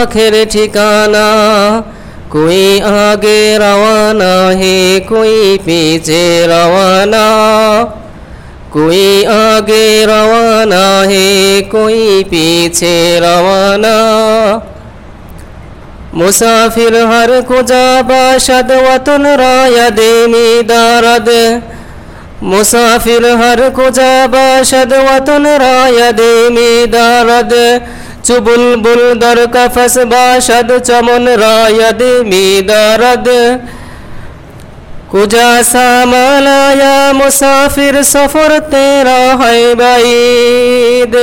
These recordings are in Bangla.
আখের ঠিকানা? কই আগে রওয়ানা হে? কই পিছে রওয়ানা কই আগে রওয়ানা হে? কই পিছে রওয়ানা মুসাফির হর কুজা বাসদ ওতন রায় দেমি দারদ মুসাফির হর কুজা বাসদ ওতন রায় দেমি দারদ चुबुल बुल दर कफस बाशद चमन रायद मीदारद। कुजा सामलाया मुसाफिर सफ़र तेरा है बाईद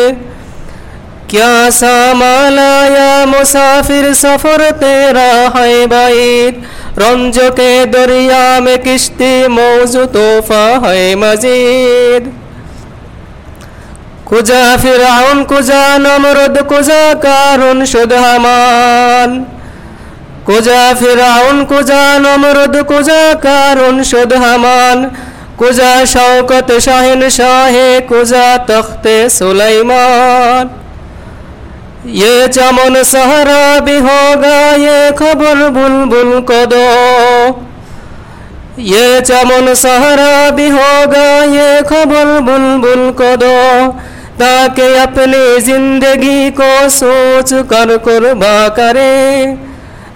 क्या सामलाया मुसाफिर सफ़र तेरा है बाईद रंजो के दरिया में किश्ती मौजू तोहफा है मजीद। कुजा फिराउन कुजा नमरुद कुजा कारुन शुद्ध हमान कुजा फिराउन कुजा नमरुद कुजा कारुन शुद्ध हमान कुजा शौकत शाहिन शाहे कुजा तख्ते सुलेमान ये चमन सहरा भी होगा ये खबर बुलबुल को दो ये चमन सहरा भी होगा ये खबर बुलबुल को दो ताकि अपनी ज़िंदगी को सोच कर कुर्बा करें।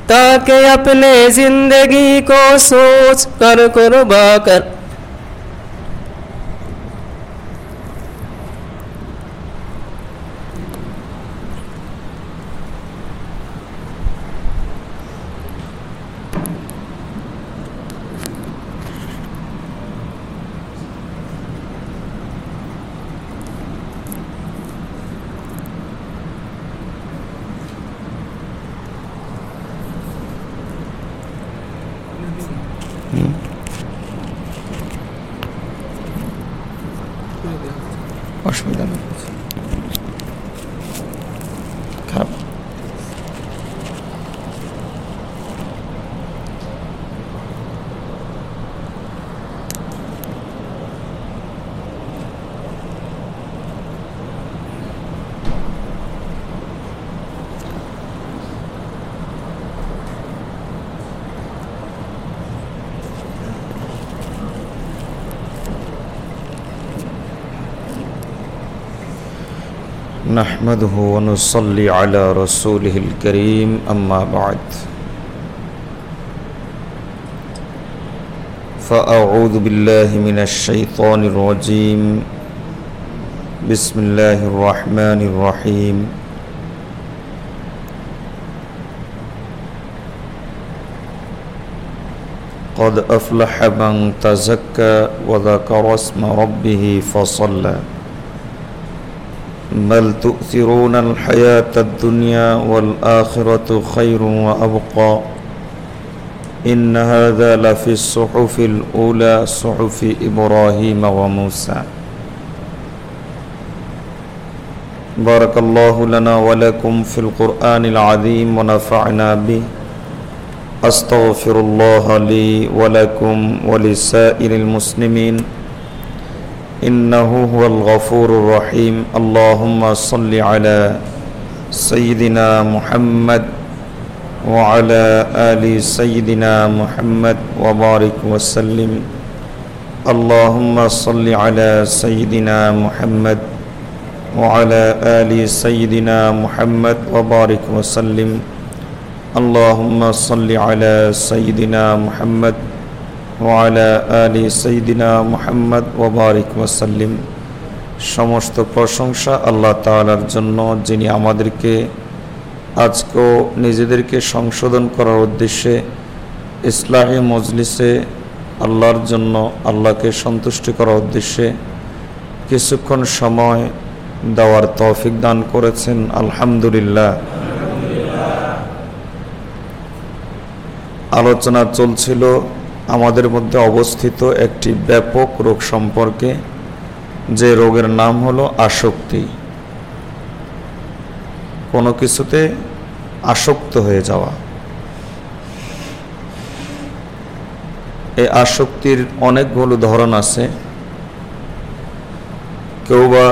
ताकि अपने ज़िंदगी को सोच कर कुर्बा कर نحمده ونصلي على رسوله الكريم أما بعد. فأعوذ بالله من الشيطان الرجيم. بسم الله الرحمن الرحيم. قد أفلح من تزكى وذكر اسم ربه فصلى. بل تؤثرون الحياة الدنيا والآخرة خير وأبقى. إن هذا لفي الصحف الأولى صحف إبراهيم وموسى. بارك الله لنا ولكم في القرآن العظيم ونفعنا به. أستغفر الله لي ولكم ولسائر المسلمين. إنه هو الغفور الرحيم. اللهم صل على سيدنا محمد وعلى آل سيدنا محمد وبارك وسلم. اللهم صل على سيدنا محمد وعلى آل سيدنا محمد وبارك وسلم. اللهم صل على سيدنا محمد ওয়ালা আলী সঈদিনা মুহাম্মদ ওবারিক ওয়াসাল্লিম। সমস্ত প্রশংসা আল্লাহ তালার জন্য, যিনি আমাদেরকে আজকেও নিজেদেরকে সংশোধন করার উদ্দেশ্যে ইসলাহী মজলিসে আল্লাহর জন্য আল্লাহকে সন্তুষ্টি করার উদ্দেশ্যে কিছুক্ষণ সময় দেওয়ার তৌফিক দান করেছেন। আলহামদুলিল্লাহ। আলোচনা চলছিল আমাদের মধ্যে অবস্থিত একটি ব্যাপক রোগ সম্পর্কে, যে রোগের নাম হলো আসক্তি। কোনো কিছুতে আসক্ত হয়ে যাওয়া। এই আসক্তির অনেকগুলো ধরন আছে। কেউ বা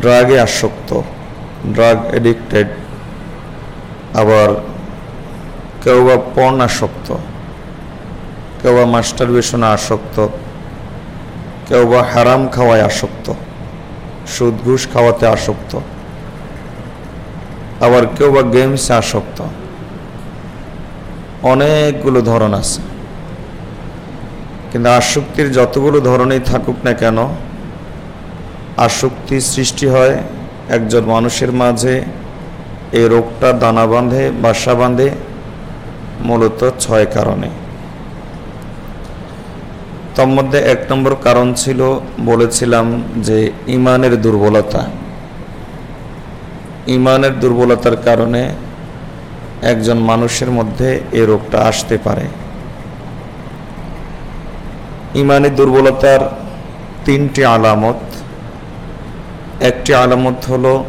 ড্রাগে আসক্ত, ড্রাগ এডিক্টেড, আবার কেউ বা পণ আসক্ত। কেউ বা মাস্টার বেশনে আসক্ত, কেউ বা হারাম খাওয়ায় আসক্ত, সুদ ঘুষ খাওয়াতে আসক্ত, আবার কেউ বা গেমসে আসক্ত। অনেকগুলো ধরন আছে। কিন্তু আসক্তির যতগুলো ধরনেই থাকুক না কেন, আসক্তি সৃষ্টি হয় একজন মানুষের মাঝে, এই রোগটা দানা বাঁধে, বাসা বাঁধে, মূলত ছয় কারণে। তোর মধ্যে এক নম্বর কারণ ছিল, বলেছিলাম যে ইমানের দুর্বলতা। ইমানের দুর্বলতার কারণে একজন মানুষের মধ্যে এই রোগটা আসতে পারে। ইমানের দুর্বলতার তিনটি আলামত। একটি আলামত হলো,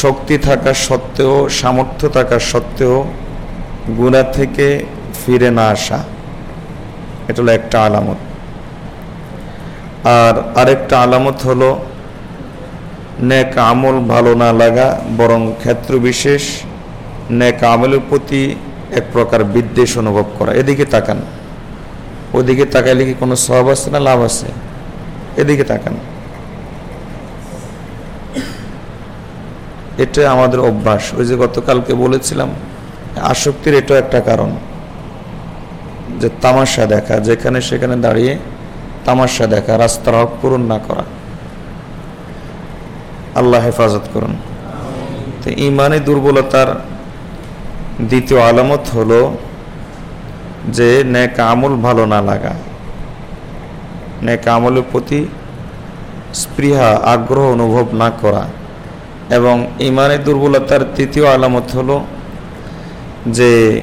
শক্তি থাকা সত্ত্বেও, সামর্থ্য থাকা সত্ত্বেও গুণা থেকে ফিরে না আসা। এটা হলো একটা আলামত। আর আরেকটা আলামত হলো, নেক আমল ভালো না লাগা বরং ক্ষেত্র বিশেষ, নেক আমলের প্রতি এক প্রকার বিদ্বেষ অনুভব করা। এদিকে তাকান। ওদিকে তাকাইলে কি কোনো সব আছে না লাভ আছে? এদিকে তাকান। এটা আমাদের অভ্যাস। ওই যে গতকালকে বলেছিলাম, আসক্তির এটাও একটা কারণ। যে তামাশা দেখা, যেখানে সেখানে দাঁড়িয়ে তামাশা দেখা রাস্তার হক পূরণ না করা। আল্লাহ হেফাজত করুন। তো ইমানি দুর্বলতার দ্বিতীয় আলামত হলো যে নেক আমল ভালো না লাগা। নেক আমলের প্রতি স্পৃহা, আগ্রহ অনুভব না করা। এবং ইমানের দুর্বলতার তৃতীয় আলামত হলো যে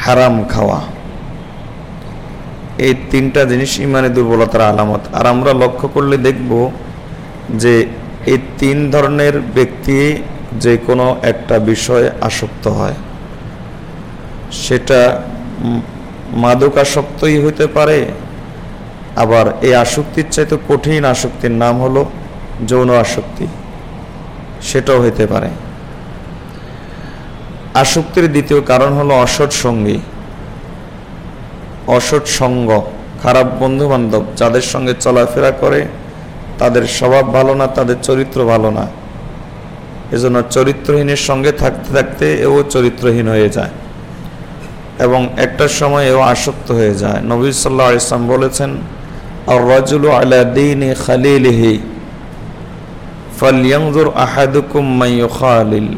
হারাম খাওয়া। এই তিনটা জিনিস ইমানে দুর্বলতার আলামত। আর আমরা লক্ষ্য করলে দেখব যে এই তিন ধরনের ব্যক্তি যে কোনো একটা বিষয়ে আসক্ত হয়। সেটা মাদক আসক্তই হতে পারে, আবার এই আসক্তির চাইতে কঠিন আসক্তির নাম হলো যৌন আসক্তি। সেটাও হতে পারে। আসক্তির দ্বিতীয় কারণ হলো অসৎ সঙ্গী। অসৎ সঙ্গ, খারাপ বন্ধু বান্ধব যাদের সঙ্গে চলাফেরা করে, তাদের স্বভাব ভালো না, তাদের চরিত্র ভালো না। এজন্য চরিত্রহীনের সঙ্গে থাকতে থাকতে এও চরিত্রহীন হয়ে যায়। এবং একটা সময় এও আসক্ত হয়ে যায়। নবী সাল্লাহ ইসলাম বলেছেন আর রাজুল আলা দিন খালিলহি ফালিয়াংজুর আহাদুকুম খালিল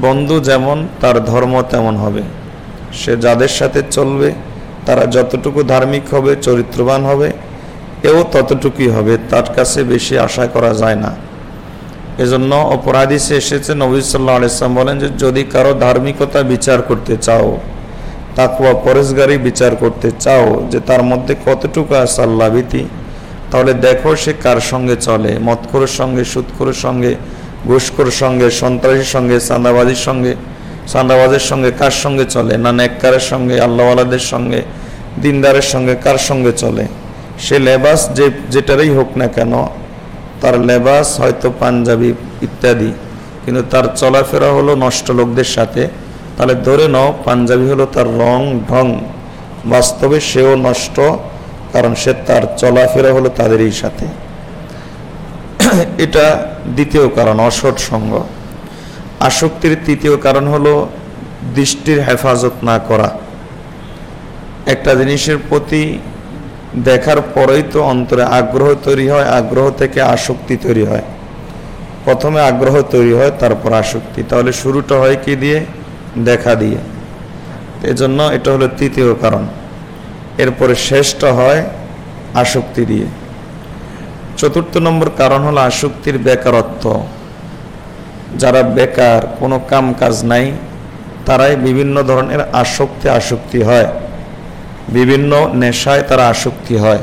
বন্ধু যেমন, তার ধর্ম তেমন হবে। সে যাদের সাথে চলবে তারা যতটুকু ধার্মিক হবে, চরিত্রবান হবে, এও ততটুকুই হবে। তার কাছে বেশি আশা করা যায় না। এজন্য অপরাধী সে এসেছে নবী সাল্লাহ আলিয়াল্লাম বলেন যে, যদি কারও ধার্মিকতা বিচার করতে চাও তাকুয়া পরেশগারি বিচার করতে চাও যে তার মধ্যে কতটুকু আছে আল্লাহ ভীতি, তাহলে দেখো সে কার সঙ্গে চলে। মৎখোরের সঙ্গে সুৎখোরের সঙ্গে ঘুষখোর সঙ্গে, সন্ত্রাসীর সঙ্গে, চাঁদাবাজির সঙ্গে চাঁদাবাজের সঙ্গে কার সঙ্গে চলে? না নেককারের সঙ্গে, আল্লাহওয়ালাদের সঙ্গে? দিনদারের সঙ্গে কার সঙ্গে চলে? সে লেবাস যে, যেটারই হোক না কেন, তার লেবাস হয়তো পাঞ্জাবি ইত্যাদি, কিন্তু তার চলাফেরা হলো নষ্ট লোকদের সাথে। তাহলে ধরে নাও, পাঞ্জাবি হলো তার রং ঢং। বাস্তবে সেও নষ্ট, কারণ সে তার চলাফেরা হলো তাদেরই সাথে। এটা দ্বিতীয় কারণ, অসৎ সঙ্গ। আসক্তির তৃতীয় কারণ হলো দৃষ্টির হেফাজত না করা। একটা জিনিসের প্রতি দেখার পরেই তো অন্তরে আগ্রহ তৈরি হয়, আগ্রহ থেকে আসক্তি তৈরি হয়। প্রথমে আগ্রহ তৈরি হয়, তারপর আসক্তি। তাহলে শুরুটা হয় কি দিয়ে? দেখা দিয়ে। এজন্য এটা হলো তৃতীয় কারণ। এরপরে শেষটা হয় আসক্তি দিয়ে। চতুর্থ নম্বর কারণ হলো আসক্তির বেকারত্ব। যারা বেকার, কোনো কাম কাজ নাই, তারাই বিভিন্ন ধরনের আসক্তি আসক্তি হয়। বিভিন্ন নেশায় তারা আসক্তি হয়।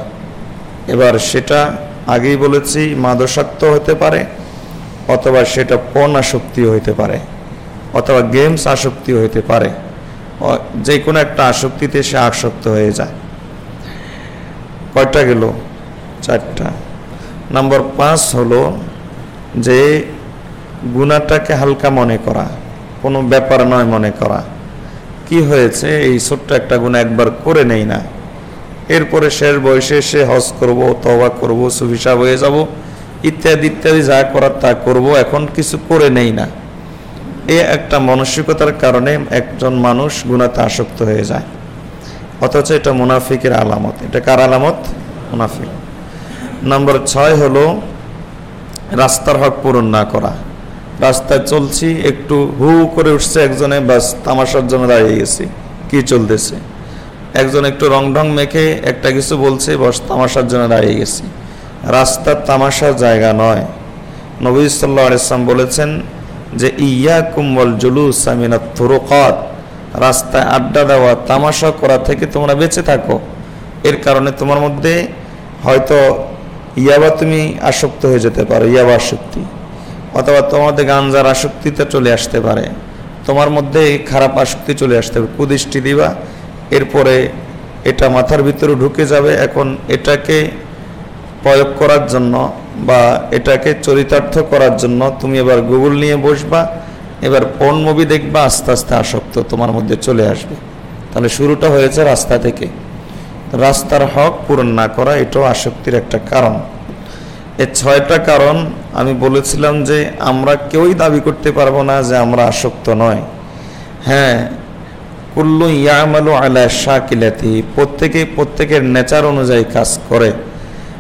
এবার সেটা আগেই বলেছি মাদসাক্ত হতে পারে, অথবা সেটা পণ আসক্তি হইতে পারে, অথবা গেমস আসক্তি হইতে পারে। যে কোনো একটা আসক্তিতে সে আসক্ত হয়ে যায়। কয়টা গেল? চারটা। নাম্বার পাঁচ হলো যে গুণাটাকে হালকা মনে করা, কোনো ব্যাপার নয় মনে করা। কি হয়েছে? এই ছোট্ট একটা গুণ একবার করে নেই না। এরপরে শেষ বয়সে সে হজ করব তবা করব, সুফিসাব হয়ে যাব, ইত্যাদি ইত্যাদি যা করার তা করব, এখন কিছু করে নেই না। এ একটা মানসিকতার কারণে একজন মানুষ গুণাতে আসক্ত হয়ে যায়। অথচ এটা মুনাফিকের আলামত। এটা কার আলামত? মুনাফিক। নম্বর ছয় হলো রাস্তার হক পূরণ না করা। রাস্তায় চলছি, একটু হু করে উঠছে একজনে, বাস তামাশার জন্য দাঁড়িয়ে গেছি। কি চলতেছে? একজন একটু রং ঢং মেখে একটা কিছু বলছে, বস তামাশার জন্য দাঁড়িয়ে গেছি। রাস্তার তামাশার জায়গা নয়। নবী সাল্লাহ বলেছেন যে ইয়া কুম্বল জুলুস আমিনা থুরুকাত রাস্তায় আড্ডা দেওয়া, তামাশা করা থেকে তোমরা বেঁচে থাকো। এর কারণে তোমার মধ্যে হয়তো ইয়াবা তুমি আসক্ত হয়ে যেতে পারো, ইয়াবা আসক্তি। অথবা তোমাদের গাঞ্জার আসক্তিতে চলে আসতে পারে। তোমার মধ্যে খারাপ আসক্তি চলে আসতে পারে। কুদৃষ্টি দিবা, এরপরে এটা মাথার ভিতরে ঢুকে যাবে। এখন এটাকে প্রয়োগ করার জন্য বা এটাকে চরিতার্থ করার জন্য তুমি এবার গুগল নিয়ে বসবা, এবার পর্ন মুভি দেখবা, আস্তে আস্তে আসক্ত তোমার মধ্যে চলে আসবে। তাহলে শুরুটা হয়েছে রাস্তা থেকে। রাস্তার হক পূরণ না করা, এটাও আসক্তির একটা কারণ। এই ছয়টা কারণ আমি বলেছিলাম যে আমরা কেউই দাবি করতে পারব না যে আমরা আসক্ত নয়। হ্যাঁ কুল্লু ইয়ামালু আলা শাকিলাতি, প্রত্যেকে প্রত্যেকের নেচার অনুযায়ী কাজ করে।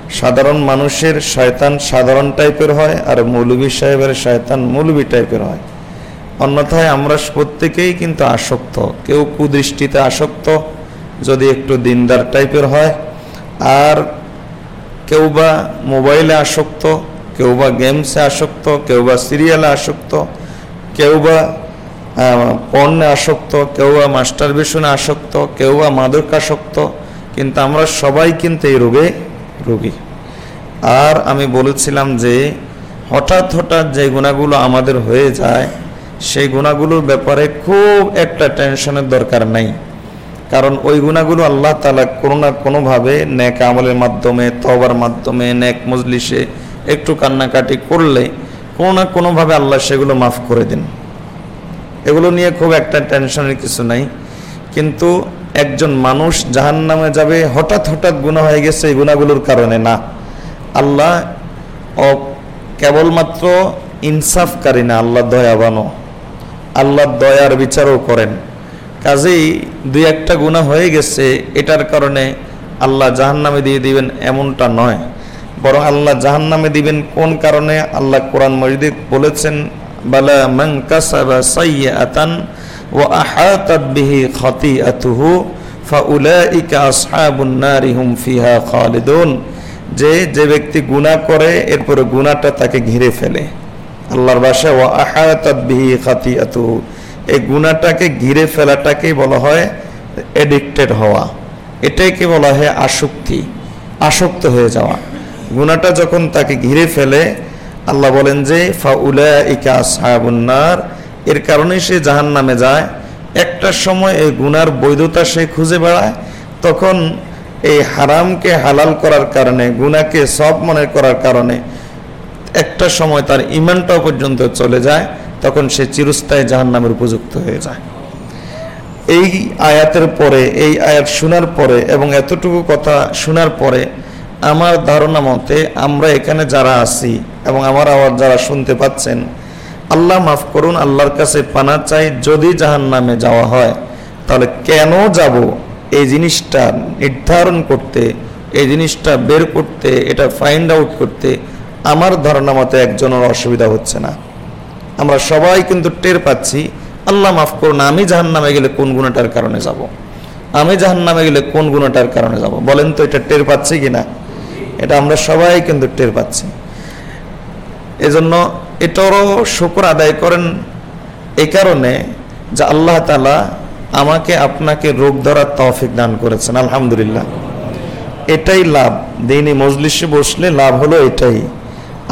সাধারণ মানুষের শয়তান সাধারণ টাইপের হয় আর মৌলবী সাহেবের শয়তান মৌলবী টাইপের হয়। অন্যথায় আমরা প্রত্যেকেই কিন্তু আসক্ত। কেউ কুদৃষ্টিতে আসক্ত, যদি একটু দিনদার টাইপের হয়। আর কেউ বা মোবাইলে আসক্ত কেউ বা গেমসে আসক্ত কেউ বা সিরিয়ালে আসক্ত কেউ বা পণ্যে আসক্ত কেউ বা মাস্টার বেশনে আসক্ত কেউ বা মাদক আসক্ত কিন্তু আমরা সবাই কিন্তু এই রোগে রোগী। আর আমি বলেছিলাম যে হঠাৎ হঠাৎ যে গুণাগুলো আমাদের হয়ে যায়, সেই গুণাগুলোর ব্যাপারে খুব একটা টেনশনের দরকার নাই। কারণ ওই গুণাগুলো আল্লাহ তালা কোনো না কোনোভাবে ন্যাক আমলের মাধ্যমে তবার মাধ্যমে ন্যাক মজলিসে একটু কান্নাকাটি করলে কোনো না কোনোভাবে আল্লাহ সেগুলো মাফ করে দিন। এগুলো নিয়ে খুব একটা টেনশনের কিছু নাই। কিন্তু একজন মানুষ জাহান নামে যাবে, হঠাৎ হঠাৎ গুণা হয়ে গেছে, এই গুণাগুলোর কারণে না। আল্লাহ ও কেবলমাত্র ইনসাফকারী না, আল্লাহ দয়াবানো আল্লাহ দয়ার বিচারও করেন। কাজেই দুই একটা গুণা হয়ে গেছে, এটার কারণে আল্লাহ জাহান নামে দিয়ে দিবেন এমনটা নয়। বরং আল্লাহ জাহান নামে দিবেন কোন কারণে? আল্লাহ কোরআন মজিদে বলেছেন, বালা ওয়া আহাতাত বিহি খালিদুন। যে যে ব্যক্তি গুনাহ করে, এরপরে গুনাহটা তাকে ঘিরে ফেলে। আল্লাহর ভাষায় ও আহাতাত বিহি খাতিআতুহু। এই গুণাটাকে ঘিরে ফেলাটাকেই বলা হয় এডিক্টেড হওয়া। এটাইকে বলা হয় আসক্তি, আসক্ত হয়ে যাওয়া। গুণাটা যখন তাকে ঘিরে ফেলে, আল্লাহ বলেন যে ফাউলা ইকা সাহাবুন্নার এর কারণে সে জাহান নামে যায়। একটা সময় এই গুনার বৈধতা সে খুঁজে বেড়ায়, তখন এই হারামকে হালাল করার কারণে গুনাকে সব মনে করার কারণে একটা সময় তার ইমানটাও পর্যন্ত চলে যায়। তখন সে চিরস্থায়ী জাহান নামের উপযুক্ত হয়ে যায়। এই আয়াতের পরে, এই আয়াত শোনার পরে এবং এতটুকু কথা শোনার পরে আমার ধারণা মতে আমরা এখানে যারা আছি এবং আমার আওয়াজ যারা শুনতে পাচ্ছেন, আল্লাহ মাফ করুন, আল্লাহর কাছে পানা চাই যদি জাহান নামে যাওয়া হয়, তাহলে কেন যাব? এই জিনিসটা নির্ধারণ করতে, এই জিনিসটা বের করতে, এটা ফাইন্ড আউট করতে আমার ধারণা মতে একজনের অসুবিধা হচ্ছে না। আমরা সবাই কিন্তু টের পাচ্ছি, আল্লাহ মাফ করুন, আমি জাহান নামে গেলে কোন গুণাটার কারণে যাব। আমি জাহান নামে গেলে কোন গুণাটার কারণে যাব। বলেন তো এটা টের পাচ্ছি কি না এটা আমরা সবাই কিন্তু টের পাচ্ছি। এজন্য এটারও শুক্র আদায় করেন এই কারণে যে আল্লাহ তালা আমাকে আপনাকে রোগ ধরার তৌফিক দান করেছেন, আলহামদুলিল্লাহ। এটাই লাভ। দিনই মজলিসে বসলে লাভ হলো এটাই।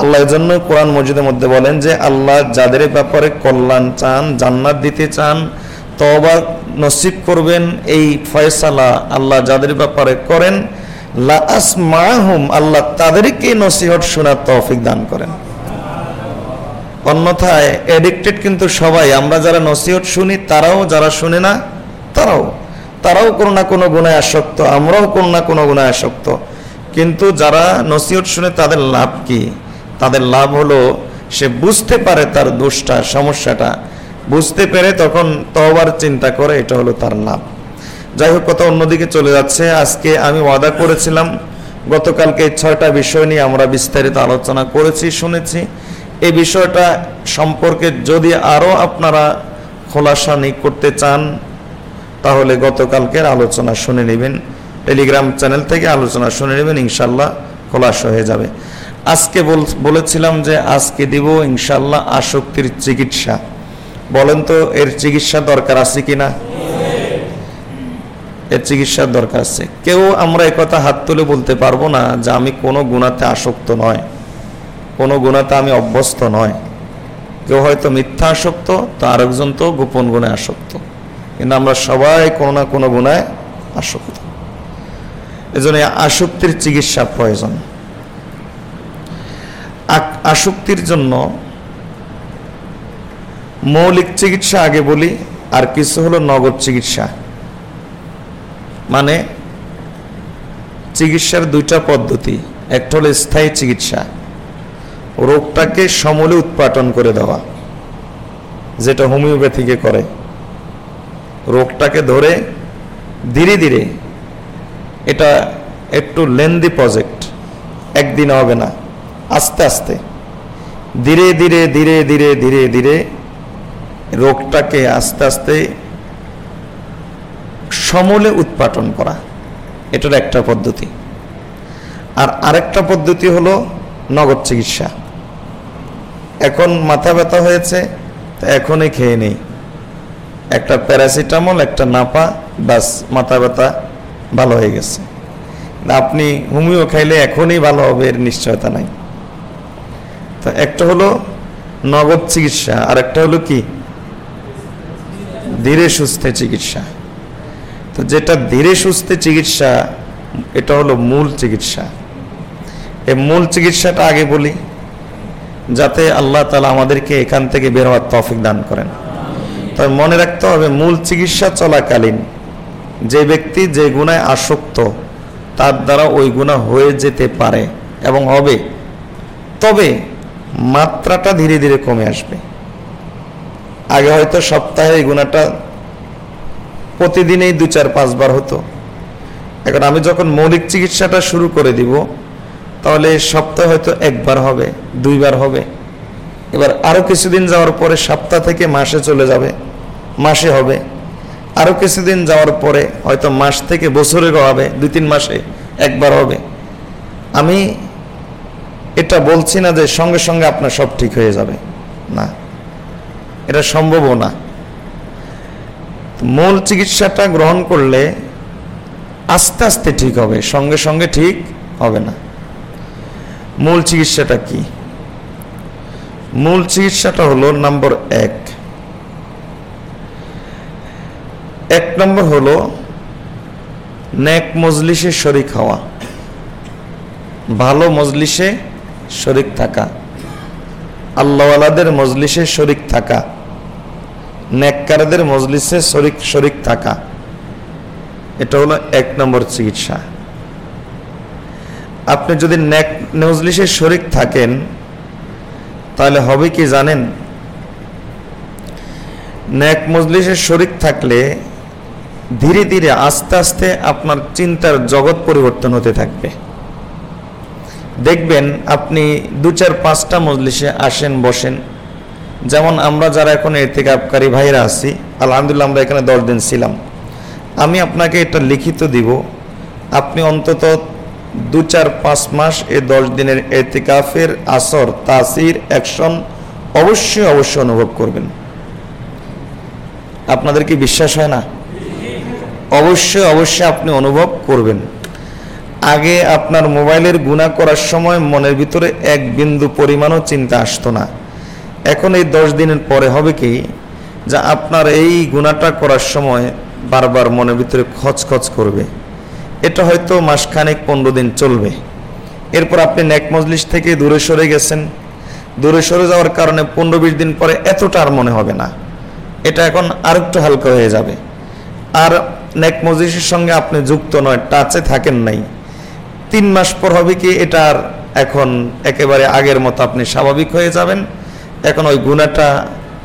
আল্লাহ জন্য কোরআন মসজিদের মধ্যে বলেন যে, আল্লাহ যাদের ব্যাপারে কল্যাণ চান, জান্নাত দিতে চান তবা নসিব করবেন, এই ফয়সালা আল্লাহ যাদের ব্যাপারে করেন লাস মাহুম আল্লাহ তাদেরকে নসিহত শোনার তৌফিক দান করেন। অন্যথায় এডিক্টেড কিন্তু সবাই, আমরা যারা নসিহত শুনি, তারাও যারা শুনে না, তারাও। তারাও কোনো না কোনো গুণায় আসক্ত, আমরাও কোনো না কোনো গুণায় আসক্ত। কিন্তু যারা নসিহত শুনে, তাদের লাভ কি? তাদের লাভ হলো, সে বুঝতে পারে তার দোষটা, সমস্যাটা। বুঝতে পেরে তখন তবার চিন্তা করে, এটা হলো তার লাভ। যাই হোক, কথা অন্যদিকে চলে যাচ্ছে। আজকে আমি ওয়াদা করেছিলাম, গতকালকে ছয়টা বিষয় নিয়ে আমরা বিস্তারিত আলোচনা করেছি, শুনেছি। এই বিষয়টা সম্পর্কে যদি আরও আপনারা খোলাসা করতে চান, তাহলে গতকালকের আলোচনা শুনে নেবেন। টেলিগ্রাম চ্যানেল থেকে আলোচনা শুনে নেবেন ইনশাল্লাহ খোলাসা হয়ে যাবে। আজকে বল- বলেছিলাম যে আজকে দিব ইনশাল্লাহ আসক্তির চিকিৎসা। বলেন তো, এর চিকিৎসা দরকার আছে কিনা? এর চিকিৎসার দরকার আছে। কেউ আমরা কথা হাত তুলে বলতে পারব না যে আমি কোনো গুণাতে আসক্ত নয়। কোনো গুণাতে আমি অভ্যস্ত নয়। কেউ হয়তো মিথ্যা আসক্ত, তো আরেকজন তো গোপন গুণে আসক্ত। কিন্তু আমরা সবাই কোনো না কোনো গুণায় আসক্ত। এজন্য আসক্তির চিকিৎসা প্রয়োজন। আসক্তির জন্য মৌলিক চিকিৎসা আগে বলি, আর কিছু হলো নগদ চিকিৎসা। মানে চিকিৎসার দুইটা পদ্ধতি, একটা হলো স্থায়ী চিকিৎসা, রোগটাকে সমূলে উৎপাটন করে দেওয়া, যেটা হোমিওপ্যাথিকে করে। রোগটাকে ধরে ধীরে ধীরে এটা একটু লেন্দি প্রজেক্ট, একদিন হবে না। আস্তে আস্তে। ধীরে ধীরে ধীরে ধীরে ধীরে ধীরে রোগটাকে আস্তে আস্তে সমূলে উৎপাটন করা। এটার একটা পদ্ধতি। আর আরেকটা পদ্ধতি হলো নগদ চিকিৎসা। এখন মাথা ব্যথা হয়েছে, তো এখনই খেয়ে নেই। একটা প্যারাসিটামল, একটা নাপা বাস মাথা ব্যথা ভালো হয়ে গেছে। আপনি হোমিও খাইলে এখনই ভালো হবে, এর নিশ্চয়তা নাই। তো একটা হলো নগদ চিকিৎসা আর একটা হলো কি? ধীরে সুস্থে চিকিৎসা। তো যেটা ধীরে সুস্থে চিকিৎসা, এটা হলো মূল চিকিৎসা। এই মূল চিকিৎসাটা আগে বলি, যাতে আল্লাহ তালা আমাদেরকে এখান থেকে বের হওয়ার তফিক দান করেন। তবে মনে রাখতে হবে, মূল চিকিৎসা চলাকালীন যে ব্যক্তি যে গুণায় আসক্ত, তার দ্বারা ওই গুণা হয়ে যেতে পারে এবং হবে। তবে মাত্রাটা ধীরে ধীরে কমে আসবে। আগে হয়তো সপ্তাহে এই গুণাটা প্রতিদিনেই দু চার পাঁচবার হতো। এখন আমি যখন মৌলিক চিকিৎসাটা শুরু করে দিব, তাহলে সপ্তাহে হয়তো একবার হবে, দুইবার হবে। এবার আরও কিছুদিন যাওয়ার পরে সপ্তাহ থেকে মাসে চলে যাবে, মাসে হবে। আরও কিছুদিন যাওয়ার পরে হয়তো মাস থেকে বছরেরও হবে, দুই তিন মাসে একবার হবে। আমি এটা বলছি না যে সঙ্গে সঙ্গে আপনার সব ঠিক হয়ে যাবে। না। এটা সম্ভবও না। মূল চিকিৎসাটা গ্রহণ করলে আস্তে আস্তে ঠিক হবে, সঙ্গে সঙ্গে ঠিক হবে না। মূল চিকিৎসাটা কি? মূল চিকিৎসাটা হলো নম্বর এক। এক নম্বর হলো ন্যাক মজলিসে শরিক হওয়া। ভালো মজলিসে শরিক থাকা। আল্লাহওয়ালাদের মজলিসে শরিক থাকা। নেককারদের মজলিসে শরিক শরিক থাকা। এটা হলো এক নম্বর চিকিৎসা। আপনি যদি নেক মজলিসে শরিক থাকেন, তাহলে হবে কি জানেন? নেক মজলিসে শরিক থাকলে ধীরে ধীরে আস্তে আস্তে আপনার চিন্তার জগৎ পরিবর্তন হতে থাকবে। দেখবেন আপনি দু চার পাঁচটা মজলিসে আসেন, বসেন। যেমন আমরা যারা এখন এতেকাপকারী ভাইরা আছি, আলহামদুলিল্লাহ আমরা এখানে দশ দিন ছিলাম। আমি আপনাকে এটা লিখিত দিব, আপনি অন্তত দু চার পাঁচ মাস এ দশ দিনের এতেকাফের আসর, তাসির, অ্যাকশন অবশ্যই অবশ্যই অনুভব করবেন। আপনাদের কি বিশ্বাস হয় না? অবশ্যই অবশ্যই আপনি অনুভব করবেন। আগে আপনার মোবাইলের গুণা করার সময় মনের ভিতরে এক বিন্দু পরিমাণও চিন্তা আসতো না। এখন এই দশ দিনের পরে হবে কি? যে আপনার এই গুণাটা করার সময় বারবার মনের ভিতরে খচখচ করবে। এটা হয়তো মাসখানেক পনেরো দিন চলবে। এরপর আপনি মজলিস থেকে দূরে সরে গেছেন। দূরে সরে যাওয়ার কারণে পনেরো বিশ দিন পরে এতটা আর মনে হবে না। এটা এখন আর একটু হালকা হয়ে যাবে। আর নেক মজলিসের সঙ্গে আপনি যুক্ত নয়, টাচে থাকেন নাই। তিন মাস পর হবে কি এটার এখন একেবারে আগের মতো আপনি স্বাভাবিক হয়ে যাবেন। এখন ওই গুণাটা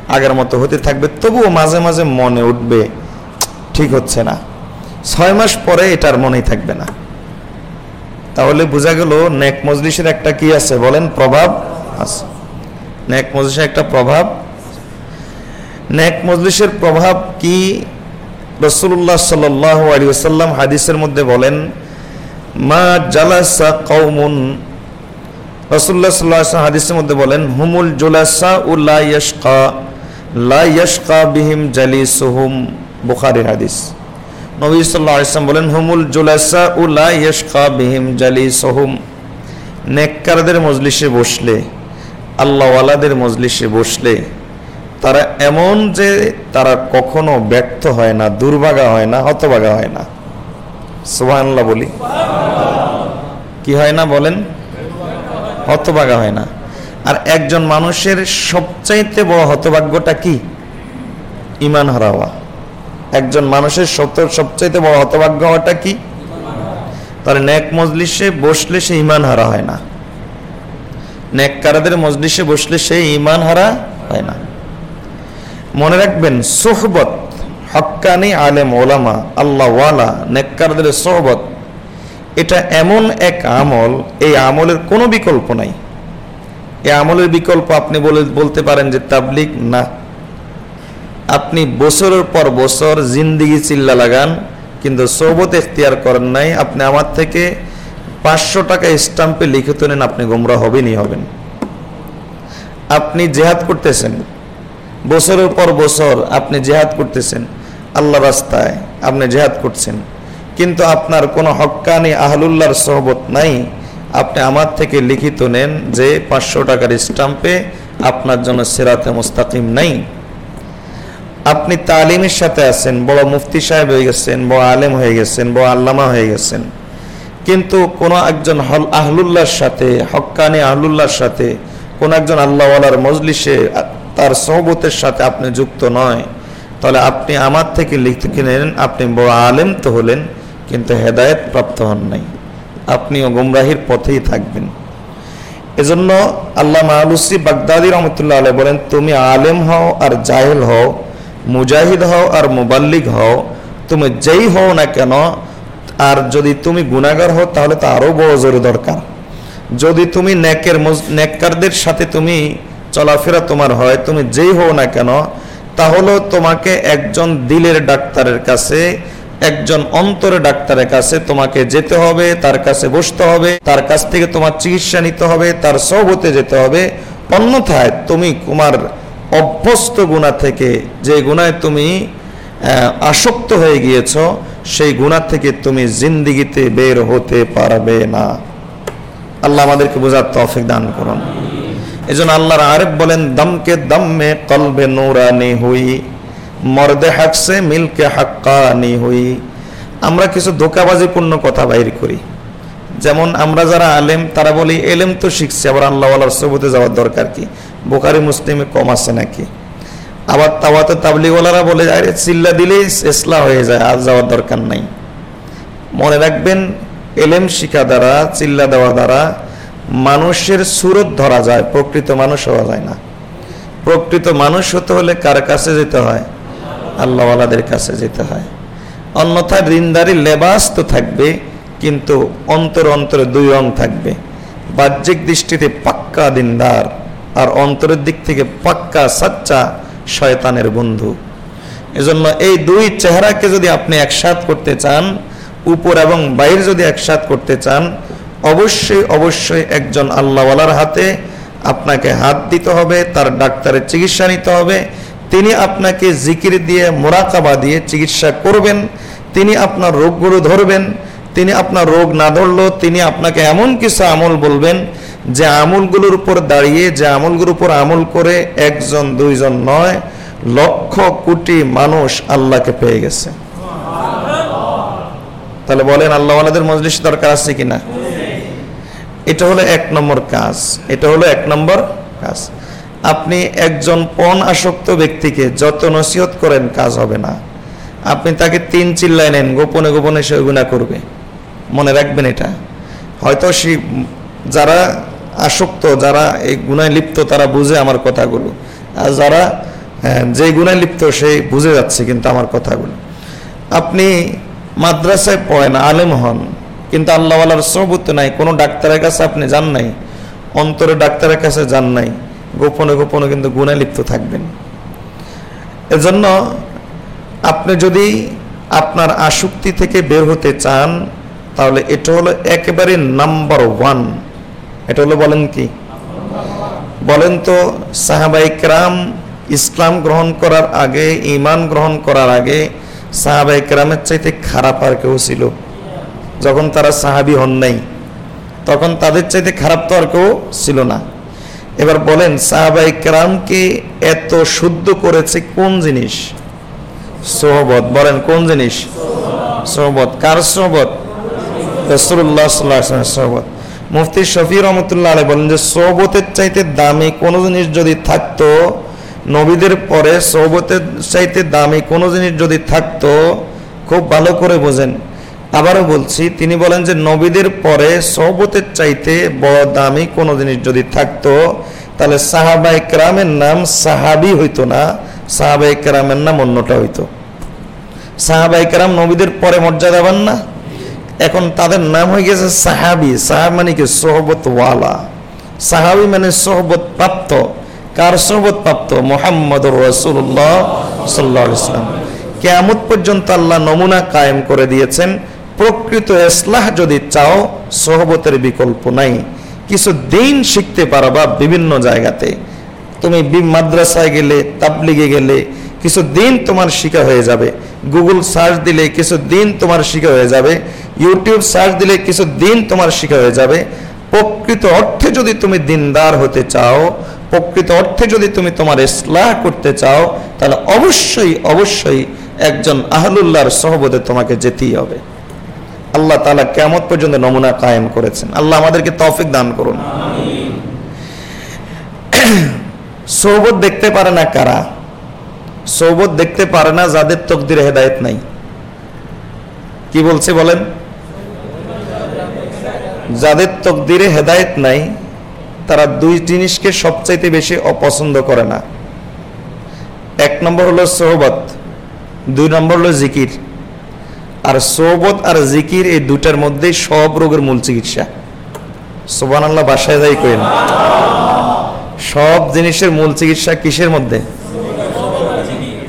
আগের মতো হতে থাকবে, তবুও মাঝে মাঝে মনে উঠবে, ঠিক হচ্ছে না। ছয় মাস পরে এটার মনেই থাকবে না। তাহলে বোঝা গেল নেক মজলিসের একটা কি আছে বলেন? প্রভাব আছে। নেক মজলিসের একটা প্রভাব। নেক মজলিসের প্রভাব কি? রসুল্লাহ সাল্লাহ আলী সাল্লাম হাদিসের মধ্যে বলেন মা জালাসা কৌমুন রসুল্লাহ সাল্লাহ হাদিসের মধ্যে বলেন, হুমুল জুলাসা উ লা ইয়াশকা লা ইয়াশকা বিহিম জালিসুহুম। বুখারীর হাদিস। নবী সাল্লাহ আসলাম বলেন, হুমুল জুলাসা উ লা ইয়াশকা বিহিম জালিসুহুম। নেককারদের মজলিসে বসলে, আল্লাহওয়ালাদের মজলিসে বসলে, তারা এমন যে তারা কখনো ব্যর্থ হয় না, দুর্ভাগা হয় না, হতভাগা হয় না। সুবহানাল্লাহ বলি। কি হয় না বলেন? হতভাগা হয় না। আর একজন মানুষের সবচাইতে বড় হতভাগ্যটা কি? ইমান হারা হওয়া একজন মানুষের সত্য সবচাইতে বড় হতভাগ্য হওয়াটা কি? তাহলে নেক মজলিসে বসলে সে ইমান হারা হয় না। নেককারদের মজলিসে বসলে সে ইমান হারা হয় না। মনে রাখবেন, সোহবত হক্কানি আলেম ওলামা আল্লাহ ওয়ালা নেককারদের সোহবত এটা এমন এক আমল, এই আমলের কোনো বিকল্প নাই। এই আমলের বিকল্প আপনি বলে, বলতে পারেন যে তাবলিক না। আপনি বছরের পর বছর জিন্দিগি চিল্লা লাগান, কিন্তু সোহবত এখতিয়ার করেন নাই, আপনি আমার থেকে পাঁচশো টাকা স্টাম্পে লিখিত নেন আপনি গোমরা হবেনই হবেন। আপনি জেহাদ করতেছেন। বছরের পর বছর আপনি জেহাদ করতেছেন। আল্লাহ রাস্তায় আপনি জেহাদ করছেন। কিন্তু আপনার কোনো হক্কানি আহলুল্লাহর সহবত নাই। আপনি আমার থেকে লিখিত নেন যে পাঁচশো টাকার স্টাম্পে আপনার জন্য সেরাতে মুস্তাকিম নাই। আপনি তালিমের সাথে আছেন, বড় মুফতি সাহেব হয়ে গেছেন, বড় আলেম হয়ে গেছেন, বড় আল্লামা হয়ে গেছেন। কিন্তু কোনো একজন হল আহলুল্লাহর সাথে, হক্কানি আহলুল্লাহর সাথে, কোন একজন আল্লাহওয়ালার মজলিসে তার সহবতের সাথে আপনি যুক্ত নয়। তাহলে আপনি আমার থেকে লিখতে কিনেন আপনি বড় আলেম তো হলেন। কিন্তু হেদায়েত প্রাপ্ত হন নাই। আপনিও গুমরাহির পথেই থাকবেন। এজন্য আল্লাহ মাহলুসি বাগদাদি রহমতুল্লাহ আলাই বলেন, তুমি আলেম হও আর জাহেল হও, মুজাহিদ হও আর মুবাল্লিগ হও, তুমি যেই হও না কেন, আর যদি তুমি গুণাগার হও তাহলে তো আরও বড় দরকার। যদি তুমি নেকের নেককারদের সাথে তুমি চলাফেরা তোমার হয়, তুমি যেই হও না কেন, তাহলেও তোমাকে একজন দিলের ডাক্তারের কাছে একজন অন্তরে ডাক্তারের কাছে তোমাকে যেতে হবে, তার কাছে বসতে হবে, তার কাছ থেকে তোমার চিকিৎসা নিতে হবে, তার সহবতে যেতে হবে। অন্যথায় তুমি তোমার অভ্যস্ত গুণা থেকে যে গুণায় তুমি আসক্ত হয়ে গিয়েছ, সেই গুণা থেকে তুমি জিন্দিগিতে বের হতে পারবে না। আল্লাহ আমাদেরকে বোঝার তফিক দান করুন। এই জন্য আল্লাহর আরেফ বলেন, দমকে দমে কলবে নৌরানি হুই। মর্দে হাকসে মিলকে হাক্কানি হুই। আমরা কিছু ধোকাবাজিপূর্ণ কথা বাইর করি। যেমন আমরা যারা আলেম, তারা বলি, এলেম তো শিখছি, আবার আল্লাহ আল্লাহর সবুতে যাওয়ার দরকার কি? বোকারি মুসলিমে কম আছে নাকি? আবার তাওয়াতে তাবলিওয়ালারা বলে, আরে, চিল্লা দিলেই এসলা হয়ে যায়, আর যাওয়ার দরকার নাই। মনে রাখবেন, এলেম শিখা দ্বারা, চিল্লা দেওয়া দ্বারা, মানুষের সুরত ধরা যায়, প্রকৃত মানুষ হওয়া যায় না। প্রকৃত মানুষ হতে হলে কার কাছে যেতে হয়? আল্লাহওয়ালাদের কাছে যেতে হয়। অন্যথায় ঋণদারি লেবাস তো থাকবে, কিন্তু অন্তর অন্তরে দুই রং থাকবে। বাহ্যিক দৃষ্টিতে পাক্কা দিনদার, আর অন্তরের দিক থেকে পাক্কা সাচ্চা শয়তানের বন্ধু। এজন্য এই দুই চেহারাকে যদি আপনি একসাথ করতে চান, উপর এবং বাইরে যদি একসাথ করতে চান, অবশ্যই অবশ্যই একজন আল্লাহওয়ালার হাতে আপনাকে হাত দিতে হবে, তার ডাক্তারের চিকিৎসা নিতে হবে তিনি আপনাকে জিকির দিয়ে, মোরাকাবা দিয়ে চিকিৎসা করবেন, তিনি আপনার রোগগুলো ধরবেন, তিনি আপনার রোগ না ধরলেও তিনি আপনাকে এমন কিছু আমল বলবেন যে আমলগুলোর উপর দাঁড়িয়ে, যে আমলগুলোর উপর আমল করে একজন, দুইজন নয়, লক্ষ কোটি মানুষ আল্লাহকে পেয়ে গেছে। তাহলে বলেন আল্লাহওয়ালাদের মজলিস দরকার আছে কিনা? এটা হলো এক নম্বর কাজ, এটা হলো এক নম্বর কাজ। আপনি একজন পণ আসক্ত ব্যক্তিকে যত নসিহত করেন কাজ হবে না। আপনি তাকে তিন চিল্লায় নেন গোপনে গোপনে সে গুণা করবে। মনে রাখবেন এটা। হয়তো সে যারা আসক্ত যারা এই গুণায় লিপ্ত তারা বুঝে আমার কথাগুলো। আর যারা হ্যাঁ, যে গুণায় লিপ্ত সে বুঝে যাচ্ছে কিন্তু আমার কথাগুলো। আপনি মাদ্রাসায় পড়েন আলেম হন কিন্তু আল্লাহওয়ালার সবুত নাই কোনো ডাক্তারের কাছে আপনি যান নাই অন্তরে ডাক্তারের কাছে যান নাই। গোপনে গোপনে কিন্তু গুণায় লিপ্ত থাকবেন। এজন্য আপনি যদি আপনার আসক্তি থেকে বের হতে চান, তাহলে এটা হলো একেবারে নাম্বার ওয়ান। এটা হলো বলেন কি? বলেন তো সাহাবাইকরাম ইসলাম গ্রহণ করার আগে ইমান গ্রহণ করার আগে সাহাবাইকরামের চাইতে খারাপ আর কেউ ছিল। যখন তারা সাহাবি হন নাই, তখন তাদের চাইতে খারাপ তো আর কেউ ছিল না। এবার বলেন সাহাবাইকরামকে এত শুদ্ধ করেছে কোন জিনিস? সোহবত, বলেন কোন জিনিস? সোহবত, কার সোহবত? সোহবত। মুফতি শফি রহমতুল্লাহ আলাই বলেন যে, সোহবতের চাইতে দামি কোন জিনিস যদি থাকতো, নবীদের পরে সোহবতের চাইতে দামি কোন জিনিস যদি থাকতো, খুব ভালো করে বোঝেন। আবারও বলছি, তিনি বলেন যে নবীদের পরে সোহবতের চাইতে বড় দামি কোনো জিনিস যদি থাকতো, তাহলে সাহাবাই ক্রামের নাম সাহাবি হইতো না সাহাবাই ক্রামের নাম অন্যটা হইতো। সাহাবাই ক্রাম নবীদের পরে মর্যাদা পান না? এখন তাদের নাম হয়ে গেছে সাহাবি। সাহাব মানে কি? সোহবত ওয়ালা সাহাবি মানে সোহবত প্রাপ্ত কার সোহবত প্রাপ্ত মোহাম্মদ রসুল্লাহ সাল্লাহ ইসলাম কেয়ামত পর্যন্ত আল্লাহ নমুনা কায়েম করে দিয়েছেন প্রকৃত ইসলাহ যদি চাও, সহবতের বিকল্প নাই। কিছু দিন শিখতে পারবা বিভিন্ন জায়গাতে। তুমি মাদ্রাসায় গেলে, তাবলিগে গেলে, কিছু দিন তোমার শিখা হয়ে যাবে। গুগল সার্চ দিলে কিছু দিন তোমার শিখা হয়ে যাবে। ইউটিউব সার্চ দিলে কিছু দিন তোমার শিখা হয়ে যাবে। প্রকৃত অর্থে যদি তুমি দিনদার হতে চাও, প্রকৃত অর্থে যদি তুমি তোমার ইসলাহ করতে চাও, তাহলে অবশ্যই অবশ্যই একজন আহলুল্লাহর সহবতে তোমাকে যেতেই হবে। আল্লাহ তাআলা কেমত পর্যন্ত নমুনা কায়েম করেছেন। আল্লাহ আমাদেরকে তৌফিক দান করুন। সৌবত দেখতে পারে না কারা? সৌবত দেখতে পারে না যাদের তকদির হেদায়েত নাই। কি বলছে বলেন? যাদের তকদিরে হেদায়েত নাই, তারা দুই জিনিসকে সবচাইতে বেশি অপছন্দ করে না। এক নম্বর হলো সোহবত দুই নম্বর হলো জিকির। আর সোহবত আর জিকির এই দুটার মধ্যেই সব রোগের মূল চিকিৎসা। সোবান আল্লাহ বাসায় যাই করেন সব জিনিসের মূল চিকিৎসা কিসের মধ্যে?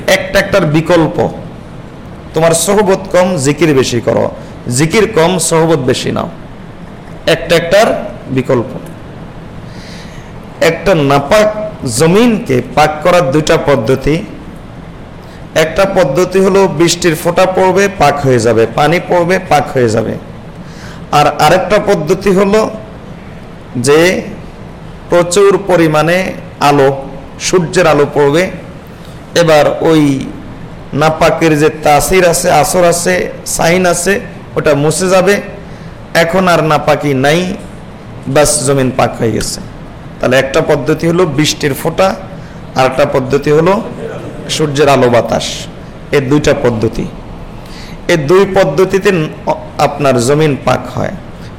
একটা একটার বিকল্প। তোমার সহবত কম, জিকির বেশি করো। জিকির কম সহবত বেশি নাও। একটা একটার বিকল্প। একটা নাপাক জমিনকে পাক করার দুইটা পদ্ধতি একটা পদ্ধতি হলো বৃষ্টির ফোঁটা পড়বে, পাক হয়ে যাবে, পানি পড়বে, পাক হয়ে যাবে। আর আরেকটা পদ্ধতি হলো যে প্রচুর পরিমাণে আলো, সূর্যের আলো পড়বে। এবার ওই নাপাকের যে তাসির আছে, আসর আছে, সাইন আছে, ওটা মুছে যাবে। এখন আর নাপাকি নাই, বাস জমিন পাক হয়ে গেছে। তাহলে একটা পদ্ধতি হলো বৃষ্টির ফোঁটা আর একটা পদ্ধতি হলো সূর্যের আলো বাতাস এই দুইটা পদ্ধতি। এই দুই পদ্ধতিতে আপনার জমিন পাক হয়।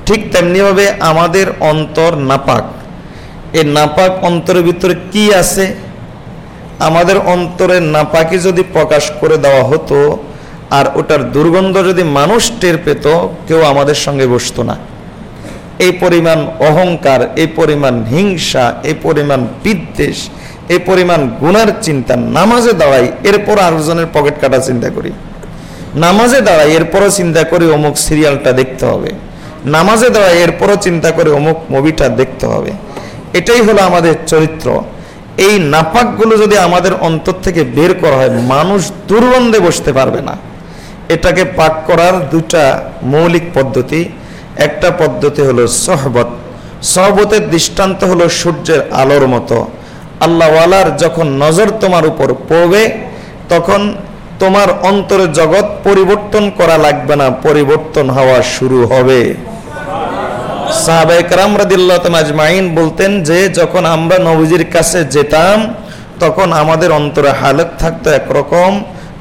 ঠিক তেমনিভাবে আমাদের অন্তর নাপাক। এই নাপাক অন্তরের ভিতরে কি আছে? আমাদের অন্তরের নাপাকি যদি প্রকাশ করে দেওয়া হতো, আর ওটার দুর্গন্ধ যদি মানুষ টের পেত, কেউ আমাদের সঙ্গে বসতো না। এই পরিমাণ অহংকার, এই পরিমাণ হিংসা, এই পরিমাণ বিদ্বেষ এই পরিমাণ গুনার চিন্তা, নামাজে দাঁড়াই, এরপর আরেকজনের পকেট কাটা চিন্তা করি। নামাজে দাঁড়াই, এরপরও চিন্তা করি অমুক সিরিয়ালটা দেখতে হবে। নামাজে দাঁড়াই, এরপরও চিন্তা করে অমুক মুভিটা দেখতে হবে। এটাই হলো আমাদের চরিত্র। এই নাপাকগুলো যদি আমাদের অন্তর থেকে বের করা হয়, মানুষ দুর্গন্ধে বসতে পারবে না। এটাকে পাক করার দুটা মৌলিক পদ্ধতি। একটা পদ্ধতি হলো সহবত। সহবতের দৃষ্টান্ত হলো সূর্যের আলোর মতো। আল্লাহওয়ালার যখন নজর তোমার উপর পড়বে, তখন তোমার অন্তরের জগৎ পরিবর্তন করা লাগবে না, পরিবর্তন হওয়া শুরু হবে। সাহাবাইকরাম রাদিল্লাহ আজমাইন বলতেন যে, যখন আমরা নবীজির কাছে যেতাম, তখন আমাদের অন্তরে হালত থাকতো একরকম।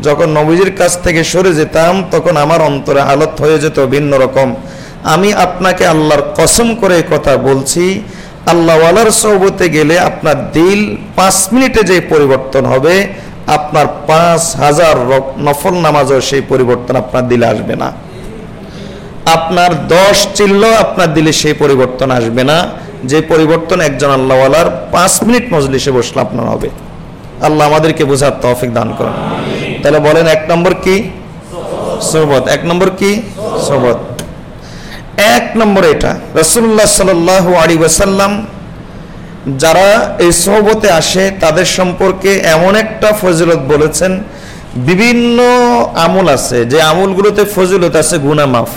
যখন নবীজির কাছ থেকে সরে যেতাম, তখন আমার অন্তরে হালত হয়ে যেত ভিন্ন রকম। আমি আপনাকে আল্লাহর কসম করে কথা বলছি আল্লাহওয়ালার সৌবতে গেলে আপনার দিল পাঁচ মিনিটে যে পরিবর্তন হবে, আপনার পাঁচ হাজার নফল নামাজও সেই পরিবর্তন আপনার দিলে আসবে না। আপনার দশ চিল্ল আপনার দিলে সেই পরিবর্তন আসবে না। যে পরিবর্তন একজন আল্লাহওয়ালার পাঁচ মিনিট মজলিসে বসলে আপনার হবে। আল্লাহ আমাদেরকে বোঝার তৌফিক দান করেন। তাহলে বলেন, এক নম্বর কি? সোবত এক নম্বর কি? সোবত এক নম্বর এটা। রসুল্লাহ সাল আলী ওয়াসাল্লাম যারা এই সোহবতে আসে, তাদের সম্পর্কে এমন একটা ফজিলত বলেছেন, বিভিন্ন আমল আছে, যে আমলগুলোতে ফজিলত আছে গুনা মাফ।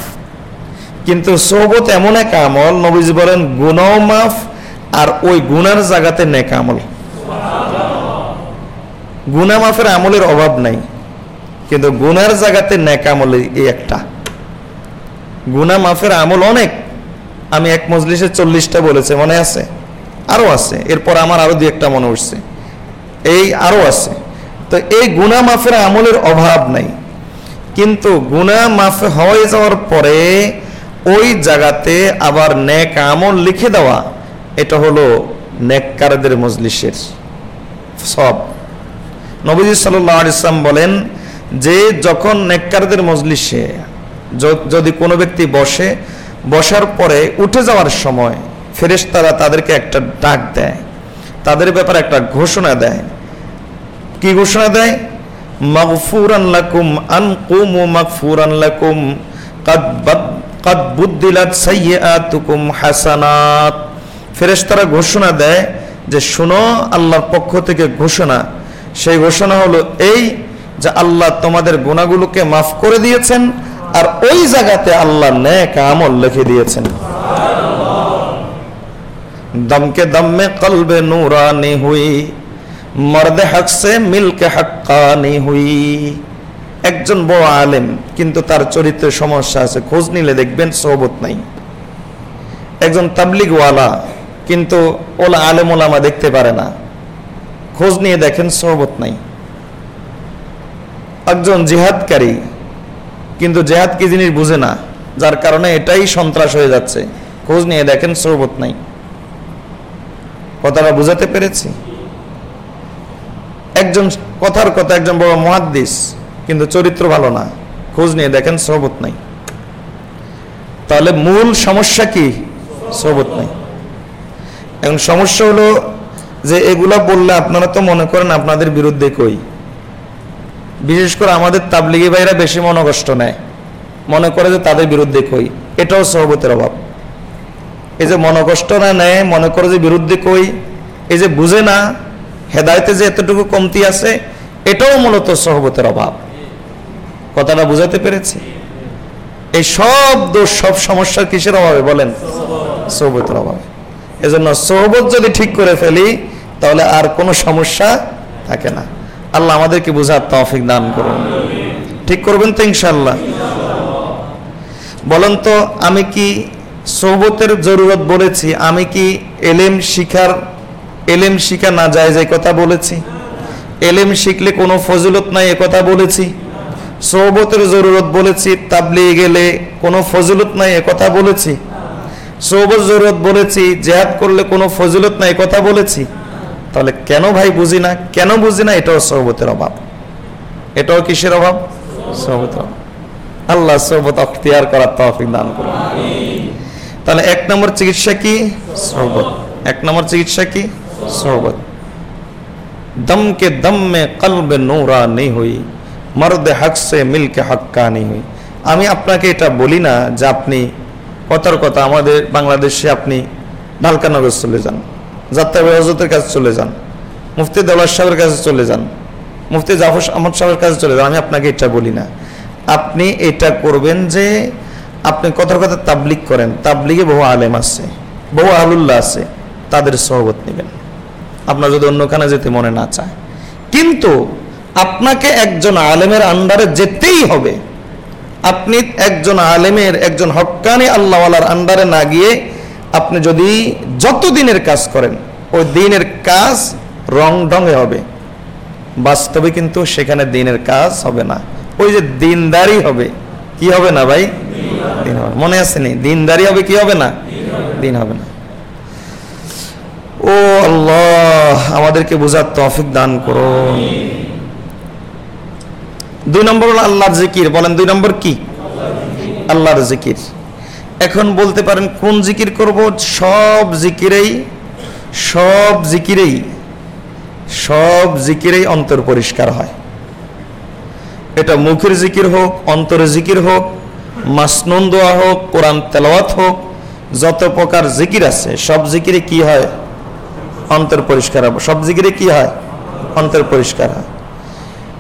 কিন্তু সোহবত এমন এক আমল, নবীজি বলেন গুনাও মাফ আর ওই গুনার জায়গাতে নেক আমল। গুনা মাফের আমলের অভাব নাই, কিন্তু গুনার জায়গাতে নেক আমল এই একটা। গুনা মাফের আমল অনেক। আমি এক মজলিসে চল্লিশটা বলেছে, মনে আছে? আরও আছে। এরপর আমার আরও দু একটা মনে উঠছে। এই আরও আছে। তো এই গুনা মাফের আমলের অভাব নাই। কিন্তু গুনা মাফ হয়ে যাওয়ার পরে ওই জায়গাতে আবার নেক আমল লিখে দেওয়া, এটা হলো নেককারদের মজলিসের সব। নবীজি সাল্লাহ ইসলাম বলেন, যে যখন নেককারদের মজলিসে যদি কোনো ব্যক্তি বসে, বসার পরে উঠে যাওয়ার সময় ফেরেশতারা তাদেরকে একটা ডাক দেয়। তাদের ব্যাপারে একটা ঘোষণা দেয়। কি ঘোষণা দেয়? মাগফুরান লাকুম, আনকুমু মাগফুরান লাকুম, কাদ বাদ- কাদ বুদ্দিলাত সাইয়্যাতুকুম হাসানাত। ফেরেশতারা ঘোষণা দেয় যে, শুনো, আল্লাহর পক্ষ থেকে ঘোষণা। সেই ঘোষণা হলো এই যে, আল্লাহ তোমাদের গুণাগুলোকে মাফ করে দিয়েছেন আর ওই জায়গাতে আল্লাহ নেক আমল লিখে দিয়েছেন। দমকে দমে কলবে নূরানি হুই, মর্দে হক সে মিলকে হক্কানি হুই। একজন বড় আলেম, কিন্তু তার চরিত্রের সমস্যা আছে, খোঁজ নিলে দেখবেন সোহবত নাই। একজন তাবলিগওয়ালা, কিন্তু ওলা আলেম ওলামা দেখতে পারে না। খোঁজ নিয়ে দেখেন সোহবত নাই। একজন জিহাদকারী কিন্তু জেহাদ কি জিনিস বুঝে না, যার কারণে এটাই সন্ত্রাস হয়ে যাচ্ছে। খোঁজ নিয়ে দেখেন সোহবত নাই। কথাটা বুঝাতে পেরেছি? একজন, কথার কথা একজন বড় মহাদ্দিস, কিন্তু চরিত্র ভালো না। খোঁজ নিয়ে দেখেন সোহবত নাই। তাহলে মূল সমস্যা কি? সোহবত নাই। এখন সমস্যা হলো যে এগুলা বললে আপনারা তো মনে করেন আপনাদের বিরুদ্ধে কই? বিশেষ করে আমাদের তাবলিগি ভাইরা বেশি মনোকষ্ট নেয়। মনে করে যে তাদের বিরুদ্ধে কই। এটাও সহবতের অভাব। এই যে মনোকষ্ট না নেয়, মনে করে যে বিরুদ্ধে কই। এই যে বুঝে না, হেদায়তে যে এতটুকু কমতি আছে, এটাও মূলত সহবতের অভাব। কথাটা বুঝাতে পেরেছি? এই সব দোষ, সব সমস্যার কিসের অভাবে বলেন? সহবতের অভাবে। এজন্য সহবত যদি ঠিক করে ফেলি, তাহলে আর কোনো সমস্যা থাকে না। আল্লাহ আমাদেরকে বোঝার তৌফিক দান করুন। ঠিক করবেন তো ইনশাল্লাহ বলেন তো, আমি কি সৌবতের জরুরত বলেছি? আমি কি এলেম শিখার, এলেম শিখা না যায় যে কথা বলেছি? এলেম শিখলে কোনো ফজিলত নাই এ কথা বলেছি? সৌবতের জরুরত বলেছি তাবলি গেলে কোনো ফজিলত নাই এ কথা বলেছি? সৌবত জরুরত বলেছি, জেহাদ করলে কোনো ফজিলত নাই এ কথা বলেছি? তাহলে কেন ভাই বুঝি না কেন বুঝি না এটাও সৌবতের অভাব এটাও কিসের অভাব সৌবতের অভাব আল্লাহ সৌবত অখতিয়ার করার তৌফিক দান করুন তাহলে এক নম্বর চিকিৎসা কি সৌবত এক নম্বর চিকিৎসা কি সৌবত दम के दम में कल्ब नूरा नहीं हुई মর্দে হক সে মিলকে হক্কা নেই হুই আমি আপনাকে এটা বলি না যে আপনি কথার কথা আমাদের বাংলাদেশে আপনি ঢালকানগর চলে যান যাত্রা হজরতের কাছে চলে যান। মুফতি দেওয়ার সাহেবের কাছে চলে যান। মুফতি জাফর আহমদ সাহেবের কাছে চলে যান। আমি আপনাকে এটা বলি না। আপনি এটা করবেন যে আপনি কথার কথা তাবলিক করেন। তাবলিগে বহু আলেম আছে, বহু আলুল্লাহ আছে, তাদের সহবত নেবেন। আপনার যদি অন্যখানে যেতে মনে না চায়। কিন্তু আপনাকে একজন আলেমের আন্ডারে যেতেই হবে। আপনি একজন আলেমের একজন হক্কানি আল্লাহওয়ালার আন্ডারে না গিয়ে আপনি যদি যত দিনের কাজ করেন, ওই দিনের কাজ রং ঢঙে হবে। বাস্তবে কিন্তু সেখানে দিনের কাজ হবে না। ওই যে দিনদারি হবে, কি হবে না ভাই? দিন হবে। মনে আছে নি? দিনদারি হবে, কি হবে না? দিন হবে না। ও আল্লাহ, আমাদেরকে বোঝার তৌফিক দান করুন। দুই নম্বর হলো আল্লাহর জিকির। বলেন, দুই নম্বর কি? আল্লাহর জিকির। এখন বলতে পারেন, কোন জিকির করব? সব জিকিরেই সব জিকিরেই সব জিকিরেই অন্তর পরিষ্কার হয়। এটা মুখের জিকির হোক অন্তরের জিকির হোক, মাসনুন দোয়া হোক, কোরআন তেলাওয়াত হোক, যত প্রকার জিকির আছে, সব জিকিরে কি হয়? অন্তর পরিষ্কার হবে সব জিকিরে কি হয়? অন্তর পরিষ্কার হয়।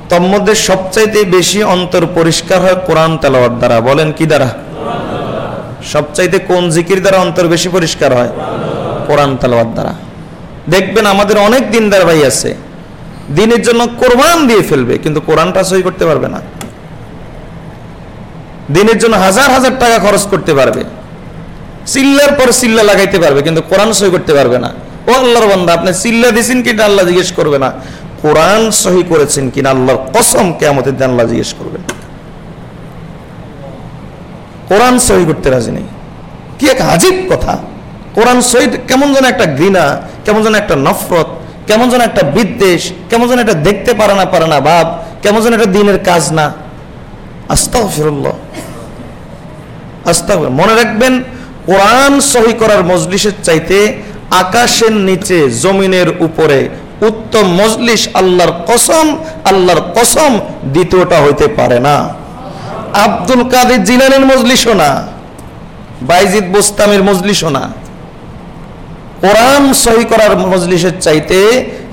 তোর মধ্যে সবচাইতে বেশি অন্তর পরিষ্কার হয় কোরআন তেলাওয়াত দ্বারা। বলেন কি দ্বারা? সবচাইতে কোন জিকির দ্বারা অন্তর বেশি পরিষ্কার হয়? কোরআন তেলাওয়াত দ্বারা। দেখবেন আমাদের অনেক দিনদার ভাই আছে, দিনের জন্য কোরবান দিয়ে ফেলবে, কিন্তু কোরআনটা সই করতে পারবে না। দিনের জন্য হাজার হাজার টাকা খরচ করতে পারবে। সিল্লার পর সিল্লা লাগাইতে পারবে, কিন্তু কোরআন সই করতে পারবে না। ও আল্লাহর বান্দা, আপনি সিল্লা দিয়েছেন কিনা আল্লাহ জিজ্ঞেস করবে না। কোরআন সহি করেছেন কিনা, আল্লাহর কসম কেমতের আল্লাহ জিজ্ঞেস করবেন কোরআন সহি করতে রাজি নেই। কি এক আজীব কথা। কোরআন সহি কেমন যেন একটা ঘৃণা, কেমন যেন একটা নফরত, কেমন যেন একটা বিদ্বেষ, কেমন যেন একটা দেখতে পারে না পারে না ভাব কেমন যেন একটা দিনের কাজ না। আস্তা আস্তাগফিরুল্লাহ। আস্তাগফির মনে রাখবেন, কোরআন সহি করার মজলিসের চাইতে আকাশের নিচে, জমিনের উপরে উত্তম মজলিস আল্লাহর কসম আল্লাহর কসম দ্বিতীয়টা হইতে পারে না। আব্দুল কাদের জিলানের মজলিসও না, বাইজিদ বোস্তামের মজলিসও না। কোরআন সহি করার মজলিসের চাইতে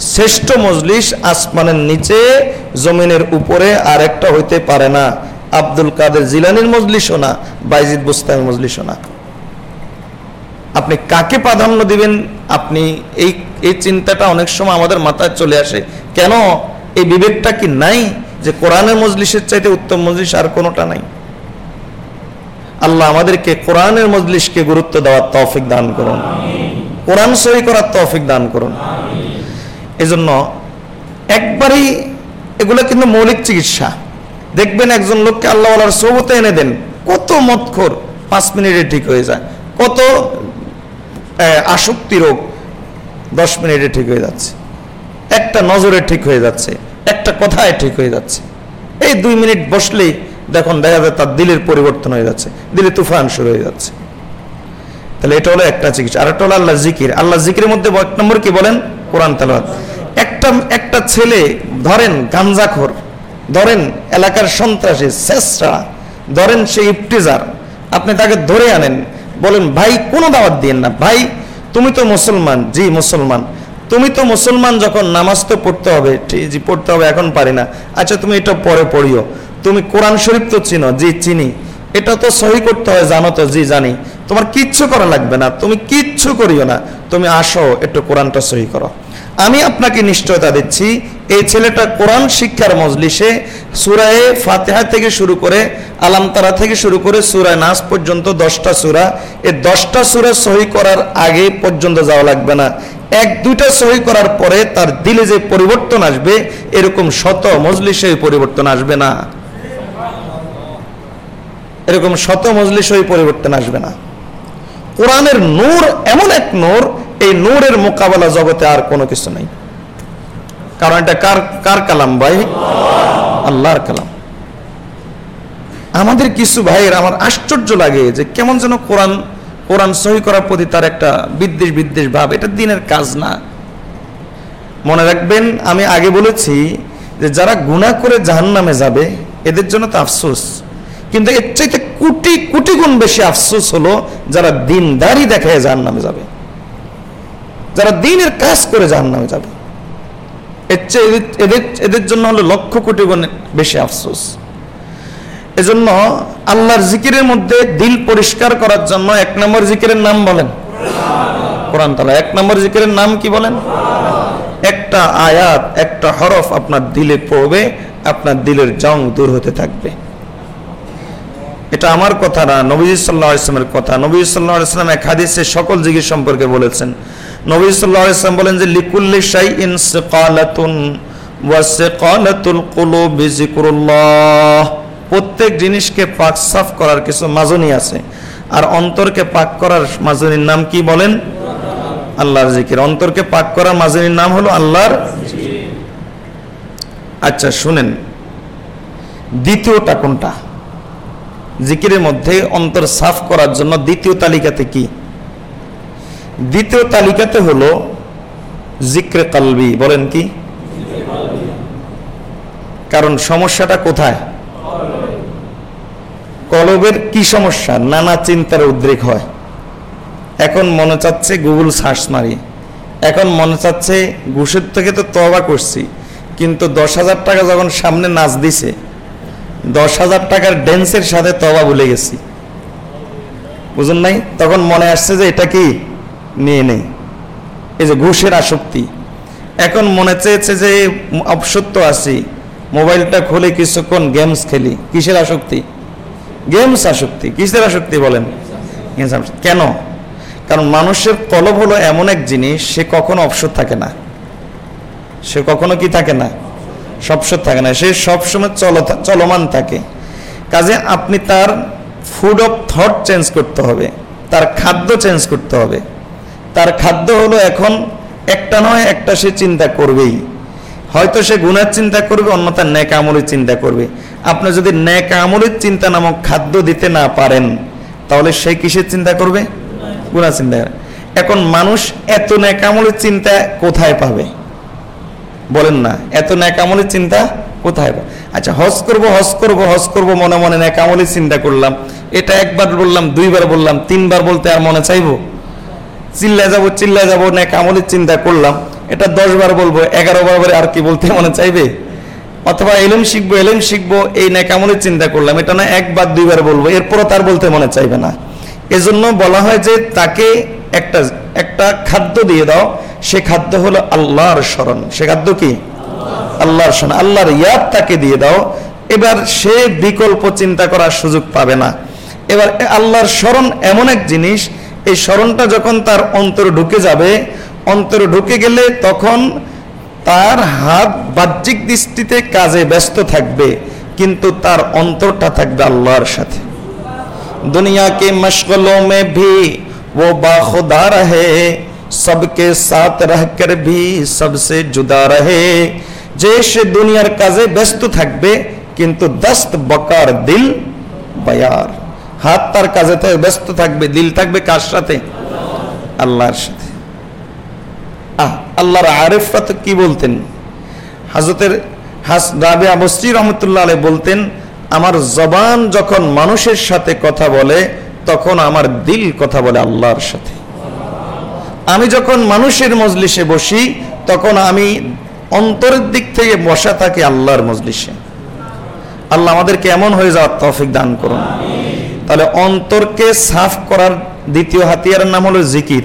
শ্রেষ্ঠ মজলিস আসমানের নিচে, জমিনের উপরে আর একটা হইতে পারে না। আব্দুল কাদের জিলানির মজলিসও না, বাইজিদ বোস্তামের মজলিসও না। আপনি কাকে প্রাধান্য দিবেন? আপনি এই এই চিন্তাটা অনেক সময় আমাদের মাথায় চলে আসে। কেন? এই বিবেকটা কি নাই? যে কোরআনের মজলিসের চাইতে উত্তম মজলিস আর কোনোটা নাই। আল্লাহ আমাদেরকে কোরআনের মজলিসকে গুরুত্ব দেওয়ার তৌফিক দান করুন। কোরআন সহি করার তৌফিক দান করুন। এজন্য একবারই এগুলো কিন্তু মৌলিক চিকিৎসা। দেখবেন একজন লোককে আল্লাহ আল্লাহর সবতে এনে দেন, কত মতখোর পাঁচ মিনিটে ঠিক হয়ে যায়। কত আসক্তি রোগ, দশ মিনিটে ঠিক হয়ে যাচ্ছে। একটা নজরে ঠিক হয়ে যাচ্ছে। একটা কথায় ঠিক হয়ে যাচ্ছে। এই দুই মিনিট বসলেই দেখুন দেখা যায় তার দিলের পরিবর্তন হয়ে যাচ্ছে, দিলে তুফান শুরু হয়ে যাচ্ছে। তাহলে এটা হলো একটা চিকিৎসা আর একটা হলো আল্লাহ জিকির। আল্লাহ জিকিরের মধ্যে এক নম্বর কি বলেন? কোরআন তালাওয়াত। একটা একটা ছেলে ধরেন গাঞ্জাখোর, ধরেন এলাকার সন্ত্রাসী, শেষরা, ধরেন সে ইফটিজার আপনি তাকে ধরে আনেন, বলেন, ভাই, কোনো দাওয়াত দিয়েন না। ভাই, তুমি তো মুসলমান, জি, মুসলমান। তুমি তো মুসলমান যখন নামাজ তো পড়তে হবে পড়তে হবে, এখন পারি না। আচ্ছা তুমি এটা পরে পড়িও। তুমি কোরআন শরীফ তো চিনো, জি, চিনি। এটা তো সহি করতে হয়, জানো তো, জি, জানি। তোমার কিচ্ছু করা লাগবে না, তুমি কিচ্ছু করিও না। তুমি আসো, একটু কোরআনটা সহি করো। আমি আপনাকে নিশ্চয়তা দিচ্ছি, এই ছেলেটা কোরআন শিক্ষার মজলিসে সুরায়ে ফাতেহা থেকে শুরু করে আলামতারা থেকে শুরু করে সুরায় নাস পর্যন্ত দশটা সুরা, এই দশটা সুরা সহি করার আগে পর্যন্ত যাওয়া লাগবে না। এক, দুইটা সহি করার পরে তার দিলে যে পরিবর্তন আসবে, এরকম শত মজলিসে পরিবর্তন আসবে না। এরকম শত মজলিসে পরিবর্তন আসবে না। কোরআনের নূর এমন এক নূর এই নূরের মোকাবেলা জগতে আর কোনো কিছু নেই। কারণ এটা কার কার কালাম ভাই? আল্লাহর কালাম। আমাদের কিছু ভাইয়ের আমার আশ্চর্য লাগে যে কেমন যেন কোরআন কোরআন সহি করার প্রতি তার একটা বিদ্বেষ বিদ্বেষ ভাব। এটা দিনের কাজ না। মনে রাখবেন, আমি আগে বলেছি যে যারা গুনাহ করে জাহান্নামে যাবে, এদের জন্য তো আফসোস। কিন্তু এর চাইতে কোটি কোটি গুণ বেশি আফসোস হলো যারা দিনদারি দেখায় জাহান্নামে যাবে। যারা দিনের কাজ করে জাহান্নামে যাবে। এর চেয়ে এদের- এদের জন্য হলো লক্ষ কোটি গুণ বেশি আফসোস। এজন্য আল্লাহর জিকিরের মধ্যে দিল পরিষ্কার করার জন্য এক নম্বর জিকিরের নাম বলেন। কোরআন তালা এক নম্বর জিকিরের নাম কি বলেন? একটা আয়াত, একটা হরফ আপনার দিলে পড়বে, আপনার দিলের জং দূর হতে থাকবে। এটা আমার কথা না নবী সাল্লাহ ইসলামের কথা। নবী সাল্লাহ ইসলাম এক হাদিসে সকল জিকির সম্পর্কে বলেছেন। নবী বলেন যে, লিকুল্লি শাই ইন প্রত্যেক জিনিসকে পাক সাফ করার কিছু মাজনি আছে। আর অন্তরকে পাক করার মাজনির নাম কি বলেন? আল্লাহর জিকির। অন্তরকে পাক করার মাজনির নাম হলো আল্লাহর আচ্ছা শুনেন। দ্বিতীয়টা কোনটা? জিকিরের মধ্যে অন্তর সাফ করার জন্য দ্বিতীয় তালিকাতে কি? দ্বিতীয় তালিকাতে হলো জিক্রে কালবি, বলেন কি? কারণ সমস্যাটা কোথায়? কলবের কি সমস্যা? নানা চিন্তার উদ্রেক হয়। এখন মনে চাচ্ছে গুগল সার্চ মারি। এখন মনে চাচ্ছে ঘুষের থেকে তো তবা করছি, কিন্তু দশ হাজার টাকা যখন সামনে নাচ দিছে, দশ হাজার টাকার ড্যান্সের সাথে তবা ভুলে গেছি। বুঝুন নাই? তখন মনে আসছে যে এটা কি? নিয়ে নেই। এই যে ঘুষের আসক্তি। এখন মনে চেয়েছে যে অপসত্য আছি। মোবাইলটা খুলে কিছুক্ষণ গেমস খেলি। কিসের আসক্তি? গেমস আসক্তি। কিসের আসক্তি বলেন? কেন? কারণ মানুষের কলব হলো এমন এক জিনিস, সে কখনো অবসর থাকে না। সে কখনো কি থাকে না? সবসর থাকে না। সে সবসময় চল চলমান থাকে। কাজে আপনি তার ফুড অফ থট চেঞ্জ করতে হবে। তার খাদ্য চেঞ্জ করতে হবে। তার খাদ্য হলো এখন একটা নয়, একটা সে চিন্তা করবেই। হয়তো সে গুণার চিন্তা করবে অন্যথা ন্যাক আমলের চিন্তা করবে। আপনি যদি ন্যাক আমলের চিন্তা নামক খাদ্য দিতে না পারেন, তাহলে সে কিসের চিন্তা করবে? গুণা চিন্তা। এখন মানুষ এত ন্যাক আমলের চিন্তা কোথায় পাবে? বলেন না, এত ন্যাক আমলের চিন্তা কোথায় পাবে? আচ্ছা হজ করব হজ করব হজ করব, মনে মনে ন্যাক আমলের চিন্তা করলাম। এটা একবার বললাম, দুইবার বললাম, তিনবার বলতে আর মনে চাইব? চিল্লা যাব চিল্লা যাব ন্যাকামলের চিন্তা করলাম। এটা দশ বার বলব, এগারো বার করে আর কি বলতে মনে চাইবে? অথবা এলেম শিখব এলেম শিখব, এই ন্যাকামলের চিন্তা করলাম। এটা না একবার দুইবার বলব, এরপরও তার বলতে মনে চাইবে না। এজন্য বলা হয় যে তাকে একটা একটা খাদ্য দিয়ে দাও। সে খাদ্য হলো আল্লাহর স্মরণ। সে খাদ্য কি? আল্লাহর স্মরণ। আল্লাহর ইয়াদ তাকে দিয়ে দাও। এবার সে বিকল্প চিন্তা করার সুযোগ পাবে না। এবার আল্লাহর স্মরণ এমন এক জিনিস এই স্মরণটা যখন তার অন্তরে ঢুকে যাবে, অন্তরে ঢুকে গেলে তখন তার হাত বাহ্যিক দৃষ্টিতে কাজে ব্যস্ত থাকবে, কিন্তু তার অন্তরটা থাকবে আল্লাহর সাথে। দুনিয়াকে মশগলো মে ভি ও বা খোদা রহে, সবকে সাথ রহকর ভি সবসে জুদা রহে। যে সে দুনিয়ার কাজে ব্যস্ত থাকবে, কিন্তু দস্ত বকার দিল বয়ার। হাত তার কাজে ব্যস্ত থাকবে, দিল থাকবে কার সাথে? আল্লাহর সাথে। আহ, আল্লাহর আরেফরা তো কি বলতেন? হাজরতের হাস রাবে আবস্ত্রী রহমতুল্লাহ আলাই বলতেন, আমার জবান যখন মানুষের সাথে কথা বলে, তখন আমার দিল কথা বলে আল্লাহর সাথে। আমি যখন মানুষের মজলিসে বসি, তখন আমি অন্তরের দিক থেকে বসা থাকি আল্লাহর মজলিসে। আল্লাহ আমাদেরকে এমন হয়ে যাওয়ার তৌফিক দান করুন। তাহলে অন্তরকে সাফ করার দ্বিতীয় হাতিয়ারের নাম হলো জিকির।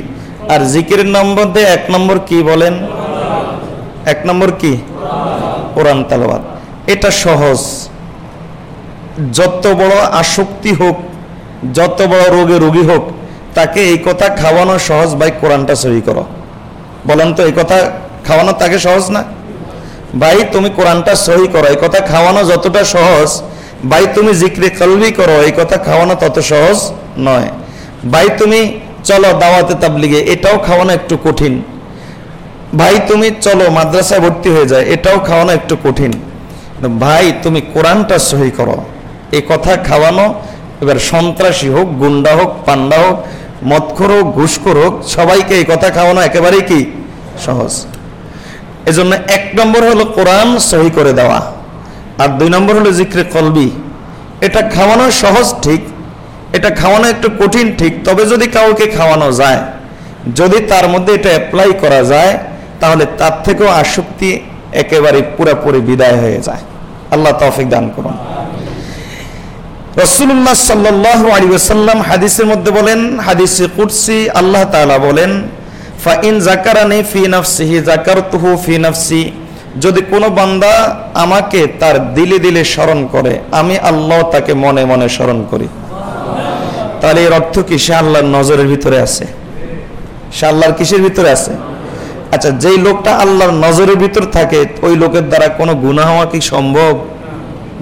আর জিকিরের নম্বর দিয়ে এক নম্বর কি বলেন? এক নম্বর কি? কোরআন তালাবাদ এটা সহজ। যত বড় আসক্তি হোক, যত বড় রোগে রোগী হোক, তাকে এই কথা খাওয়ানো সহজ। ভাই, কোরআনটা সহি করো। বলেন তো, এই কথা খাওয়ানো তাকে সহজ না? ভাই, তুমি কোরআনটা সহি করো। এই কথা খাওয়ানো যতটা সহজ ভাই, তুমি জিক্রে কলবি করো, এই কথা খাওয়ানো তত সহজ নয়। ভাই, তুমি চলো দাওয়াতে তাবলিগে, এটাও খাওয়ানো একটু কঠিন। ভাই, তুমি চলো মাদ্রাসায় ভর্তি হয়ে যায়, এটাও খাওয়ানো একটু কঠিন। ভাই, তুমি কোরআনটা সহি করো। এই কথা খাওয়ানো, এবার সন্ত্রাসী হোক, গুন্ডা হোক, পান্ডা হোক, মদখোর হোক, ঘুষখোর হোক, সবাইকে এই কথা খাওয়ানো একেবারেই কি? সহজ। এজন্য এক নম্বর হলো কোরআন সহি করে দেওয়া। আর দুই নম্বর হলো জিক্রে কলবি। এটা খাওয়ানো সহজ ঠিক, এটা খাওয়ানো একটু কঠিন ঠিক, তবে যদি কাউকে খাওয়ানো যায়, যদি তার মধ্যে এটা অ্যাপ্লাই করা যায়, তাহলে তার থেকেও আসক্তি একেবারে পুরোপুরি বিদায় হয়ে যায়। আল্লাহ তৌফিক দান করুন। রসুল্লাহ সাল্লাহ আলী ওসাল্লাম হাদিসের মধ্যে বলেন, হাদিসে কুরসি আল্লাহ তাআলা বলেন ফাইন জাকারানি ফি নাফসিহি জাকারতুহু ফি নাফসি। যদি কোনো বান্দা আমাকে তার দিলে দিলে স্মরণ করে, আমি আল্লাহ তাকে মনে মনে স্মরণ করি। তাহলে এর অর্থ কি? সে আল্লাহর নজরের ভিতরে আছে। সে আল্লাহর কিসের ভিতরে আছে? আচ্ছা যেই লোকটা আল্লাহর নজরের ভিতর থাকে, ওই লোকের দ্বারা কোনো গুণা হওয়া কি সম্ভব?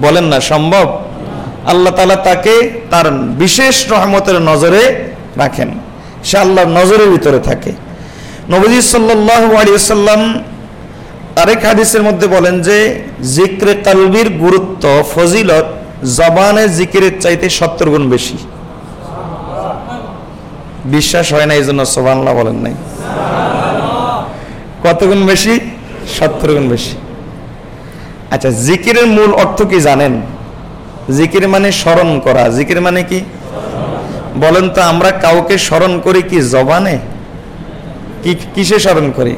বলেন না, সম্ভব? আল্লাহ তালা তাকে তার বিশেষ রহমতের নজরে রাখেন। সে আল্লাহর নজরের ভিতরে থাকে। নবজি সাল্লাহ সাল্লাম আরেক হাদিসের মধ্যে বলেন যে, জিক্রে কালবির গুরুত্ব, ফজিলত জবানে জিকিরের চাইতে সত্তর গুণ বেশি। বিশ্বাস হয় না এই জন্য সোবানলা বলেন নাই। কত গুণ বেশি? সত্তর গুণ বেশি। আচ্ছা জিকিরের মূল অর্থ কি জানেন? জিকির মানে স্মরণ করা। জিকির মানে কি? বলেন তো, আমরা কাউকে স্মরণ করি কি জবানে? কি, কিসে স্মরণ করি?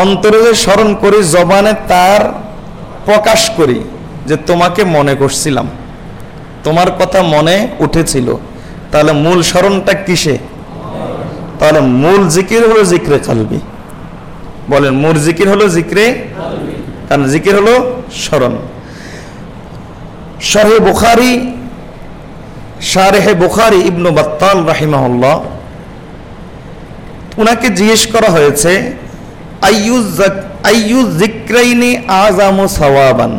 অন্তরে যে স্মরণ করি, জবানে তার প্রকাশ করি যে তোমাকে মনে করছিলাম। তোমার কথা মনে উঠেছিল। তাহলে মূল স্মরণটা কিসে? তাহলে মূল জিকির হলো জিক্রে কালবি। বলেন, মূল জিকির হলো জিক্রে কারণ জিকির হলো স্মরণ। শাহে বুখারি, শারেহে বুখারি ইবনু বাত্তাল রাহিমাহুল্লাহ, উনাকে জিজ্ঞেস করা হয়েছে আইয়ুজ জিক্রাইনি আজামু সাওয়াবান।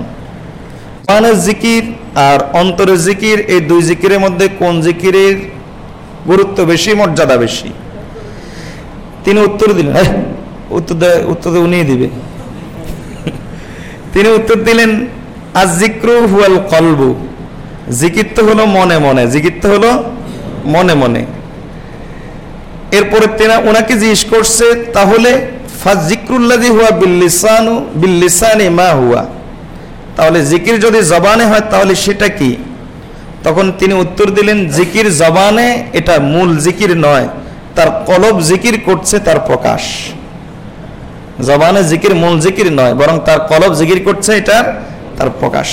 মানে জিকির আর অন্তরের জিকির, এই দুই জিকিরের মধ্যে কোন জিকিরের গুরুত্ব বেশি, মর্যাদা বেশি? তিনি উত্তর দিলেন উত্তর উত্তর উনিই দিবে। তিনি উত্তর দিলেন, আজ জিক্রু হুয়াল কলবু। জিকির তো হলো মনে মনে, জিকির তো হলো মনে মনে। এরপরে তেনা ওনাকে জিজ্ঞেস করছে, তাহলে হুয়া বিল্লিসানি মা হুয়া। তাহলে জিকির যদি জবানে হয়, তাহলে সেটা কি? তখন তিনি উত্তর দিলেন, জিকির জবানে এটা মূল জিকির নয়। তার কলব জিকির করছে, তার প্রকাশ। জবানে জিকির মূল জিকির নয়, বরং তার কলব জিকির করছে, এটা তার প্রকাশ।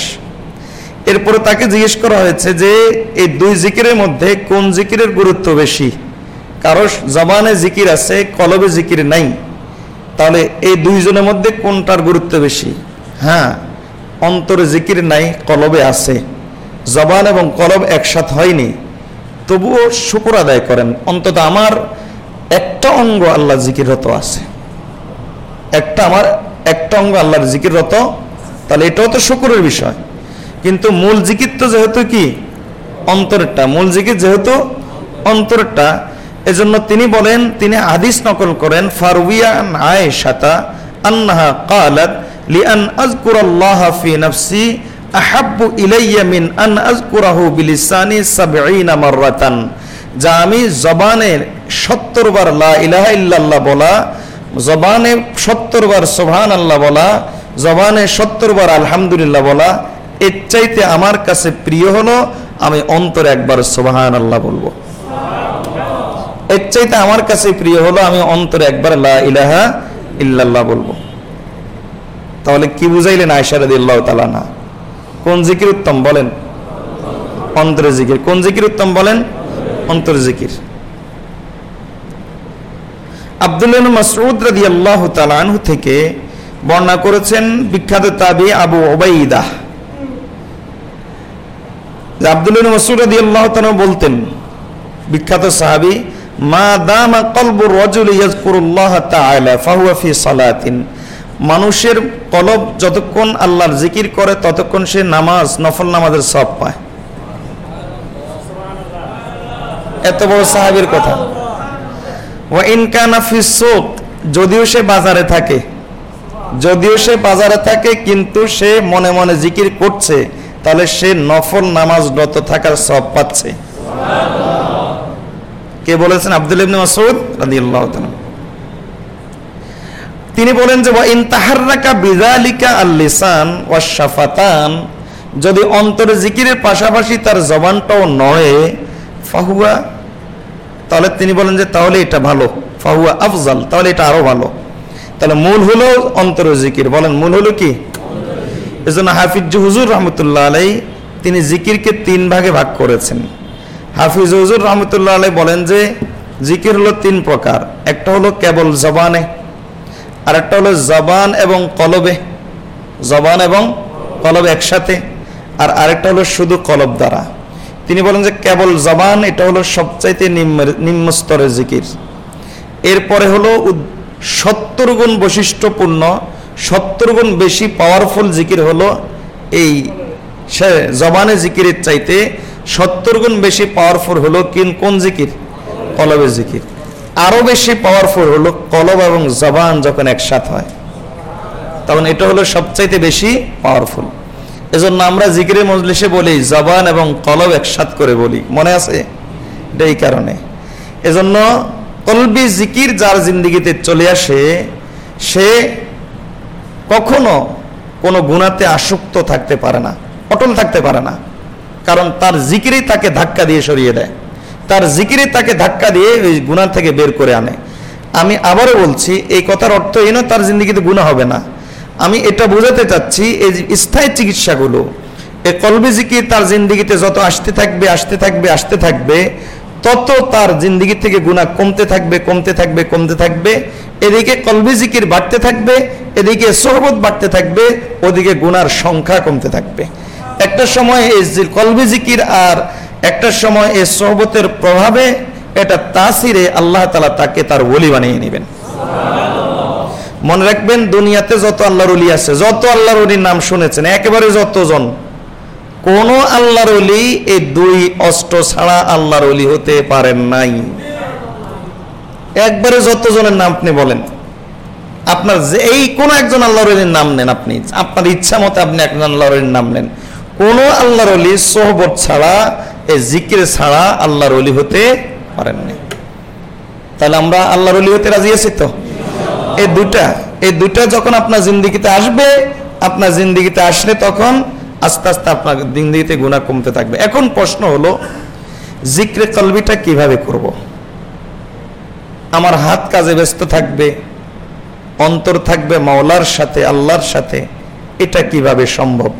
এরপরে তাকে জিজ্ঞেস করা হয়েছে যে, এই দুই জিকিরের মধ্যে কোন জিকিরের গুরুত্ব বেশি? কারও জবানে জিকির আছে, কলবে জিকির নাই। তাহলে এই দুইজনের মধ্যে কোনটার গুরুত্ব বেশি? হ্যাঁ অন্তরে জিকির নাই, কলবে আছে। জবান এবং কলব একসাথ হয়নি। তবুও শুকুর আদায় করেন। অন্তত আমার একটা অঙ্গ আল্লাহ জিকিররত আছে। একটা আমার একটা অঙ্গ আল্লাহর জিকিররত, তাহলে এটাও তো শুকুরের বিষয়। কিন্তু মূল জিকির তো যেহেতু কি? অন্তরেরটা। মূল জিকির যেহেতু অন্তরেরটা এজন্য তিনি বলেন তিনি হাদিস নকল করেন ফারুইয়া আয়েশাতা আন্নাহা قالت لأن أذكر الله في نفسي أحب إلي من أن أذكره بلساني سبعين مرة যা আমি জবানে সত্তর বার লা ইলাহা ইল্লাল্লাহ বলা জবানে সত্তর বার সোহান আল্লাহ বলা জবানে সত্তর বার আলহামদুলিল্লাহ বলা এর চাইতে আমার কাছে প্রিয় হলো আমি অন্তরে একবার সোহান আল্লাহ বলবো এর চাইতে আমার কাছে প্রিয় হলো আমি অন্তরে একবার ইলাহা ইল্লাল্লাহ বলব। তাহলে কি বুঝাইলেন আয়সারদি আল্লাহ না কোন জিকির উত্তম বলেন? অন্তরে জিকির। কোন জিকির উত্তম বলেন? অন্তর জিকির। রাদি আল্লাহ থেকে বর্ণনা করেছেন বিখ্যাত তাবি আবু ওবাইদাহ আব্দুল্লাহ মাসউদ রাদি আল্লাহ তালা বলতেন, বিখ্যাত সাহাবি মা রজুল মানুষের কলব যতক্ষণ আল্লাহর জিকির করে, ততক্ষণ সে নামাজ, নফল নামাজের সব পায়। এত বড় সাহাবীর কথা। ওয়া ইনকানা ফি সুক যদিও সে বাজারে থাকে, যদিও সে বাজারে থাকে, কিন্তু সে মনে মনে জিকির করছে, তাহলে সে নফল নামাজ রত থাকার সব পাচ্ছে। কে বলেছেন? আব্দুল ইবনে মাসউদ রাদিয়াল্লাহু তাআলা। তিনি বলেন যে, ওয়া ইন তাহাররাকা বিযালিকা আল-লিসান ওয়াশ-শাফাতান যদি অন্তরে জিকিরের পাশাপাশি তার জবানটাও নড়ে, ফাহুয়া, তাহলে তিনি বলেন যে, তাহলে এটা ভালো। ফাহুয়া আফজাল, তাহলে এটা আরও ভালো। তাহলে মূল হলো অন্তর জিকির। বলেন, মূল হলো কি? এজন্য হাফিজ হুজুর রহমতুল্লাহ আলাই তিনি জিকিরকে তিন ভাগে ভাগ করেছেন। হাফিজ হুজুর রহমতুল্লাহ আলাই বলেন যে জিকির হলো তিন প্রকার। একটা হলো কেবল জবানে আর একটা হলো জবান এবং কলবে। জবান এবং কলব একসাথে, আর আরেকটা হলো শুধু কলব দ্বারা। তিনি বলেন যে কেবল জবান, এটা হলো সবচাইতে নিম্ন নিম্ন স্তরের জিকির। এরপরে হলো সত্তর গুণ বৈশিষ্ট্যপূর্ণ, সত্তর গুণ বেশি পাওয়ারফুল জিকির হলো এই জবানে জিকিরের চাইতে সত্তর গুণ বেশি পাওয়ারফুল হলো কিন কোন জিকির? কলবের জিকির। আরও বেশি পাওয়ারফুল হলো কলব এবং জবান যখন একসাথ হয়। তখন এটা হলো সবচাইতে বেশি পাওয়ারফুল এজন্য আমরা জিকিরে মজলিসে বলি জবান এবং কলব একসাথ করে বলি। মনে আছে? এটা এই কারণে। এজন্য কলবি জিকির যার জিন্দিগিতে চলে আসে, সে কখনো কোনো গুণাতে আসক্ত থাকতে পারে না, অটল থাকতে পারে না। কারণ তার জিকিরই তাকে ধাক্কা দিয়ে সরিয়ে দেয়। তার জিকিরই তাকে ধাক্কা দিয়ে ওই গুণা থেকে বের করে আনে। আমি আবারও বলছি, এই কথার অর্থ এই নয় তার জিন্দিগিতে গুণা হবে না। আমি এটা বোঝাতে চাচ্ছি, এই স্থায়ী চিকিৎসাগুলো এই কলবি জিকির তার জিন্দিগিতে যত আসতে থাকবে আসতে থাকবে আসতে থাকবে, তত তার জিন্দিগি থেকে গুণা কমতে থাকবে কমতে থাকবে কমতে থাকবে। এদিকে কলবি জিকির বাড়তে থাকবে, এদিকে সোহবত বাড়তে থাকবে, ওদিকে গুনার সংখ্যা কমতে থাকবে। একটা সময় এই কলবি জিকির আর একটা সময় এই সোহবতের প্রভাবে এটা তাসিরে আল্লাহ তালা তাকে তার ওলি বানিয়ে নেবেন। মনে রাখবেন, দুনিয়াতে যত আল্লাহর অলি আছে, যত আল্লাহর অলির নাম শুনেছেন, একেবারে যতজন, কোন আল্লাহর অলি এই দুই অষ্ট ছাড়া আল্লাহর অলি হতে পারেন নাই। একবারে যতজনের নাম আপনি বলেন, আপনার যে এই কোন একজন আল্লাহর নাম নেন আপনি। আপনার ইচ্ছা মতো আপনি একজন আল্লাহর নাম নেন। কোন আল্লাহর অলি সোহবত ছাড়া এই জিকির ছাড়া আল্লাহর অলি হতে পারেননি। তাহলে আমরা আল্লাহর অলি হতে রাজি আছি তো? এই দুটা এই দুটা যখন আপনার জিন্দিগিতে আসবে, আপনার জিন্দিগিতে আসলে তখন আস্তে আস্তে আপনার জিন্দিগিতে গুণা কমতে থাকবে। এখন প্রশ্ন হলো, জিক্রে কলবিটা কীভাবে করব। আমার হাত কাজে ব্যস্ত থাকবে, অন্তর থাকবে মাওলার সাথে, আল্লাহর সাথে, এটা কীভাবে সম্ভব?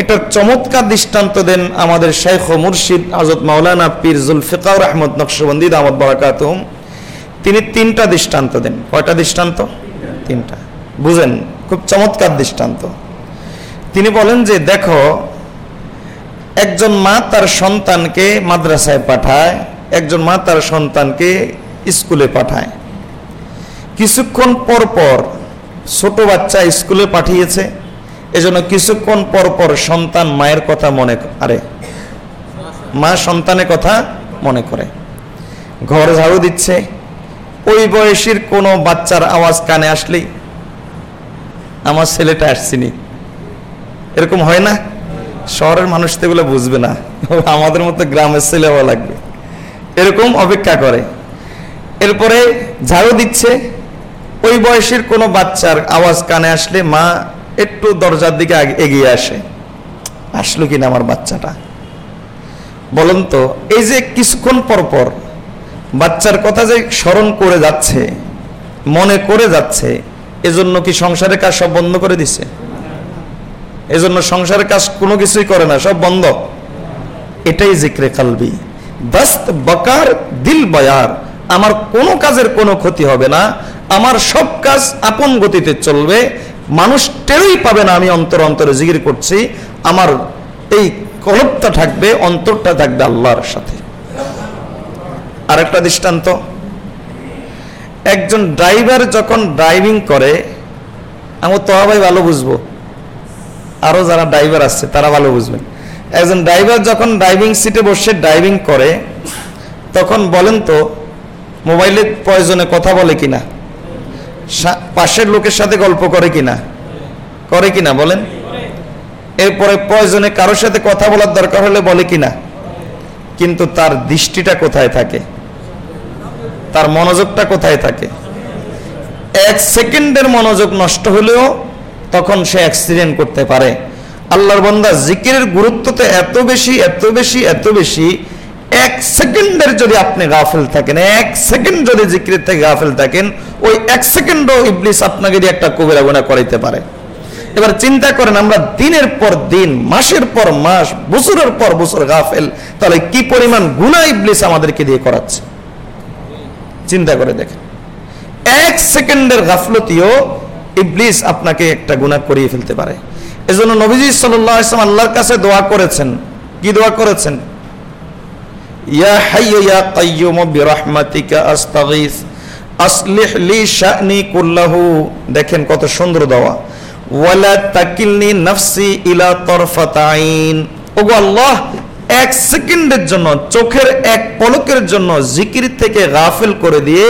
এটার চমৎকার দৃষ্টান্ত দেন আমাদের শেখ মুর্শিদ আজত মাওলানা পীর জুলফিকার আহমদ নকশবন্দি আহমদ বারাকাতুম তিনি তিনটা দৃষ্টান্ত দেন। কয়টা দৃষ্টান্ত? তিনটা। বুঝেন, খুব চমৎকার দৃষ্টান্ত। তিনি বলেন যে, দেখো, একজন মা তার সন্তানকে মাদ্রাসায় পাঠায়, একজন মা তার সন্তানকে স্কুলে পাঠায়। কিছুক্ষণ পর পর ছোট বাচ্চা স্কুলে পাঠিয়েছে। এজন্য কিছুক্ষণ পর পর সন্তান মায়ের কথা মনে আরে, মা সন্তানের কথা মনে করে। ঘর ঝাড়ু দিচ্ছে। ওই বয়সীর কোনো বাচ্চার আওয়াজ কানে আসলেই আমার ছেলেটা আসছিনি। এরকম হয় না? শহরের মানুষ তো এগুলো বুঝবে না। আমাদের মতো গ্রামের ছেলে হওয়া লাগবে। এরকম অপেক্ষা করে। এরপরে ঝাড়ু দিচ্ছে। ওই বয়সের কোনো বাচ্চার আওয়াজ কানে আসলে মা একটু দরজার দিকে এগিয়ে আসে। আসলো কিনা আমার বাচ্চাটা? বলুন তো, এই যে কিছুক্ষণ পর পর বাচ্চার কথা যে স্মরণ করে যাচ্ছে, মনে করে যাচ্ছে, এজন্য কি সংসারের কাজ সব বন্ধ করে দিছে? এজন্য সংসারের কাজ কোনো কিছুই করে না, সব বন্ধ। এটাই জিক্রে কালবি। দস্ত বকার দিল বয়ার, আমার কোনো কাজের কোনো ক্ষতি হবে না, আমার সব কাজ আপন গতিতে চলবে মানুষ টেরই পাবে না, আমি অন্তর অন্তরে জিগির করছি, আমার এই কলবটা থাকবে, অন্তরটা থাকবে আল্লাহর সাথে। আরেকটা দৃষ্টান্ত, একজন ড্রাইভার যখন ড্রাইভিং করে, আমি তো ভাই ভালো বুঝব। আরও যারা ড্রাইভার আছে, তারা ভালো বুঝবেন। একজন ড্রাইভার যখন ড্রাইভিং সিটে বসে ড্রাইভিং করে, তখন বলেন তো মোবাইলের প্রয়োজনে কথা বলে কিনা? পাশের লোকের সাথে গল্প করে কিনা? করে কিনা বলেন? এরপরে প্রয়োজনে কারোর সাথে কথা বলার দরকার হলে বলে কিনা? কিন্তু তার দৃষ্টিটা কোথায় থাকে? তার মনোযোগটা কোথায় থাকে? এক সেকেন্ডের মনোযোগ নষ্ট হলেও তখন সে অ্যাক্সিডেন্ট করতে পারে। আল্লাহর বন্দা জিকিরের গুরুত্ব তো এত বেশি এত বেশি এত বেশি, এক সেকেন্ডের যদি আপনি গাফেল থাকেন, এক সেকেন্ড যদি জিকিরের থেকে গাফেল থাকেন ওই এক সেকেন্ডও ইবলিস আপনাকে দিয়ে একটা কবিরা গুণা করাইতে পারে। এবার চিন্তা করেন, আমরা দিনের পর দিন, মাসের পর মাস, বছরের পর বছর গাফেল, তাহলে কি পরিমাণ গুণা ইবলিস আমাদেরকে দিয়ে করাচ্ছে? চিন্তা করে দেখেন। এক সেকেন্ডের গাফলতিও ইবলিস আপনাকে একটা গুনাহ করিয়ে ফেলতে পারে। এজন্য নবীজি সাল্লাল্লাহু আলাইহি ওয়াসাল্লাম আল্লাহর কাছে দোয়া করেছেন। কি দোয়া করেছেন? ইয়া হাইয়ু ইয়া কাইয়্যুম বিরহমাতিকা আস্তাগীথ দেখেন কত সুন্দর দোয়া ওয়ালা জন্য, চোখের এক পলকের জন্য জিকির থেকে গাফিল করে দিয়ে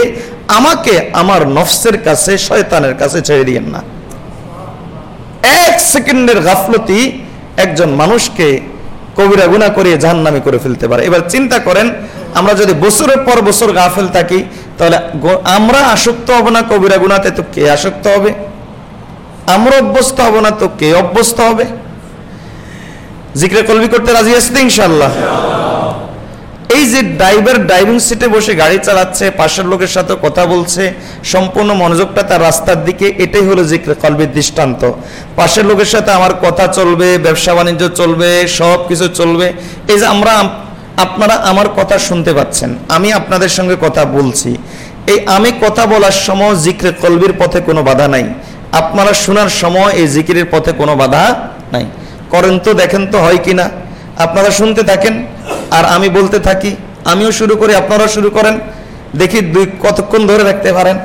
আমাকে আমার নফসের কাছে, শয়তানের কাছে ছেড়ে দিয়েন না। এক সেকেন্ডের গাফলতি একজন মানুষকে কবিরা গুণা করিয়ে জাহান্নামি করে ফেলতে পারে। এবার চিন্তা করেন, আমরা যদি বছরের পর বছর গাফেল থাকি তাহলে আমরা আসক্ত হব না কবিরা গুণাতে তো কে আসক্ত হবে? আমরা অভ্যস্ত হব না, তো কে অভ্যস্ত হবে? জিক্রে কলবি করতে রাজি আছে তো ইনশাল্লাহ এই যে ড্রাইভার ড্রাইভিং সিটে বসে গাড়ি চালাচ্ছে, পাশের লোকের সাথে কথা বলছে, সম্পূর্ণ মনোযোগটা তার রাস্তার দিকে, এটাই হলো জিক্রে কলবির দৃষ্টান্ত। পাশের লোকের সাথে আমার কথা চলবে ব্যবসা বাণিজ্য চলবে সব কিছু চলবে। এই যে আমরা আপনারা আমার কথা শুনতে পাচ্ছেন। আমি আপনাদের সঙ্গে কথা বলছি। এই আমি কথা বলার সময় জিক্রে কলবির পথে কোনো বাধা নাই। আপনারা শোনার সময় এই জিকিরের পথে কোনো বাধা নাই। করেন তো, দেখেন তো হয় কিনা। আপনারা শুনতে থাকেন, আর আমি বলতে থাকি। আমিও শুরু করি, আপনারাও শুরু করেন। দেখি দুই কতক্ষণ ধরে রাখতে পারেন।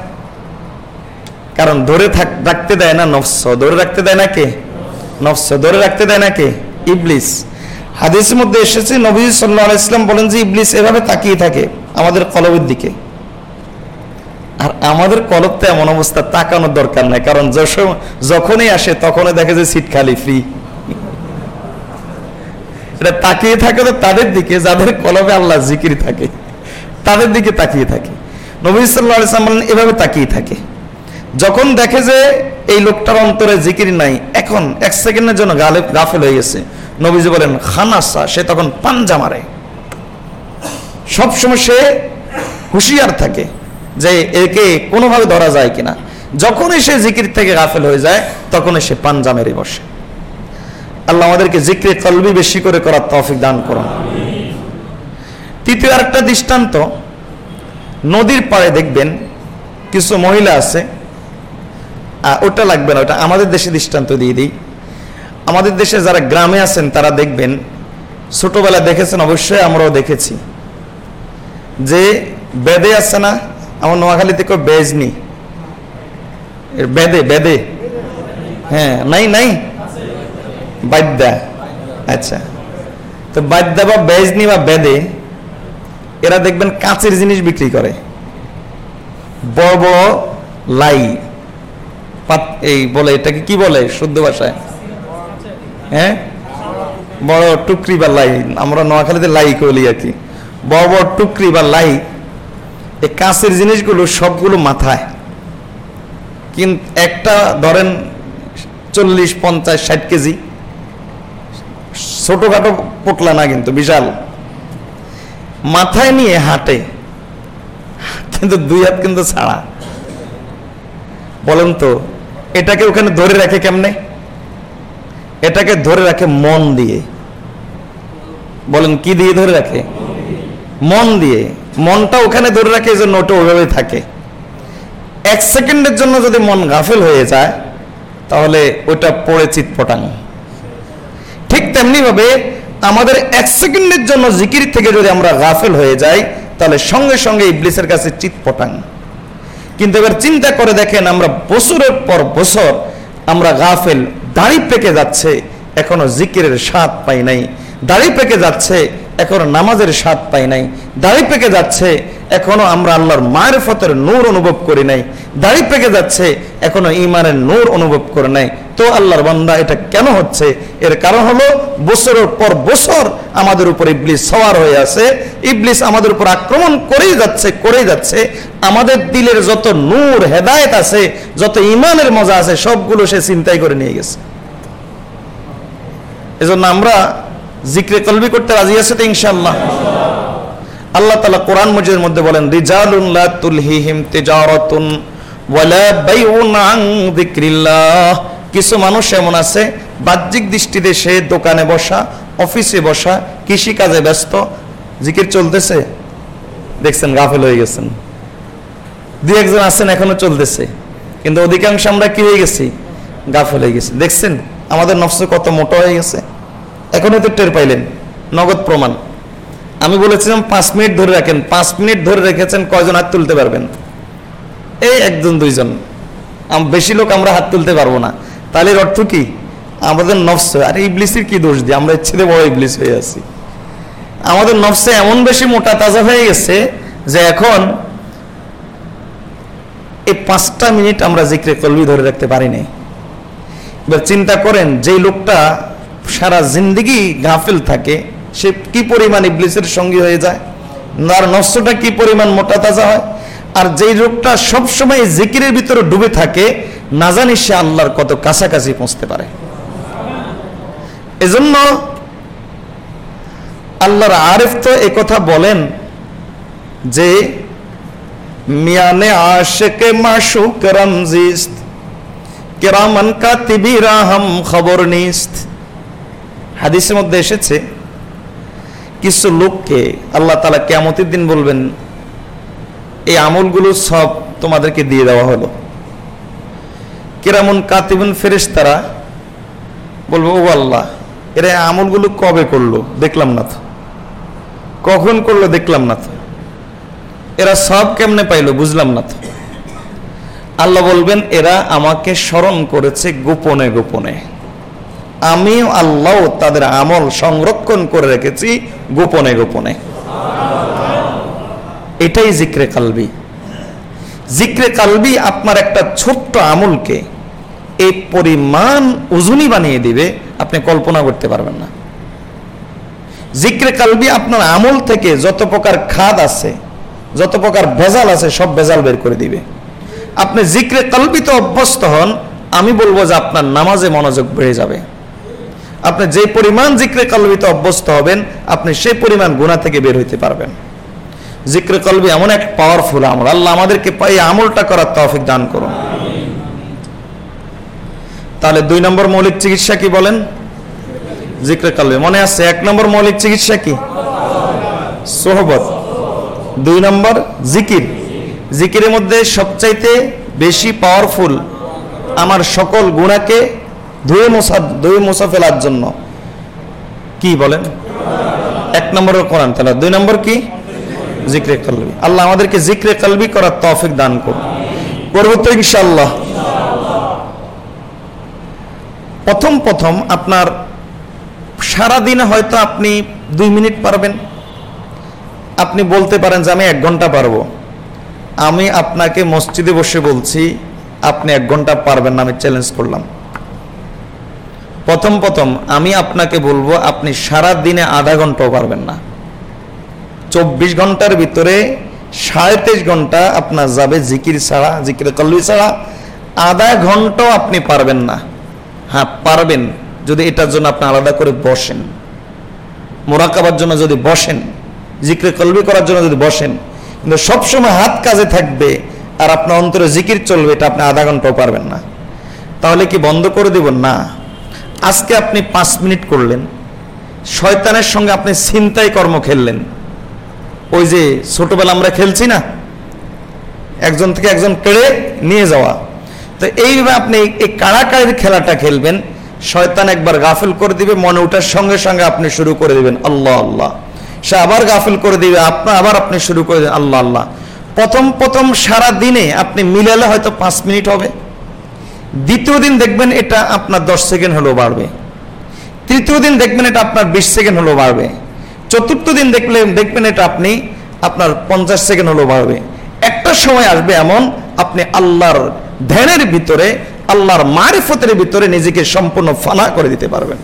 কারণ ধরে থাক, রাখতে দেয় না নফস। ধরে রাখতে দেয় না কে? নফস। ধরে রাখতে দেয় না কে? ইবলিস। হাদিসের মধ্যে এসেছে, নবী সাল্লাহ ইসলাম বলেন যে, ইবলিস এভাবে তাকিয়ে থাকে আমাদের কলবের দিকে। আর আমাদের কলবতে এমন অবস্থা, তাকানোর দরকার নাই। কারণ যখনই আসে তখনই দেখে যে সিট খালি ফ্রি এটা তাকিয়ে থাকে তো তাদের দিকে, যাদের কলবে আল্লাহ জিকির থাকে, তাদের দিকে তাকিয়ে থাকে। নবী সাল্লাহ ইসলাম বলেন, এভাবে তাকিয়ে থাকে। যখন দেখে যে এই লোকটার অন্তরে জিকির নাই, এখন এক সেকেন্ডের জন্য গালে গাফেল হয়ে গেছে। নবীজি বলেন, খানাসা সে তখন পাঞ্জা মারে। সবসময় সে হুঁশিয়ার থাকে যে একে কোনোভাবে ধরা যায় কিনা। যখনই সে জিকির থেকে গাফেল হয়ে যায়, তখনই সে পাঞ্জা মেরে বসে। আল্লাহ আমাদেরকে জিক্রে কলবি বেশি করে করার তৌফিক দান করুন। তৃতীয় আরেকটা দৃষ্টান্ত, নদীর পাড়ে দেখবেন কিছু মহিলা আছে ওটা লাগবে না, ওটা আমাদের দেশে দৃষ্টান্ত দিয়ে দিই। আমাদের দেশে যারা গ্রামে আছেন, তারা দেখবেন, ছোটবেলা দেখেছেন, অবশ্যই আমরাও দেখেছি, যে বেদে আছে না, আমার নোয়াখালী থেকে বেজনি বেদে বেদে? হ্যাঁ নাই নাই? বাদ্যা আচ্ছা। তো বাদ্যা বা বেজনি বা বেদে, এরা দেখবেন কাঁচের জিনিস বিক্রি করে। বড় লাই। এই বলে, এটাকে কি বলে শুদ্ধ ভাষায়? হ্যাঁ? বড় টুকরি বা লাই, আমরা নোয়াখালীতে লাই করি আর কি। বড় বড় টুকরি বা লাই, এই কাঁচের জিনিসগুলো সবগুলো মাথায়। কিন্তু একটা ধরেন চল্লিশ, পঞ্চাশ, ষাট কেজি। ছোটখাটো পোটলা না কিন্তু, বিশাল। মাথায় নিয়ে হাঁটে। কিন্তু দুই হাত কিন্তু ছাড়া। বলেন তো, এটাকে ওখানে ধরে রাখে কেমনে? এটাকে ধরে রাখে মন দিয়ে। বলেন, কি দিয়ে ধরে রাখে? মন দিয়ে। মনটা ওখানে ধরে রাখে জন্য ওটা ওইভাবে থাকে। এক সেকেন্ডের জন্য যদি মন গাফেল হয়ে যায়, তাহলে ওটা পড়ে চিৎপটাং ঠিক তেমনি ভাবে আমাদের এক সেকেন্ডের জন্য জিকির থেকে যদি আমরা গাফেল হয়ে যাই, তাহলে সঙ্গে সঙ্গে ইবলিসের কাছে চিৎপটাং কিন্তু এবার চিন্তা করে দেখেন, আমরা বছরের পর বছর আমরা গাফেল দাড়ি পেকে যাচ্ছে, এখনও জিকিরের স্বাদ পাই নাই। দাড়ি পেকে যাচ্ছে, এখনও নামাজের স্বাদ পাই নাই। দাড়ি পেকে যাচ্ছে, এখনও আমরা আল্লাহর মায়ের ফতের নূর অনুভব করি নাই। দাড়ি পেকে যাচ্ছে, এখনও ইমানের নূর অনুভব করে নাই। তো আল্লাহর বান্দা এটা কেন হচ্ছে? এর কারণ হলো, বছরের পর বছর আমাদের উপর ইবলিস সওয়ার হয়ে আছে। ইবলিস আমাদের উপর আক্রমণ করেই যাচ্ছে করেই যাচ্ছে। আমাদের দিলের যত নূর, হেদায়েত আছে, যত ইমানের মজা আছে, সবগুলো সে চিন্তাই করে নিয়ে গেছে। এজন্য আমরা জিক্রে কলবি করতে রাজি আছে তো ইনশাআল্লাহ। আল্লাহ তাআলা কোরআন মজিদের মধ্যে বলেন, রিজালুন লা তুলহিহিম তিজারাতুন ওয়ালা বাইউন আন যিকরিল্লাহ। কিছু মানুষ এমন আছে, বাহ্যিক দৃষ্টিতে সে দোকানে বসা, অফিসে বসা কৃষি কাজে ব্যস্ত। জিকির চলতেছে? দেখছেন গাফেল হয়ে গেছেন। দুই একজন আছেন, এখনও চলতেছে। কিন্তু অধিকাংশ আমরা কি হয়ে গেছি? গাফেল হয়ে গেছি। দেখছেন আমাদের নফস কত মোটা হয়ে গেছে। এখনও তো টের পাইলেন, নগদ প্রমাণ। আমি বলেছিলাম, পাঁচ মিনিট ধরে রাখেন, পাঁচ মিনিট ধরে রেখেছেন, কয়জন হাত তুলতে পারবেন? এই একজন, দুইজন। বেশি লোক আমরা হাত তুলতে পারব না। তাহলে এর অর্থ কি? আমাদের নফস আরে ইবলিসের কি দোষ দিই আমরা ইচ্ছে বড় ইবলিস হয়ে আছি। আমাদের নফসে এমন বেশি মোটা তাজা হয়ে গেছে যে এখন এই পাঁচটা মিনিট আমরা জিক্রে কলবি ধরে রাখতে পারি নাই এবার চিন্তা করেন, যেই লোকটা সারা জিন্দগি গাফিল থাকে, সে কি পরিমাণ ইবলিসের সঙ্গী হয়ে যায়? আর নষ্টটা কি পরিমাণ মোটা তাজা হয়? আর যেই লোকটা সবসময় জিকিরের ভিতরে ডুবে থাকে না জানি সে আল্লাহর কত কাছাকাছি পৌঁছতে পারে। এজন্য আল্লাহর আরেফ তো কথা বলেন যে, মিয়ানে আশেকে মাসুক রমজিস্ত, কেরামান কাতিবিরা হাম খবর নিস্ত। হাদিসের মধ্যে এসেছে, কিছু লোককে আল্লাহ তালা কেমতের দিন বলবেন, এই আমলগুলো সব তোমাদেরকে দিয়ে দেওয়া হলো। কেরামন কাতিবুন ফেরেস তারা বলব, ও আল্লাহ, এরা আমলগুলো কবে করল? দেখলাম না তো। কখন করল? দেখলাম না তো। এরা সব কেমনে পাইলো? বুঝলাম না তো। আল্লাহ বলবেন, এরা আমাকে স্মরণ করেছে গোপনে গোপনে। আমিও আল্লাহ তাদের আমল সংরক্ষণ করে রেখেছি গোপনে গোপনে। এটাই জিক্রে কালবি। জিক্রে কালবি আপনার একটা ছোট্ট আমলকে এই পরিমাণ ওজনই বানিয়ে দিবে, আপনি কল্পনা করতে পারবেন না। জিক্রে কালবি আপনার আমল থেকে যত প্রকার খাদ আছে, যত প্রকার ভেজাল আছে, সব ভেজাল বের করে দিবে। আপনি জিক্রে কল্পিত অভ্যস্ত হন, আমি বলব যে আপনার নামাজে মনোযোগ বেড়ে যাবে। আপনি যে পরিমাণ জিক্রে কলবিতে অভ্যস্ত হবেন, আপনি সেই পরিমাণ গুণা থেকে বের হইতে পারবেন। জিক্রে কলবি এমন এক পাওয়ারফুল আমল। আল্লাহ আমাদেরকে এই আমলটা করার তৌফিক দান করুন। তাহলে দুই নম্বর মৌলিক চিকিৎসা কি বলেন? জিক্রে কালবে। মনে আছে এক নম্বর মৌলিক চিকিৎসা কি? সোহবত। দুই নম্বর জিকির। জিকিরের মধ্যে সবচাইতে বেশি পাওয়ারফুল আমার সকল গুণাকে ধুয়ে মোছা ধুয়ে মোছা ফেলার জন্য। কি বলেন? এক নম্বর কোরআন তাহলে দুই নম্বর কি? জিক্রে কলবি। আল্লাহ আমাদেরকে জিক্রে কলবি করার তৌফিক দান করুন। করব তো ইনশাআল্লাহ। প্রথম প্রথম আপনার সারা দিনে হয়তো আপনি দুই মিনিট পারবেন। আপনি বলতে পারেন যে আমি এক ঘণ্টা পারব। আমি আপনাকে মসজিদে বসে বলছি, আপনি এক ঘণ্টা পারবেন না, আমি চ্যালেঞ্জ করলাম। প্রথম প্রথম আমি আপনাকে বলব, আপনি সারা দিনে আধা ঘন্টাও পারবেন না। চব্বিশ ঘণ্টার ভিতরে সাড়ে তেইশ ঘণ্টা আপনার যাবে জিকির ছাড়া জিকির কল্লি ছাড়া, আধা ঘন্টাও আপনি পারবেন না। হ্যাঁ পারবেন যদি এটার জন্য আপনি আলাদা করে বসেন। মোরাকাবার জন্য যদি বসেন, জিক্রে কলবি করার জন্য যদি বসেন, কিন্তু সবসময় হাত কাজে থাকবে আর আপনার অন্তরে জিকির চলবে, এটা আপনি আধা ঘন্টাও পারবেন না। তাহলে কি বন্ধ করে দেব? না। আজকে আপনি পাঁচ মিনিট করলেন, শয়তানের সঙ্গে আপনি ছিনতাই কর্ম খেললেন। ওই যে ছোটবেলা আমরা খেলছি না? একজন থেকে একজন কেড়ে নিয়ে যাওয়া। তো এইভাবে আপনি এই কাড়াকাড়ির খেলাটা খেলবেন, শয়তান একবার গাফিল করে দিবে, মনে ওঠার সঙ্গে সঙ্গে আপনি শুরু করে দিবেন, আল্লাহ আল্লাহ। সে আবার গাফিল করে দিবে আপনার আবার আপনি শুরু করে দেবেন, আল্লাহ আল্লাহ। প্রথম প্রথম সারা দিনে আপনি মিলালে হয়তো পাঁচ মিনিট হবে। দ্বিতীয় দিন দেখবেন এটা আপনার দশ সেকেন্ড হলেও বাড়বে। তৃতীয় দিন দেখবেন এটা আপনার বিশ সেকেন্ড হলেও বাড়বে। চতুর্থ দিন দেখলে, দেখবেন এটা আপনি আপনার পঞ্চাশ সেকেন্ড হলেও বাড়বে। একটা সময় আসবে এমন আপনি আল্লাহর ধ্যানের ভিতরে, আল্লাহর মারিফতের ভিতরে নিজেকে সম্পূর্ণ ফানা করে দিতে পারবেন।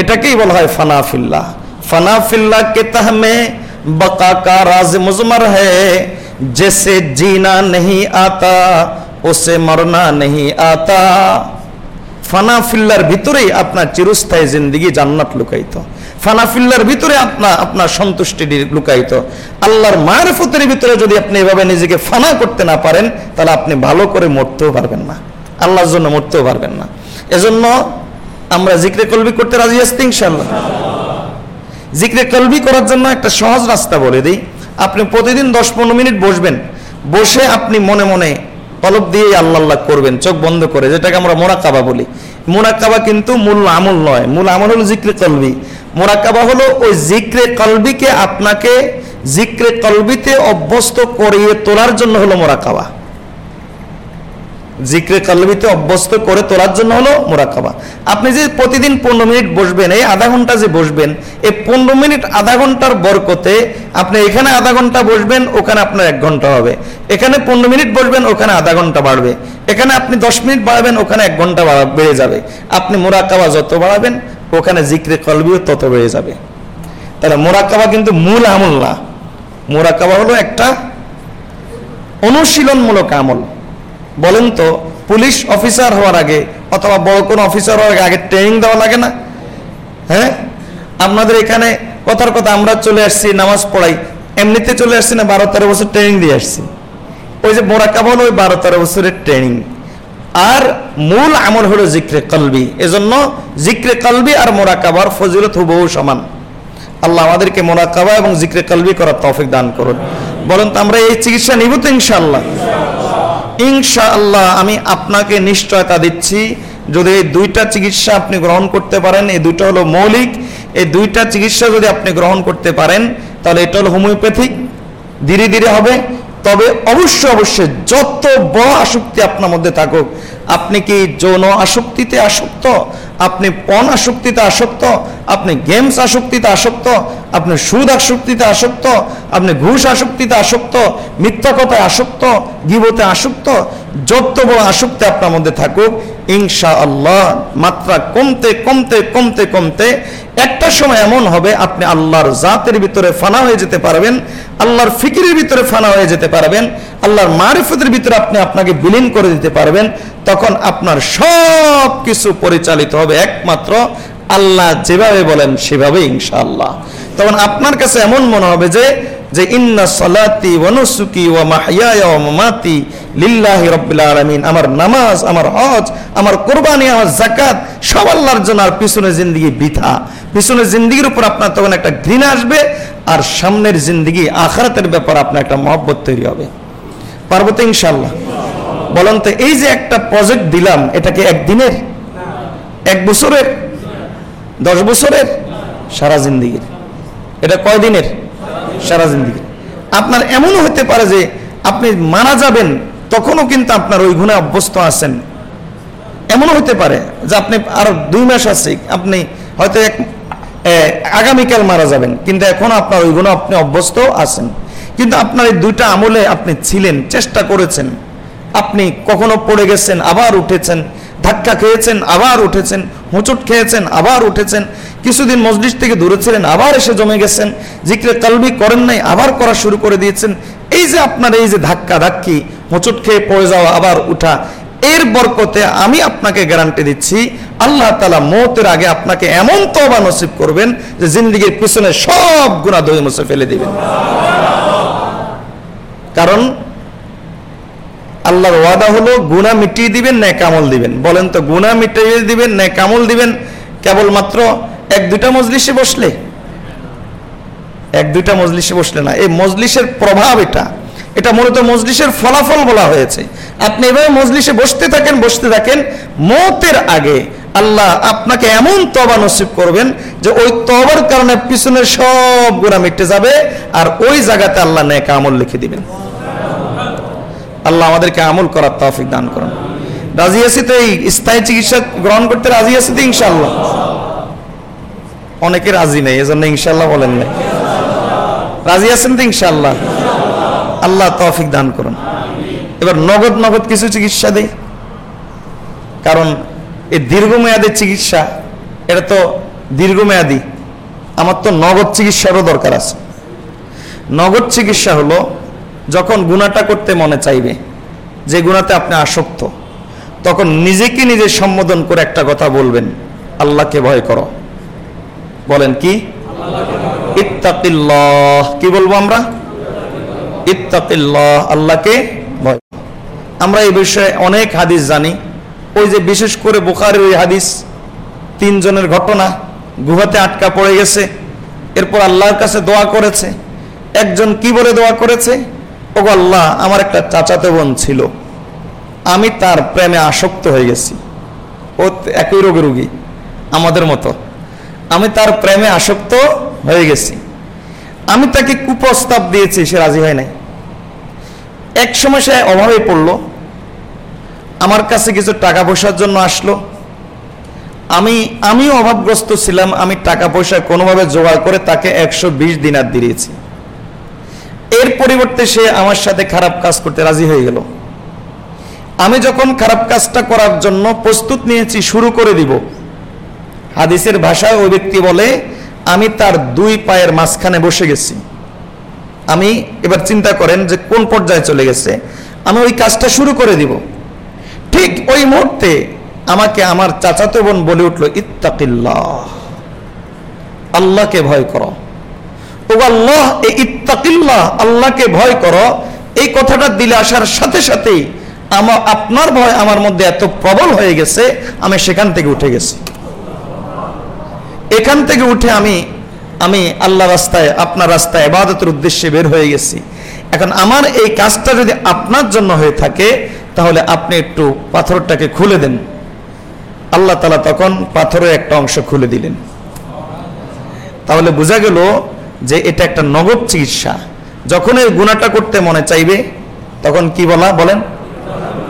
এটাকেই বলা হয় ফানা ফিল্লা ফানা ফিল্লা কে তাহমে বকা কা রাজ মুজমর হেসে জিনা নেই আতা, ওসে মরনা নেই আতা। ফানা ফিল্লার ভিতরেই আপনার চিরস্থায়ী জিন্দিগি জান্নাত লুকাইতো ফানা ফিল্লার ভিতরে আপনার আপনার সন্তুষ্টি লুকাইত আল্লাহর মারফতের ভিতরে যদি আপনি এভাবে নিজেকে ফানা করতে না পারেন, তাহলে আপনি ভালো করে মরতেও পারবেন না। আল্লাহর জন্য মরতেও পারবেন না। এজন্য আমরা জিক্রে কলবি করতে রাজি আসতে ইনশাল্লাহ জিক্রে কলবি করার জন্য একটা সহজ রাস্তা বলে দিই। আপনি প্রতিদিন দশ পনেরো মিনিট বসবেন। বসে আপনি মনে মনে কলব দিয়ে আল্লাহ আল্লাহ করবেন, চোখ বন্ধ করে। যেটাকে আমরা মোরাকাবা বলি। মোরাকাবা কিন্তু মূল আমল নয়। মূল আমল হল জিক্রে কলবি। মোরাকাবা হলো ওই জিক্রে কলবিকে আপনাকে জিক্রে কলবিতে অভ্যস্ত করিয়ে তোলার জন্য হলো মোরাকাবা। জিক্রে কলবিতে অভ্যস্ত করে তোলার জন্য হলো মোরাকাবা। আপনি যে প্রতিদিন পনেরো মিনিট বসবেন, এই আধা ঘণ্টা যে বসবেন, এই পনেরো মিনিট আধা ঘণ্টার বরকতে আপনি এখানে আধা ঘণ্টা বসবেন, ওখানে আপনার এক ঘণ্টা হবে। এখানে পনেরো মিনিট বসবেন, ওখানে আধা ঘণ্টা বাড়বে। এখানে আপনি দশ মিনিট বাড়াবেন, ওখানে এক ঘণ্টা বাড়া- যাবে। আপনি মোরাকাবা যত বাড়াবেন ওখানে জিক্রে কলবিও তত বেড়ে যাবে। তাহলে মোরাকাবা কিন্তু মূল আমল না। মোরাকাবা হলো একটা অনুশীলনমূলক আমল। বলেন তো, পুলিশ অফিসার হওয়ার আগে অথবা বড় কোনো অফিসার হওয়ার আগে ট্রেনিং দেওয়া লাগে না? হ্যাঁ? আপনাদের এখানে কথার কথা আমরা চলে আসছি, নামাজ পড়াই, এমনিতে চলে আসছি না, বারো তেরো বছর ট্রেনিং দিয়ে আসছি। ওই যে মোরাকাবা হলো ওই বারো তেরো বছরের ট্রেনিং। আর মূল আমল হলো জিক্রে কলবি। এজন্য জিক্রে কলবি আর মোরাকাবার ফজিলত হুবহু সমান। আল্লাহ আমাদেরকে মোরাকাবা এবং জিক্রে কলবি করার তৌফিক দান করুন। বলেন তো, আমরা এই চিকিৎসা নিব তো ইনশাআল্লাহ? ইনশাআল্লাহ, আমি আপনাকে নিশ্চয়তা দিচ্ছি। যদি এই দুইটা চিকিৎসা আপনি গ্রহণ করতে পারেন, এই দুইটা হলো মৌলিক। এই দুইটা চিকিৎসা যদি আপনি গ্রহণ করতে পারেন, তাহলে এটা হলো হোমিওপ্যাথিক ধীরে ধীরে হবে। তবে অবশ্যই অবশ্যই যত বড় আসক্তি আপনার মধ্যে থাকুক, আপনি কি যৌন আসক্তিতে আসক্ত? আপনি পণ আসক্তিতে আসক্ত? আপনি গেমস আসক্তিতে আসক্ত? আপনি সুদ আসক্তিতে আসক্ত? আপনি ঘুষ আসক্তিতে আসক্ত? মিথ্যা কথায় আসক্ত? গিবতে আসক্ত? যত বড় আসক্তি আপনার মধ্যে থাকুক ইনশা আল্লাহ মাত্রা কমতে কমতে কমতে কমতে একটা সময় এমন হবে, আপনি আল্লাহর জাতের ভিতরে ফানা হয়ে যেতে পারবেন, আল্লাহর ফিকিরের ভিতরে ফানা হয়ে যেতে পারবেন, আল্লাহর মারিফতের ভিতরে আপনি আপনাকে বিলীন করে দিতে পারবেন, তখন আপনার সব কিছু পরিচালিত হবে। একমাত্র আল্লাহ যেভাবে বলেন সেভাবে ইনশাআল্লাহ। তখন আপনার কাছে এমন মনে হবে যে যে ইন্না সলাতি ওয়া নুসুকি ওয়া মাহইয়ায়া ওয়া মামাতি লিল্লাহি রাব্বিল আলামিন। আমার নামাজ, আমার হজ, আমার কুরবানি, আমার যাকাত সব আল্লাহর জন্য। আর পিছনের জিন্দেগি বৃথা। পিছনের জিন্দেগির উপর আপনার তখন একটা ঘৃণা আসবে আর সামনের জিন্দেগি আখিরাতের ব্যাপার আপনার একটা মহব্বত তৈরি হবে। পারব তো ইনশাআল্লাহ? বলেন তো, এই যে একটা প্রজেক্ট দিলাম এটাকে একদিনের? এক বছরের? দশ বছরের? সারা জিন্দিগির। এটা কয় দিনের? সারা জিন্দিগি আপনার এমনও হতে পারে যে আপনি মারা যাবেন, তখনও কিন্তু আপনার ওই গুণে অভ্যস্ত আছেন। এমনও হতে পারে যে আপনি আরও দুই মাস আছে, আপনি হয়তো এক আগামীকাল মারা যাবেন, কিন্তু এখন আপনার ওই গুণে আপনি অভ্যস্ত আছেন। কিন্তু আপনার এই দুইটা আমলে আপনি ছিলেন, চেষ্টা করেছেন। আপনি কখনো পড়ে গেছেন, আবার উঠেছেন ধাক্কা খেয়েছেন, আবার উঠেছেন, হোঁচট খেয়েছেন, আবার উঠেছেন, কিছুদিন মসজিদ থেকে দূরে ছিলেন, আবার এসে জমে গেছেন, জিক্রে কালবি করেন নাই, আবার করা শুরু করে দিয়েছেন। এই যে আপনার এই যে ধাক্কা ধাক্কি, হোঁচট খেয়ে পড়ে যাওয়া, আবার উঠা, এর বরকতে আমি আপনাকে গ্যারান্টি দিচ্ছি, আল্লাহ তালা মৌতের আগে আপনাকে এমন তবা নসিব করবেন যে জিন্দিগির পিছনে সব গুণা দই মুছে ফেলে দিবেন। কারণ আল্লাহর ওয়াদা হলো গুণা মিটিয়ে দিবেন ন্যায় কামল দিবেন। বলেন তো গুণা মিটিয়ে দিবেন ন্যায় কামল দিবেন? কেবলমাত্র এক দুইটা মজলিসে বসলে? এক দুইটা মজলিসে বসলে না। এই মজলিসের প্রভাব এটা। এটা মূলত মজলিসের ফলাফল বলা হয়েছে। আপনি এভাবে মজলিসে বসতে থাকেন বসতে থাকেন, মতের আগে আল্লাহ আপনাকে এমন তবা নসিব করবেন যে ওই তবার কারণে পিছনের সব গুণা মিটে যাবে আর ওই জায়গাতে আল্লাহ ন্যায় আমল লিখে দিবেন। আল্লাহ আমাদেরকে আমল করার তৌফিক দান করুন। রাজি আছি তো এই স্থায়ী চিকিৎসা গ্রহণ করতে রাজি আছি তো ইনশাল্লাহ অনেকে রাজি নেই, এজন্য ইনশাল্লাহ বলেন নাই। রাজি আছেন তো ইনশাল্লাহ আল্লাহ তৌফিক দান করুন। এবার নগদ নগদ কিছু চিকিৎসা দেই। কারণ এই দীর্ঘমেয়াদী চিকিৎসা, এটা তো দীর্ঘমেয়াদী। আমার তো নগদ চিকিৎসারও দরকার আছে। নগদ চিকিৎসা হলো যখন গুণাটা করতে মনে চাইবে, যে গুণাতে আপনি আসক্ত, তখন নিজেকে নিজে সম্বোধন করে একটা কথা বলবেন, আল্লাহকে ভয় করো। বলেন কি? ইত্তাকিল্লাহ। কি বলব আমরা? ইত্তাকিল্লাহ, আল্লাহকে ভয় আমরা এই বিষয়ে অনেক হাদিস জানি। ওই যে বিশেষ করে বুখারের ওই হাদিস, তিনজনের ঘটনা, গুহাতে আটকা পড়ে গেছে। এরপর আল্লাহর কাছে দোয়া করেছে। একজন কি বলে দোয়া করেছে? ও আল্লাহ, আমার একটা চাচাতো বোন ছিল। আমি তার প্রেমে আসক্ত হয়ে গেছি। ও একই রোগ রোগী, আমাদের মতো। আমি তার প্রেমে আসক্ত হয়ে গেছি। আমি তাকে কুপ্রস্তাব দিয়েছি, সে রাজি হয় নাই। এক সময় সে অভাবে পড়ল। আমার কাছে কিছু টাকা পয়সার জন্য আসলো। আমি, আমিও অভাবগ্রস্ত ছিলাম। আমি টাকা পয়সা কোনোভাবে জোগাড় করে তাকে একশো বিশ দিনার দিয়েছি। এর পরিবর্তে সে আমার সাথে খারাপ কাজ করতে রাজি হয়ে গেল। আমি যখন খারাপ কাজটা করার জন্য প্রস্তুত নিয়েছি, শুরু করে দিব। হাদিসের ভাষায় ওই ব্যক্তি বলে, আমি তার দুই পায়ের মাঝখানে বসে গেছি। আমি এবার চিন্তা করেন যে কোন পর্যায়ে চলে গেছে। আমি ওই কাজটা শুরু করে দিব। ঠিক ওই মুহূর্তে আমাকে আমার চাচাতো বোন বলে উঠল, ইত্তাকিল্লাহ, আল্লাহকে ভয় করো। ও আল্লাহ এই ইত্তাকিল্লাহ, আল্লাহকে ভয় করো। এই কথাটা দিলে আসার সাথে সাথেই আমার আপনার ভয় আমার মধ্যে এত প্রবল হয়ে গেছে, আমি সেখান থেকে উঠে গেছি। এখান থেকে উঠে আমি আমি আল্লাহ রাস্তায়, আপনার রাস্তায় এবাদতের উদ্দেশ্যে বের হয়ে গেছি। এখন আমার এই কাজটা যদি আপনার জন্য হয়ে থাকে, তাহলে আপনি একটু পাথরটাকে খুলে দেন। আল্লাহ তালা তখন পাথরের একটা অংশ খুলে দিলেন। তাহলে বোঝা গেল যে এটা একটা নগদ চিকিৎসা। যখন এই গুণাটা করতে মনে চাইবে, তখন কি বলা, বলেন?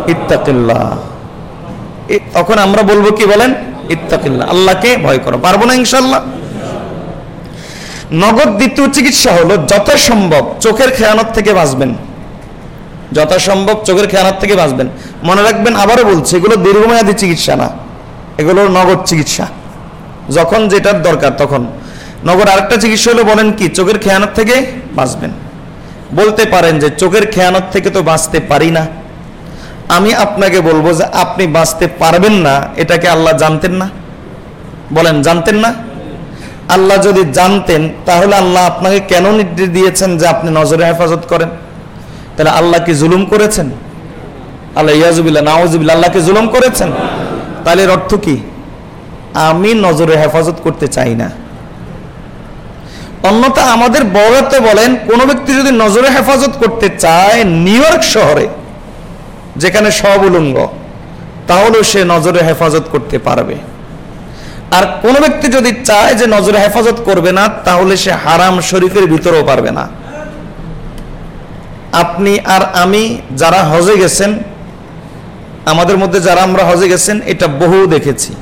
ইত্তাকিল্লাহ। এ- তখন আমরা বলব কি বলেন? ইত্তাকিল্লাহ। আল্লাহকে ভয় করো। পারব না ইনশাল্লাহ নগদ দ্বিতীয় চিকিৎসা হলো, যথাসম্ভব চোখের খেয়ানত থেকে বাঁচবেন। যথাসম্ভব চোখের খেয়ানত থেকে বাঁচবেন। মনে রাখবেন, আবারও বলছি, এগুলো দীর্ঘমেয়াদী চিকিৎসা না। এগুলো নগদ চিকিৎসা। যখন যেটার দরকার, তখন। নগদ আরেকটা চিকিৎসা হলো, বলেন কি, চোখের খেয়ানত থেকে বাঁচবেন। বলতে পারেন যে চোখের খেয়ানত থেকে তো বাঁচতে পারি না। আমি আপনাকে বলব যে আপনি বাঁচতে পারবেন না, এটাকে আল্লাহ জানতেন না। বলেন, জানতেন না? আল্লাহ যদি জানতেন, তাহলে আল্লাহ আপনাকে কেন নির্দেশ দিয়েছেন যে আপনি নজরে হেফাজত করেন? তাহলে আল্লাহ কি জুলুম করেছেন? আল্লাহ ইয়াজুবিল্লাহ নাওজুবিল্লাহ আল্লাহকে জুলুম করেছেন? তাহলে এর অর্থ কি? আমি নজরে হেফাজত করতে চাই না। অন্যথা আমাদের বড় তো বলেন, কোন ব্যক্তি যদি নজরে হেফাজত করতে চায় নিউ ইয়র্ক শহরে, যেখানে সব উলঙ্গ, তাহলেও সে নজরে হেফাজত করতে পারবে। আর কোন ব্যক্তি যদি চায় যে নজরে হেফাজত করবে না, তাহলে সে হারাম শরীফের ভিতরেও পারবে না। আপনি আর আমি যারা হজে গেছেন, আমাদের মধ্যে যারা আমরা হজে গেছেন, এটা বহু দেখেছি।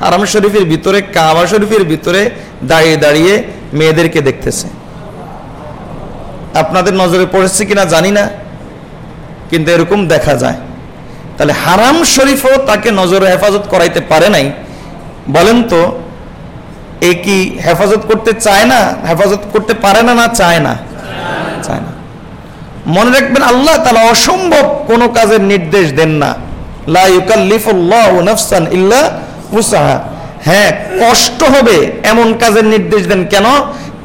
হারাম শরীফের ভিতরে, কাবা শরীফের ভিতরে দাঁড়িয়ে দাঁড়িয়ে মেয়েদেরকে দেখতেছে। আপনাদের নজরে পড়েছে কিনা জানি না, কিন্তু এরকম দেখা যায়। তাহলে হারাম শরীফও তাকে নজরে হেফাজত করাইতে পারে নাই। বলেন তো, এ কি হেফাজত করতে চায় না, হেফাজত করতে পারে না না চায় না? চায় না। মনে রাখবেন আল্লাহ তালা অসম্ভব কোনো কাজের নির্দেশ দেন না। লা ইউকাল্লিফুল্লাহু নাফসান ইল্লা উসাহা হ্যাঁ কষ্ট হবে এমন কাজের নির্দেশ দেন কেন?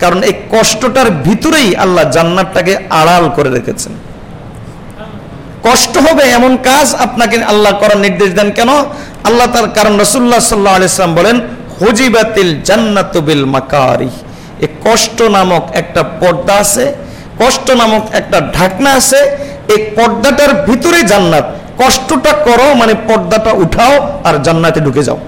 কারণ এই কষ্টটার ভিতরেই আল্লাহ জান্নাতটাকে আড়াল করে রেখেছেন। কষ্ট হবে এমন কাজ আপনাকে আল্লাহ করার নির্দেশ দেন কেন? আল্লাহ তার কারণ রসুল্লাহ সাল্লাহ আলাইসলাম বলেন, হুজিবাতিল জান্নাত বিল মাকারি এ কষ্ট নামক একটা পর্দা আছে, কষ্ট নামক একটা ঢাকনা আছে, এই পর্দাটার ভিতরে জান্নাত। কষ্টটা করো মানে পর্দাটা উঠাও আর জান্নাতে ঢুকে যাও।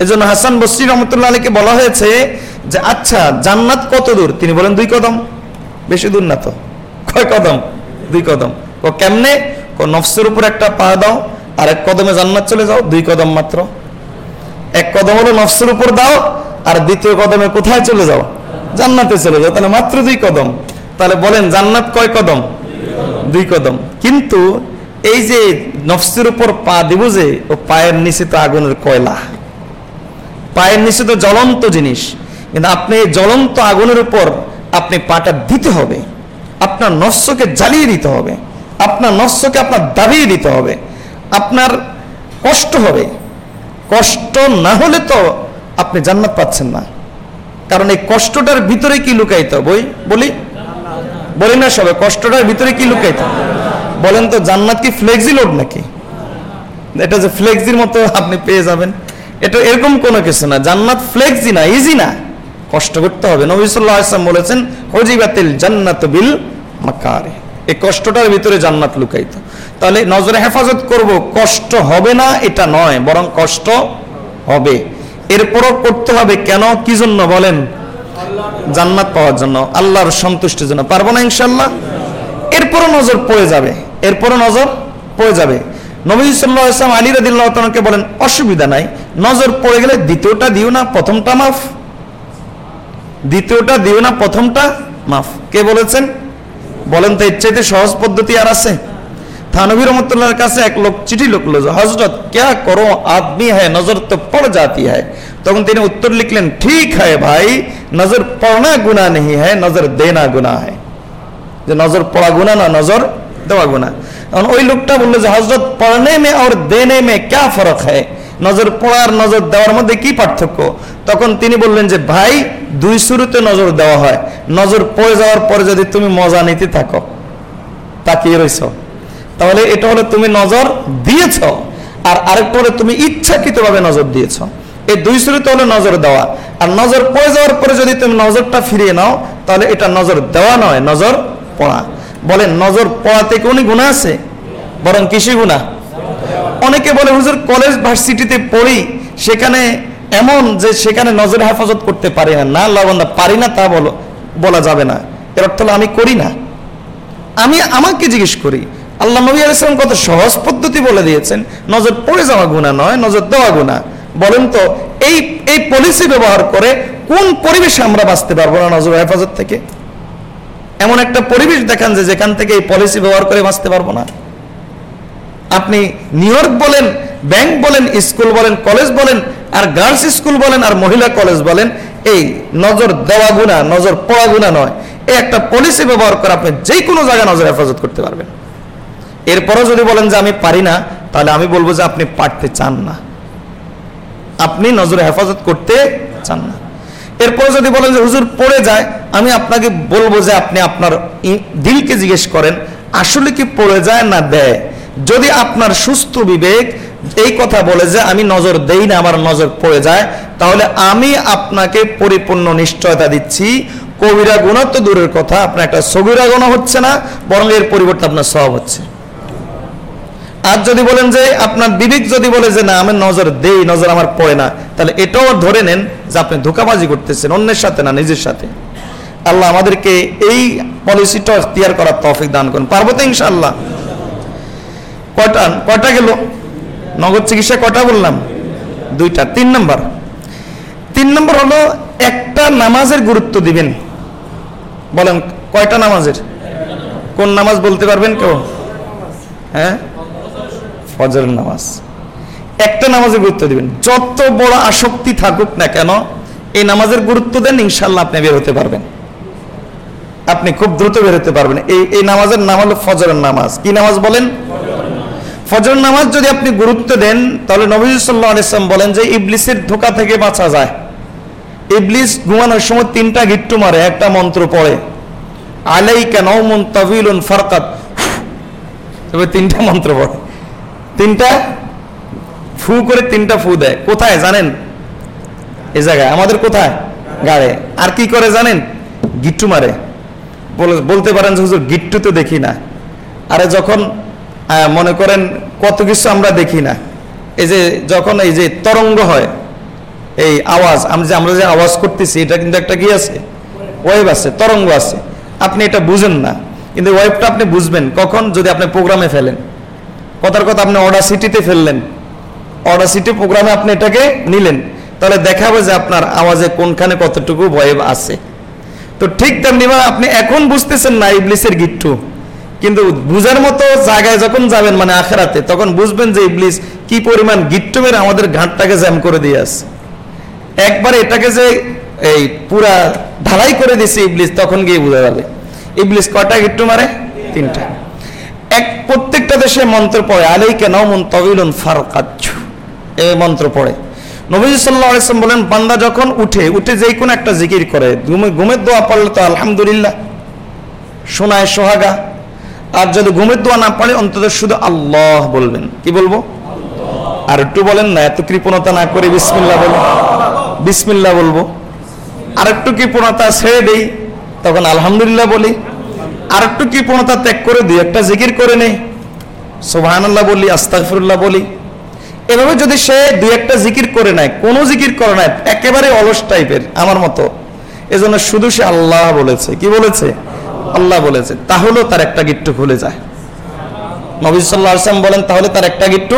এজন্য হাসান বসরি রহমতুল্লাহ আলীকে বলা হয়েছে যে আচ্ছা জান্নাত কত দূর? তিনি বলেন দুই কদম। বেশি দূর না তো। কয় কদম? দুই কদম। ও কেমনে? ও নফসের উপর একটা পা দাও, আর এক কদমে জান্নাত চলে যাও, দুই কদম মাত্র। এক কদম হলো নফসের উপর দাও, আর দ্বিতীয় কদমে কোথায় চলে যাও? জান্নাতে চলে যাও। তাহলে মাত্র দুই কদম। তাহলে বলেন, জান্নাত কয় কদম? দুই কদম। কিন্তু এই যে নফসের উপর পা দিব যে, ও পায়ের নিচে তো আগুনের কয়লা। পায়ের নিচে তো জ্বলন্ত জিনিস, কিন্তু আপনি এই জ্বলন্ত আগুনের উপর আপনি পাটা দিতে হবে। আপনার নস্যকে জ্বালিয়ে দিতে হবে। আপনার নস্যকে আপনার দাবিয়ে দিতে হবে। আপনার কষ্ট হবে। কষ্ট না হলে তো আপনি জান্নাত পাচ্ছেন না। কারণ এই কষ্টটার ভিতরে কি লুকাইত বই, বলি? বলি না সবে, কষ্টটার ভিতরে কি লুকাইত বলেন তো, জান্নাত কি ফ্লেক্সি লোড নাকি? এটা যে ফ্লেক্সির মতো আপনি পেয়ে যাবেন। এটা এরকম কোনো কিছু না। জান্নাত ফ্লেক্সি না ইজি না। কষ্ট করতে হবে। নবী সাল্লাল্লাহু আলাইহি ওয়াসাল্লাম বলেছেন, হজিবাতিল জান্নাত বিল মাকারে। এই কষ্টটার ভিতরে জান্নাত লুকাইত তাহলে নজরে হেফাজত করব, কষ্ট হবে না, এটা নয়, বরং কষ্ট হবে। এরপরও করতে হবে কেন? কি জন্য বলেন? জান্নাত পাওয়ার জন্য, আল্লাহর সন্তুষ্টির জন্য। পারব না ইনশাল্লাহ এরপরও নজর পড়ে যাবে। এরপরও নজর পড়ে যাবে। নবী আলী রদিল্লাহ বলেন, অসুবিধা নাই। নজর পড়ে গেলে দ্বিতীয়টা দিও না, প্রথমটা মাফ। দ্বিতীয়টা দিও না, প্রথমটা মাফ। কে বলেছেন? বলেন তো সহজ পদ্ধতি আর আছে? রহমতুল্লাহর কাছে এক লোক, চিঠি হজরত ক্যা করো? আদমি হ্যায়, নজর তো পড় জাতি হ্যায়। তখন তিনি উত্তর লিখলেন, ঠিক হ্যায় ভাই, নজর পড়না গুণা নেই হ্যায়, নজর দেনা গুণা হ্যায়। যে, নজর পড়া গুণা না, নজর দেওয়া গুণা এখন ওই লোকটা বলল যে হজরত পড়নে মে আর দেনে মে ক্যা ফরক है নজর পড়ার নজর দেওয়ার মধ্যে কি পার্থক্য? তখন তিনি বললেন যে, ভাই, দুই শুরুতে নজর দেওয়া হয়। নজর পড়ে যাওয়ার পরে যদি তুমি মজা নিতে থাকো, তাকিয়ে রইছ। তাহলে এটা হলো তুমি নজর দিয়েছ আর আরেকটা হলো তুমি ইচ্ছাকৃতভাবে নজর দিয়েছ। এই দুই শুরুতে হলো নজর দেওয়া। আর নজর পড়ে যাওয়ার পরে যদি তুমি নজরটা ফিরিয়ে নাও, তাহলে এটা নজর দেওয়া নয়, নজর পড়া। বলেন, নজর পড়াতে কোন গুণা আছে, বরং কিসে গুণা অনেকে বলে, হুজুর কলেজ ভার্সিটিতে পড়ি, সেখানে এমন যে সেখানে নজর হেফাজত করতে পারি না। না লবন্দা পারি না তা বলো, বলা যাবে না। এর অর্থ হলো, আমি করি না। আমি আমাকে জিজ্ঞেস করি, আল্লাহ নবী আলাইসালাম কত সহজ পদ্ধতি বলে দিয়েছেন? নজর পড়ে যাওয়া গুণা নয়, নজর দেওয়া গুণা বলেন তো, এই এই পলিসি ব্যবহার করে কোন পরিবেশে আমরা বাঁচতে পারব না নজর হেফাজত থেকে? এমন একটা পরিবেশ দেখান যে যেখান থেকে এই পলিসি ব্যবহার করে বাঁচতে পারব না। আপনি নিউ ইয়র্ক বলেন ব্যাংক বলেন স্কুল বলেন কলেজ বলেন, আর গার্লস স্কুল বলেন, আর মহিলা কলেজ বলেন, এই নজর দেওয়া গুণা, নজর পড়া গুণা নয়। এই একটা পলিসি ব্যবহার করে আপনি যে কোনো জায়গায় নজর হেফাজত করতে পারবেন। এরপরও যদি বলেন যে আমি পারি না, তাহলে আমি বলব যে আপনি পারতে চান না। আপনি নজরে হেফাজত করতে চান না। এরপর যদি বলেন যে, হুজুর, পড়ে যায়। আমি আপনাকে বলব যে, আপনি আপনার দিলকে জিজ্ঞেস করেন, আসলে কি পড়ে যায় না দেয়? যদি আপনার সুস্থ বিবেক এই কথা বলে যে, আমি নজর দেই না, আমার নজর পড়ে যায়, তাহলে আমি আপনাকে পরিপূর্ণ নিশ্চয়তা দিচ্ছি। কবিরা গুণা তো দূরের কথা, আপনার একটা সবিরা গুণা হচ্ছে না, বরং এর পরিবর্তে আপনার সব হচ্ছে। আর যদি বলেন যে আপনার বিবেক যদি বলে যে না আমি নজর দেই, নজর আমার পড়ে না, তাহলে এটাও ধরে নেন যে আপনি ধোকাবাজি করতেছেন, অন্যের সাথে না, নিজের সাথে। আল্লাহ আমাদেরকে এই পলিসিটা ক্লিয়ার করার তৌফিক দান করুন। পারব তো ইনশাআল্লাহ। কয়টা কয়টা গেল? নগদ চিকিৎসা কয়টা বললাম? দুইটা, তিন নম্বর। তিন নম্বর হলো, একটা নামাজের গুরুত্ব দিবেন। বলেন, কয়টা নামাজের? কোন নামাজ বলতে পারবেন কেউ? হ্যাঁ? ফজরের নামাজ। একটা নামাজের গুরুত্ব দিবেন। যত বড় আসক্তি থাকুক না কেন, এই নামাজের গুরুত্ব দেন ইনশাল্লাহ আপনি বের হতে পারবেন। আপনি খুব দ্রুত বের হতে পারবেন। এই এই নামাজের নাম হলো ফজরের নামাজ। কি নামাজ বলেন? ফজর নামাজ যদি আপনি গুরুত্ব দেন, তাহলে নবী সাল্লাহ আলিয়াল্লাম বলেন যে, ইবলিসের ধোকা থেকে বাঁচা যায়। ইবলিস ঘুমানোর সময় তিনটা গিট্টু মারে, একটা মন্ত্র পড়ে। আলাইকা নৌমুন তাবিলুন ফারকাত। তবে তিনটা মন্ত্র পড়ে। তিনটা ফু করে তিনটা ফু দেয়। কোথায় জানেন? এ জায়গায়। আমাদের কোথায়? গাড়ে। আর কি করে জানেন? গিট্টু মারে। বলে- বলতে পারেন যে, হুজুর, গিট্টু তো দেখি না। আরে যখন মনে করেন কত কিছু আমরা দেখি না। এই যে, যখন এই যে তরঙ্গ হয়, এই আওয়াজ আমরা যে আমরা যে আওয়াজ করতেছি, এটা কিন্তু একটা কি আছে? ওয়েভ আছে, তরঙ্গ আছে। আপনি এটা বুঝেন না। কিন্তু ওয়েভটা আপনি বুঝবেন। কখন? যদি আপনি প্রোগ্রামে ফেলেন। কথার কথা আপনি অর্ডার সিটিতে ফেললেন। অর্ডার সিটি প্রোগ্রামে আপনি এটাকে নিলেন। তাহলে দেখাবে যে আপনার আওয়াজে কোনখানে কতটুকু ওয়েভ আছে। তো ঠিক তেমনি ভাবে আপনি এখন বুঝতেছেন না ইবলিসের গিট্টু। কিন্তু বুঝার মতো জায়গায় যখন যাবেন মানে আখেরাতে, তখন বুঝবেন যে ইবলিস কি পরিমাণ গিট্টু মেরে আমাদের ঘাটটাকে জ্যাম করে দিয়ে আসছে একবার এটাকে যে এই পুরা ঢালাই করে দিছে ইবলিস, তখন গিয়ে বোঝা যাবে। ইবলিস কয়টা গিট্টু মারে? তিনটা। এক প্রত্যেকটা দেশে মন্ত্র পড়ে আলাইকে নমন তবিলুন ফারকাচ্ছু এই মন্ত্র পড়ে। নবী সাল্লাহ আলাইসলাম বলেন বান্দা যখন উঠে উঠে যেই কোনো একটা জিকির করে ঘুমে ঘুমের দোয়া পড়লে তো আলহামদুলিল্লাহ শোনায় সোহাগা। আর যদি ঘুমের দোয়া না পড়ে অন্তত শুধু আল্লাহ বলবেন। কি বলব? আর একটু বলেন না এত কৃপণতা না করে বিসমিল্লা বলব বিসমিল্লাহ বলব। আর একটু কৃপণতা ছেড়ে দেই তখন আলহামদুলিল্লাহ বলি। আর একটু কৃপণতা ত্যাগ করে দুই একটা জিকির করে নেই। সোহানাল্লাহ বলি, আস্তাগফিরুল্লাহ বলি। এভাবে যদি সে দুই একটা জিকির করে নেয়, কোনো জিকির করে নেয়, একেবারে অলস টাইপের আমার মতো, এজন্য শুধু সে আল্লাহ বলেছে। কি বলেছে? আল্লাহ বলেছে। তাহলেও তার একটা গিট্টু খুলে যায়। নবী সাল্লাহ বলেন, তাহলে তার একটা গিট্টু।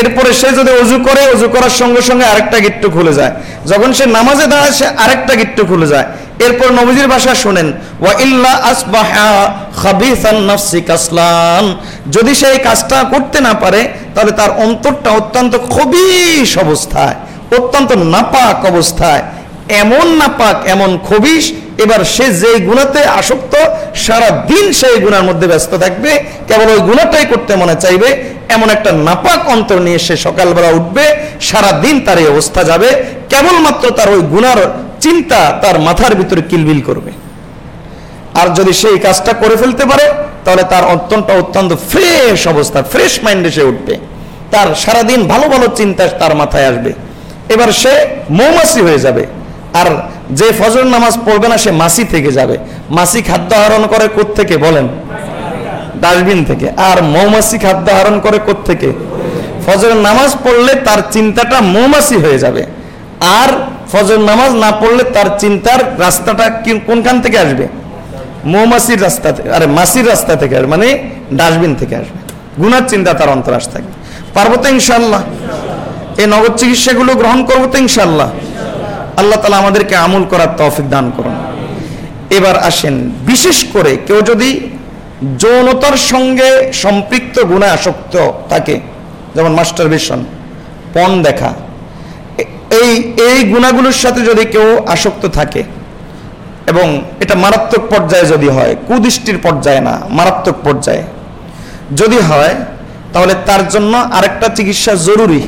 এরপরে সে যদি অজু করে, অজু করার সঙ্গে সঙ্গে আরেকটা গিট্টু খুলে যায়। যখন সে নামাজে দাঁড়ায়, সে আরেকটা গিট্টু খুলে যায়। এরপর নবীজির ভাষা শুনেন যদি সে এই কাজটা করতে না পারে, তাহলে তার অন্তরটা অত্যন্ত খবিস অবস্থায়, অত্যন্ত নাপাক অবস্থায়। এমন নাপাক, এমন খবিস এবার সে যেই গুণাতে আসক্ত সারা দিন সেই গুণার মধ্যে ব্যস্ত থাকবে। কেবল ওই গুণাটাই করতে মনে চাইবে। এমন একটা নাপাক অন্তর নিয়ে সে সকালবেলা উঠবে সারা দিন তার এই অবস্থা যাবে। কেবলমাত্র তার ওই গুণার চিন্তা তার মাথার ভিতরে কিলবিল করবে। আর যদি সেই কাজটা করে ফেলতে পারে, তাহলে তার অত্যন্ত অত্যন্ত ফ্রেশ অবস্থা ফ্রেশ মাইন্ডে সে উঠবে। তার সারাদিন ভালো ভালো চিন্তা তার মাথায় আসবে। এবার সে মৌমাছি হয়ে যাবে। আর যে ফজর নামাজ পড়বে না, সে মাসি থেকে যাবে। মাসি খাদ্য আহরণ করে থেকে বলেন? ডাস্টবিন থেকে। আর মৌমাছি খাদ্য আহরণ করে থেকে ফজর নামাজ পড়লে তার চিন্তাটা মৌমাছি হয়ে যাবে। আর ফজর নামাজ না পড়লে তার চিন্তার রাস্তাটা কোনখান থেকে আসবে? মৌমাছির রাস্তা থেকে আরে মাসির রাস্তা থেকে আসবে মানে ডাস্টবিন থেকে আসবে। গুনার চিন্তা তার অন্তর আস থাকবে পারব তো ইনশাল্লাহ এই নগদ চিকিৎসাগুলো গ্রহণ করব তো ইনশাল্লাহ আল্লাহ তালা আমাদেরকে আমল করার তৌফিক দান করুন। এবার আসেন, বিশেষ করে কেউ যদি যৌনতার সঙ্গে সম্পৃক্ত গুণে আসক্ত থাকে, যেমন মাস্টারবেশন পণ দেখা এই এই গুণাগুলোর সাথে যদি কেউ আসক্ত থাকে, এবং এটা মারাত্মক পর্যায়ে যদি হয়, কুদৃষ্টির পর্যায়ে না, মারাত্মক পর্যায়ে যদি হয়, তাহলে তার জন্য আরেকটা চিকিৎসা জরুরি।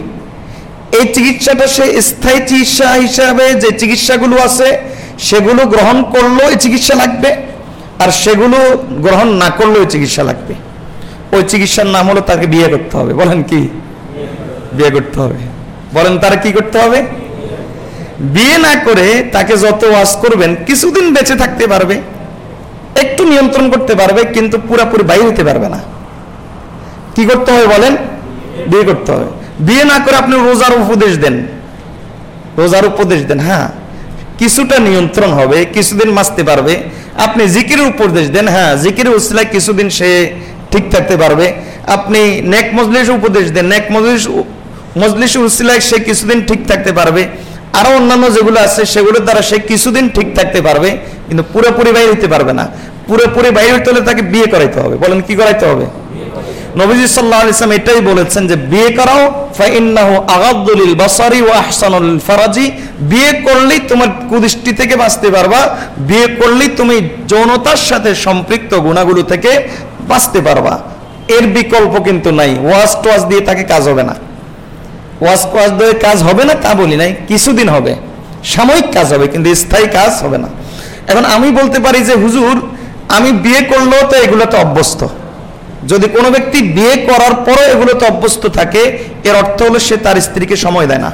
এই চিকিৎসাটা সে স্থায়ী চিকিৎসা হিসাবে যে চিকিৎসাগুলো আছে, সেগুলো গ্রহণ করলেও এই চিকিৎসা লাগবে, আর সেগুলো গ্রহণ না করলেও চিকিৎসা লাগবে। ওই চিকিৎসার নাম হলো তাকে বিয়ে করতে হবে। বলেন কি? বিয়ে করতে হবে। বলেন তার কি করতে হবে? বিয়ে না করে তাকে যত ওয়াজ করবেন, কিছুদিন বেঁচে থাকতে পারবে, একটু নিয়ন্ত্রণ করতে পারবে, কিন্তু পুরাপুরি বাইরে হতে পারবে না। কি করতে হবে বলেন? বিয়ে করতে হবে। বিয়ে না করে আপনি রোজার উপদেশ দেন। রোজার উপদেশ দেন হ্যাঁ। কিছুটা নিয়ন্ত্রণ হবে, কিছুদিন মাসতে পারবে। আপনি জিকিরের উপদেশ দেন হ্যাঁ। জিকির উসিলায় কিছুদিন সে ঠিক থাকতে পারবে। আপনি নেক মজলিস উপদেশ দেন, নেক মজলিস মজলিস উসিলায় সে কিছুদিন ঠিক থাকতে পারবে। আরও অন্যান্য যেগুলো আছে, সেগুলোর দ্বারা সে কিছুদিন ঠিক থাকতে পারবে, কিন্তু পুরোপুরি বাইরে হতে পারবে না। পুরোপুরি বাইরে হতে হলে তাকে বিয়ে করাইতে হবে। বলেন, কি করাইতে হবে? নবীজি সাল্লাহ ইসলাম এটাই বলেছেন যে, বিয়ে করাও, ফাইন্নাহু আগাদ্দুলিল বাসারি ও আহসানুল ফারাজি। বিয়ে করলেই তোমার কুদৃষ্টি থেকে বাঁচতে পারবা, বিয়ে করলেই তুমি যৌনতার সাথে সম্পৃক্ত গুণাগুলো থেকে বাঁচতে পারবা। এর বিকল্প কিন্তু নাই। ওয়াজ টোয়াজ দিয়ে তাকে কাজ হবে না। ওয়াজ কাজ হবে না তা বলি নাই, কিছুদিন হবে। সাময়িক কাজ হবে, কিন্তু স্থায়ী কাজ হবে না। এখন আমি বলতে পারি যে, হুজুর, আমি বিয়ে করলেও তো এগুলোতে অভ্যস্ত। যদি কোনো ব্যক্তি বিয়ে করার পরও এগুলোতে অভ্যস্ত থাকে, এর অর্থ হলো সে তার স্ত্রীকে সময় দেয় না।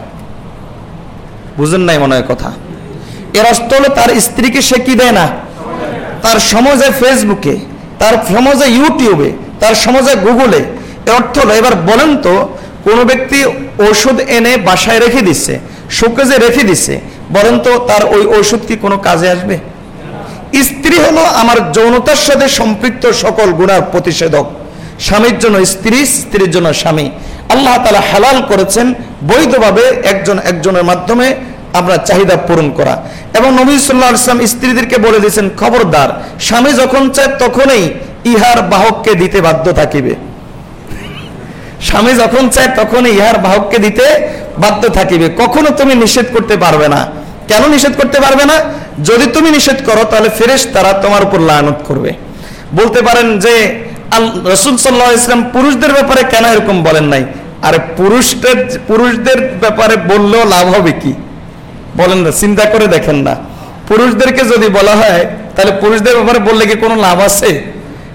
বুঝেন নাই মনে হয় কথা? এর অর্থ হলো তার স্ত্রীকে সে কি দেয় না? তার যায় ফেসবুকে তার যায় ইউটিউবে তার যায় গুগলে এর অর্থ হলো, এবার বলেন তো কোনো ব্যক্তি ওষুধ এনে বাসায় রেখে দিচ্ছে শোকেজে রেখে দিচ্ছে বলেন তো তার ওই ওষুধ কি কোনো কাজে আসবে? স্ত্রী হলো আমার যৌনতার সাথে সম্পৃক্ত সকল গুণার প্রতিষেধক। স্বামীর জন্য স্ত্রী, স্ত্রীর জন্য স্বামী। আল্লাহ তালা হালাল করেছেন বৈধভাবে একজন একজনের মাধ্যমে আমরা চাহিদা পূরণ করা। এবং নবী সাল্লাহ ইসলাম স্ত্রীদেরকে বলে দিয়েছেন, খবরদার, স্বামী যখন চায় তখনই ইহার বাহককে দিতে বাধ্য থাকিবে। স্বামী যখন চায় তখন ইহার বাহককে দিতে বাধ্য থাকিবে। কখনো তুমি নিষেধ করতে পারবে না। কেন নিষেধ করতে পারবে না? যদি তুমি নিষেধ করো, তাহলে ফেরেশ তারা তোমার উপর লায়নত করবে। বলতে পারেন যে রসুল সাল্লাহ ইসলাম পুরুষদের ব্যাপারে কেন এরকম বলেন নাই? আর পুরুষদের পুরুষদের ব্যাপারে বললেও লাভ হবে কি? বলেন না, চিন্তা করে দেখেন না। পুরুষদেরকে যদি বলা হয়, তাহলে পুরুষদের ব্যাপারে বললে কি কোনো লাভ আছে?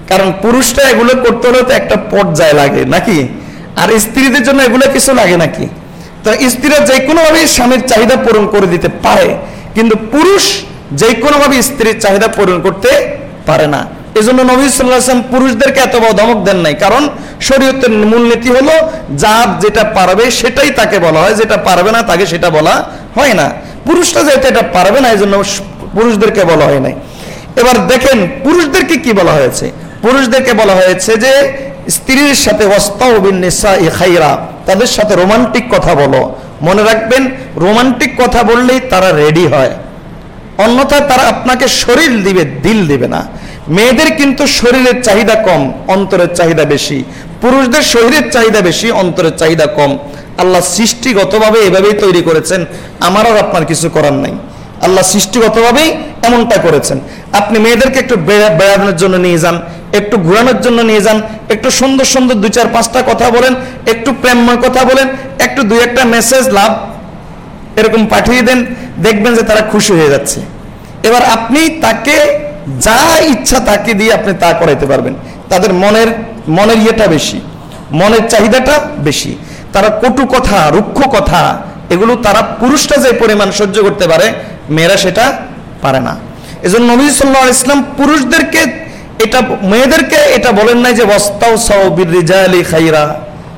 কারণ পুরুষরা এগুলো করতে হলে তো একটা পর্যায় লাগে, নাকি? আর স্ত্রীদের জন্য এগুলো কিছু লাগে নাকি? তো স্ত্রীরা যে কোনোভাবে স্বামীর চাহিদা পূরণ করে দিতে পারে, কিন্তু পুরুষ যে কোনোভাবে স্ত্রীর চাহিদা পূরণ করতে পারে না। এজন্য নবী সাল্লাহ আসলাম পুরুষদেরকে এত বড় ধমক দেন নাই, কারণ শরীয়তের মূলনীতি হলো যার যেটা পারবে সেটাই তাকে বলা হয়, যেটা পারবে না তাকে সেটা বলা হয় না। পুরুষটা যেহেতু এটা পারবে না এই জন্য পুরুষদেরকে বলা হয় নাই। এবার দেখেন, পুরুষদেরকে কি বলা হয়েছে? পুরুষদেরকে বলা হয়েছে যে স্ত্রীর সাথে তাদের সাথে রোমান্টিক কথা বলো। মনে রাখবেন, রোমান্টিক কথা বললেই তারা রেডি হয়। অন্যথায় তারা আপনাকে শরীর দিবে, দিল দিবে না। মেয়েদের কিন্তু শরীরের চাহিদা কম, অন্তরের চাহিদা বেশি। পুরুষদের শরীরের চাহিদা বেশি, অন্তরের চাহিদা কম। আল্লাহ সৃষ্টিগতভাবে এভাবেই তৈরি করেছেন। আমার আর আপনার কিছু করার নাই। আল্লাহ সৃষ্টিগতভাবেই এমনটা করেছেন। আপনি মেয়েদেরকে একটু বেড়ানোর জন্য নিয়ে যান, একটু ঘোরানোর জন্য নিয়ে যান, একটু সুন্দর সুন্দর দুই চার পাঁচটা কথা বলেন, একটু প্রেমময় কথা বলেন, একটু দুই একটা মেসেজ লাভ এরকম পাঠিয়ে দেন, দেখবেন যে তারা খুশি হয়ে যাচ্ছে। এবার আপনি তাকে যা ইচ্ছা তাকে দিয়ে আপনি তা করাইতে পারবেন। তাদের মনের মনের ইয়েটা বেশি, মনের চাহিদাটা বেশি। তারা কটু কথা, রুক্ষ কথা এগুলো তারা পুরুষটা যে পরিমাণ সহ্য করতে পারে, মেয়েরা সেটা পারে না। এজন্য নবী সাল্লাহ ইসলাম পুরুষদেরকে এটা, মেয়েদেরকে এটা বলেন নাই যে ওয়াস্তাও সাও বিরিজালি খাইরা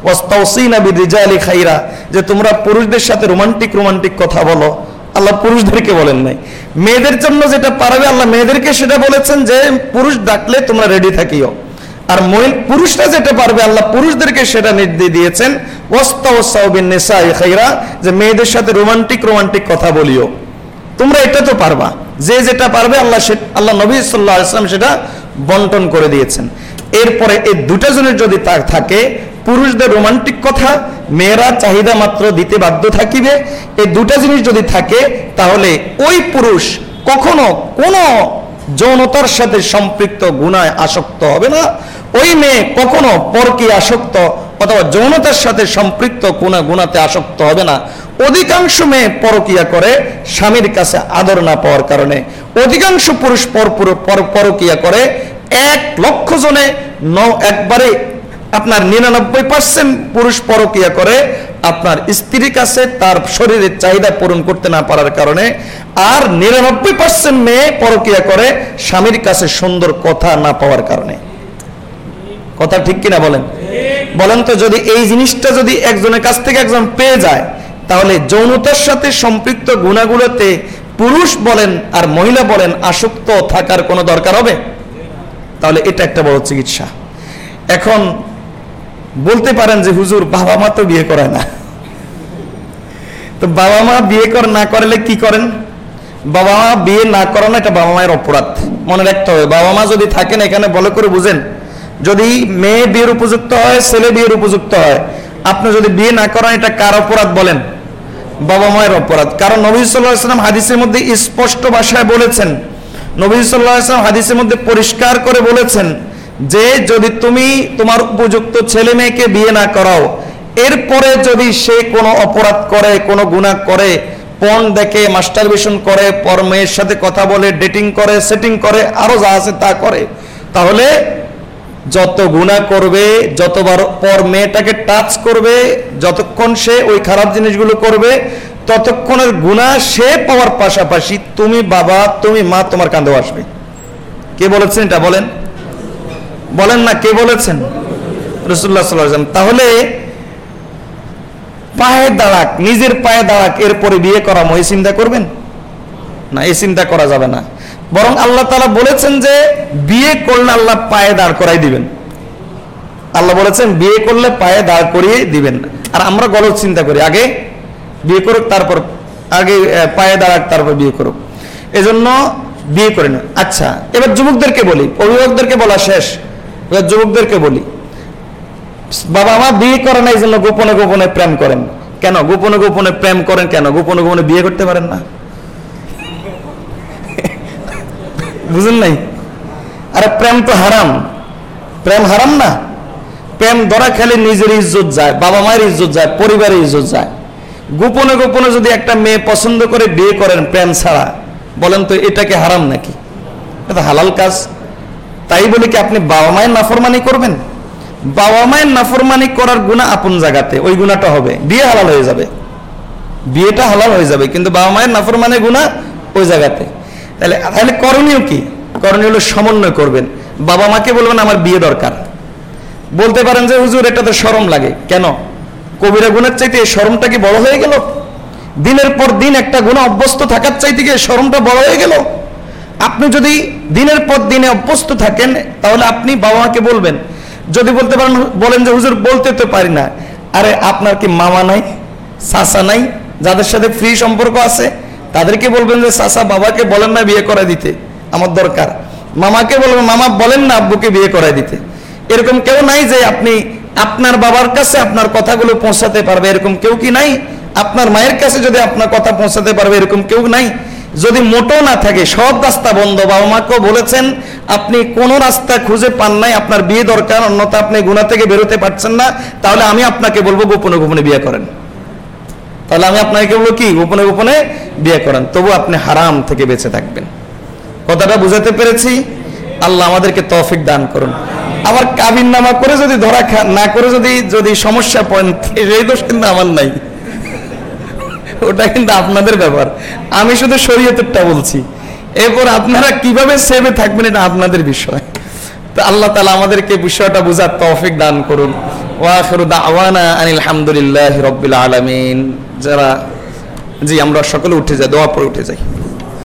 ওয়াস্তাও সিনা বিরিজালি খাইরা যে তোমরা পুরুষদের সাথে রোমান্টিক রোমান্টিক কথা বলো। আল্লাহ পুরুষদেরকে বলেন নাই। মেয়েদের জন্য যেটা পারবে, আল্লাহ মেয়েদেরকে সেটা বলেছেন যে, পুরুষ ডাকলে তোমরা রেডি থাকিও। আর মহিল পুরুষরা যেটা পারবে, আল্লাহ পুরুষদেরকে সেটা নির্দেশ দিয়েছেন যে মেয়েদের সাথে রোমান্টিক রোমান্টিক কথা বলিও। তোমরা এটা তো পারবা। যে যেটা পারবে, আল্লাহ আল্লাহ নবী সাল্লাহ ইসলাম সেটা বন্টন করে দিয়েছেন। এরপরে এই দুটা জনের যদি তার থাকে, পুরুষদের রোমান্টিক কথা, মেয়েরা চাহিদা মাত্র দিতে বাধ্য থাকিবে। এই দুটা জিনিস যদি থাকে, তাহলে ওই পুরুষ কখনো কোনো যৌনতার সাথে সম্পৃক্ত গুণায় আসক্ত হবে না। ওই মেয়ে কখনো পরকে আসক্ত অথবা যৌনতার সাথে সম্পৃক্ত কোনা গুণাতে আসক্ত হবে না। অধিকাংশ মেয়ে পরকিয়া করে, স্বামীর কাছে আদর না পাওয়ার কারণে। অধিকাংশ পুরুষ পর পরকিয়া করে, এক লক্ষ জনে ন একবারে আপনার নিরানব্বই পার্সেন্ট পুরুষ পরকিয়া করে, আপনার স্ত্রীর কাছে তার শরীরের চাহিদা পূরণ করতে না পারার কারণে। আর নিরানব্বই পার্সেন্ট মেয়ে পরকিয়া করে, স্বামীর কাছে সুন্দর কথা না পাওয়ার কারণে। কথা ঠিক কিনা বলেন? বলেন তো যদি এই জিনিসটা যদি একজনের কাছ থেকে একজন পেয়ে যায়, তাহলে যৌনতার সাথে সম্পৃক্ত গুণাগুলোতে পুরুষ বলেন আর মহিলা বলেন আসক্ত থাকার কোনো দরকার হবে? তাহলে এটা একটা বড় চিকিৎসা। এখন বলতে পারেন যে হুজুর বাবা মা তো বিয়ে করে না। তো বাবা মা বিয়ে কর না করলে কি করেন? বাবা মা বিয়ে না করানো এটা বাবা মায়ের অপরাধ। মনে রাখতে হবে, বাবা মা যদি থাকেন এখানে বলে করে বুঝেন যদি মেয়ে বিয়ের উপযুক্ত হয়, ছেলে বিয়ের উপযুক্ত হয়, আপনি যদি বিয়ে না করেন, এটা কার অপরাধ বলেন? বাবা মায়ের অপরাধ। কারণ নবী সাল্লাম হাদিসের মধ্যে স্পষ্ট ভাষায় বলেছেন, নবী সাল্লাম হাদিসের মধ্যে পরিষ্কার করে বলেছেন যে, যদি তুমি তোমার উপযুক্ত ছেলে মেয়েকে বিয়ে না করাও, এরপরে যদি সে কোনো অপরাধ করে, কোনো গুণা করে পণ দেখে মাস্টারবেশন করে, পর মেয়ের সাথে কথা বলে ডেটিং করে সেটিং করে, আরও যা আছে তা করে, তাহলে যত গুণা করবে, যতবার পর মেয়েটাকে টাচ করবে, যতক্ষণ সে ওই খারাপ জিনিসগুলো করবে, ততক্ষণের গুণা সে পাওয়ার পাশাপাশি তুমি বাবা, তুমি মা তোমার কাঁধে আসবে। কে বলেছেন এটা? বলেন। বলেন না, কে বলেছেন? রসুল্লাহ সাল্লাম তাহলে পায়ে দাঁড়াক, নিজের পায়ে দাঁড়াক, এরপরে বিয়ে করা এই চিন্তা করবেন? না, এই চিন্তা করা যাবে না। বরং আল্লাহ তালা বলেছেন যে, বিয়ে করলে আল্লাহ পায়ে দাঁড় করাই দিবেন। আল্লাহ বলেছেন, বিয়ে করলে পায়ে দাঁড় করিয়ে দিবেন। আর আমরা গলত চিন্তা করি, আগে বিয়ে করুক, তারপর, আগে পায়ে দাঁড়াক, তারপর বিয়ে করুক। এজন্য বিয়ে করে নেন। আচ্ছা এবার যুবকদেরকে বলি, অভিভাবকদেরকে বলা শেষ। এবার যুবকদেরকে বলি, বাবা মা বিয়ে করে না এই জন্য গোপনে গোপনে প্রেম করেন। কেন? গোপনে গোপনে প্রেম করেন কেন? গোপনে গোপনে বিয়ে করতে পারেন না? বুঝলেন নাই? আরে প্রেম তো হারাম। প্রেম হারাম না। প্রেম ধরা খেলে নিজের ইজ্জত যায়, বাবা মায়ের ইজ্জত যায়, পরিবারের ইজ্জত যায়। গোপনে গোপনে যদি একটা মেয়ে পছন্দ করে বিয়ে করেন প্রেম ছাড়া, বলেন তো এটাকে হারাম নাকি? এটা হালাল কাজ। তাই বলে কি আপনি বাবা মায়ের নাফরমানি করবেন? বাবা মায়ের নাফরমানি করার গুণা আপন জায়গাতে ওই গুণাটা হবে। বিয়ে হালাল হয়ে যাবে। বিয়েটা হালাল হয়ে যাবে, কিন্তু বাবা মায়ের নাফরমানি গুণা ওই জায়গাতে তাহলে তাহলে করণীয় কি? করণীয় হলো সমন্বয় করবেন। বাবা মাকে বলবেন, আমার বিয়ে দরকার। বলতে পারেন যে, হুজুর, এটা তো শরম লাগে। কেন? কবিরা গুণের চাইতে এই শরমটা কি বড় হয়ে গেল? দিনের পর দিন একটা গুণ অভ্যস্ত থাকার চাইতে এই শরমটা বড় হয়ে গেল? আপনি যদি দিনের পর দিনে অভ্যস্ত থাকেন, তাহলে আপনি বাবা মাকে বলবেন। যদি বলতে পারেন, বলেন যে, হুজুর, বলতে তো পারি না। আরে, আপনার কি মামা নাই সাসা নাই, যাদের সাথে ফ্রি সম্পর্ক আছে? তাদেরকে বলবেন যে সাসা বাবাকে বলেন না বিয়ে করে দিতে, আমার দরকার। মামাকে বলবেন, মামা, বলেন না আব্বুকে বিয়ে করাই দিতে। এরকম কেউ নাই যে, আপনি আপনার বাবার কাছে আপনার কথাগুলো পৌঁছাতে পারবে, এরকম কেউ কি নাই? আপনার মায়ের কাছে যদি আপনার কথা পৌঁছাতে পারবে, এরকম কেউ নাই? যদি মোটো না থাকে, সব রাস্তা বন্ধ। বাবা মাকেও বলেছেন, আপনি কোন রাস্তা খুঁজে পান নাই, আপনার বিয়ে দরকার, অন্যথা আপনি গুণা থেকে বেরোতে পারছেন না, তাহলে আমি আপনাকে বলব, গোপনে গোপনে বিয়ে করেন। তাহলে আমি আপনাকে বলব কি, গোপনে গোপনে বিয়ে করেন, তবু আপনি হারাম থেকে বেঁচে থাকবেন। কথাটা বুঝাতে পেরেছি? আল্লাহ আমাদেরকে তৌফিক দান করুন। আবার কাবিন নামা করে যদি ধরা না করে যদি যদি সমস্যা পড়েন সেই দোষ কিন্তু আমার নাই। ওটা কিন্তু আপনাদের ব্যাপার। আমি শুধু শরীয়তেরটা বলছি। এরপর আপনারা কীভাবে সেভে থাকবেন এটা আপনাদের বিষয়। তো আল্লাহ তালা আমাদেরকে বিষয়টা বুঝার তৌফিক দান করুন। আলহামদুলিল্লাহ দাওয়ানা আনিল আলামিন। যারা জি, আমরা সকলে উঠে যাই, দোয়া পরে উঠে যাই।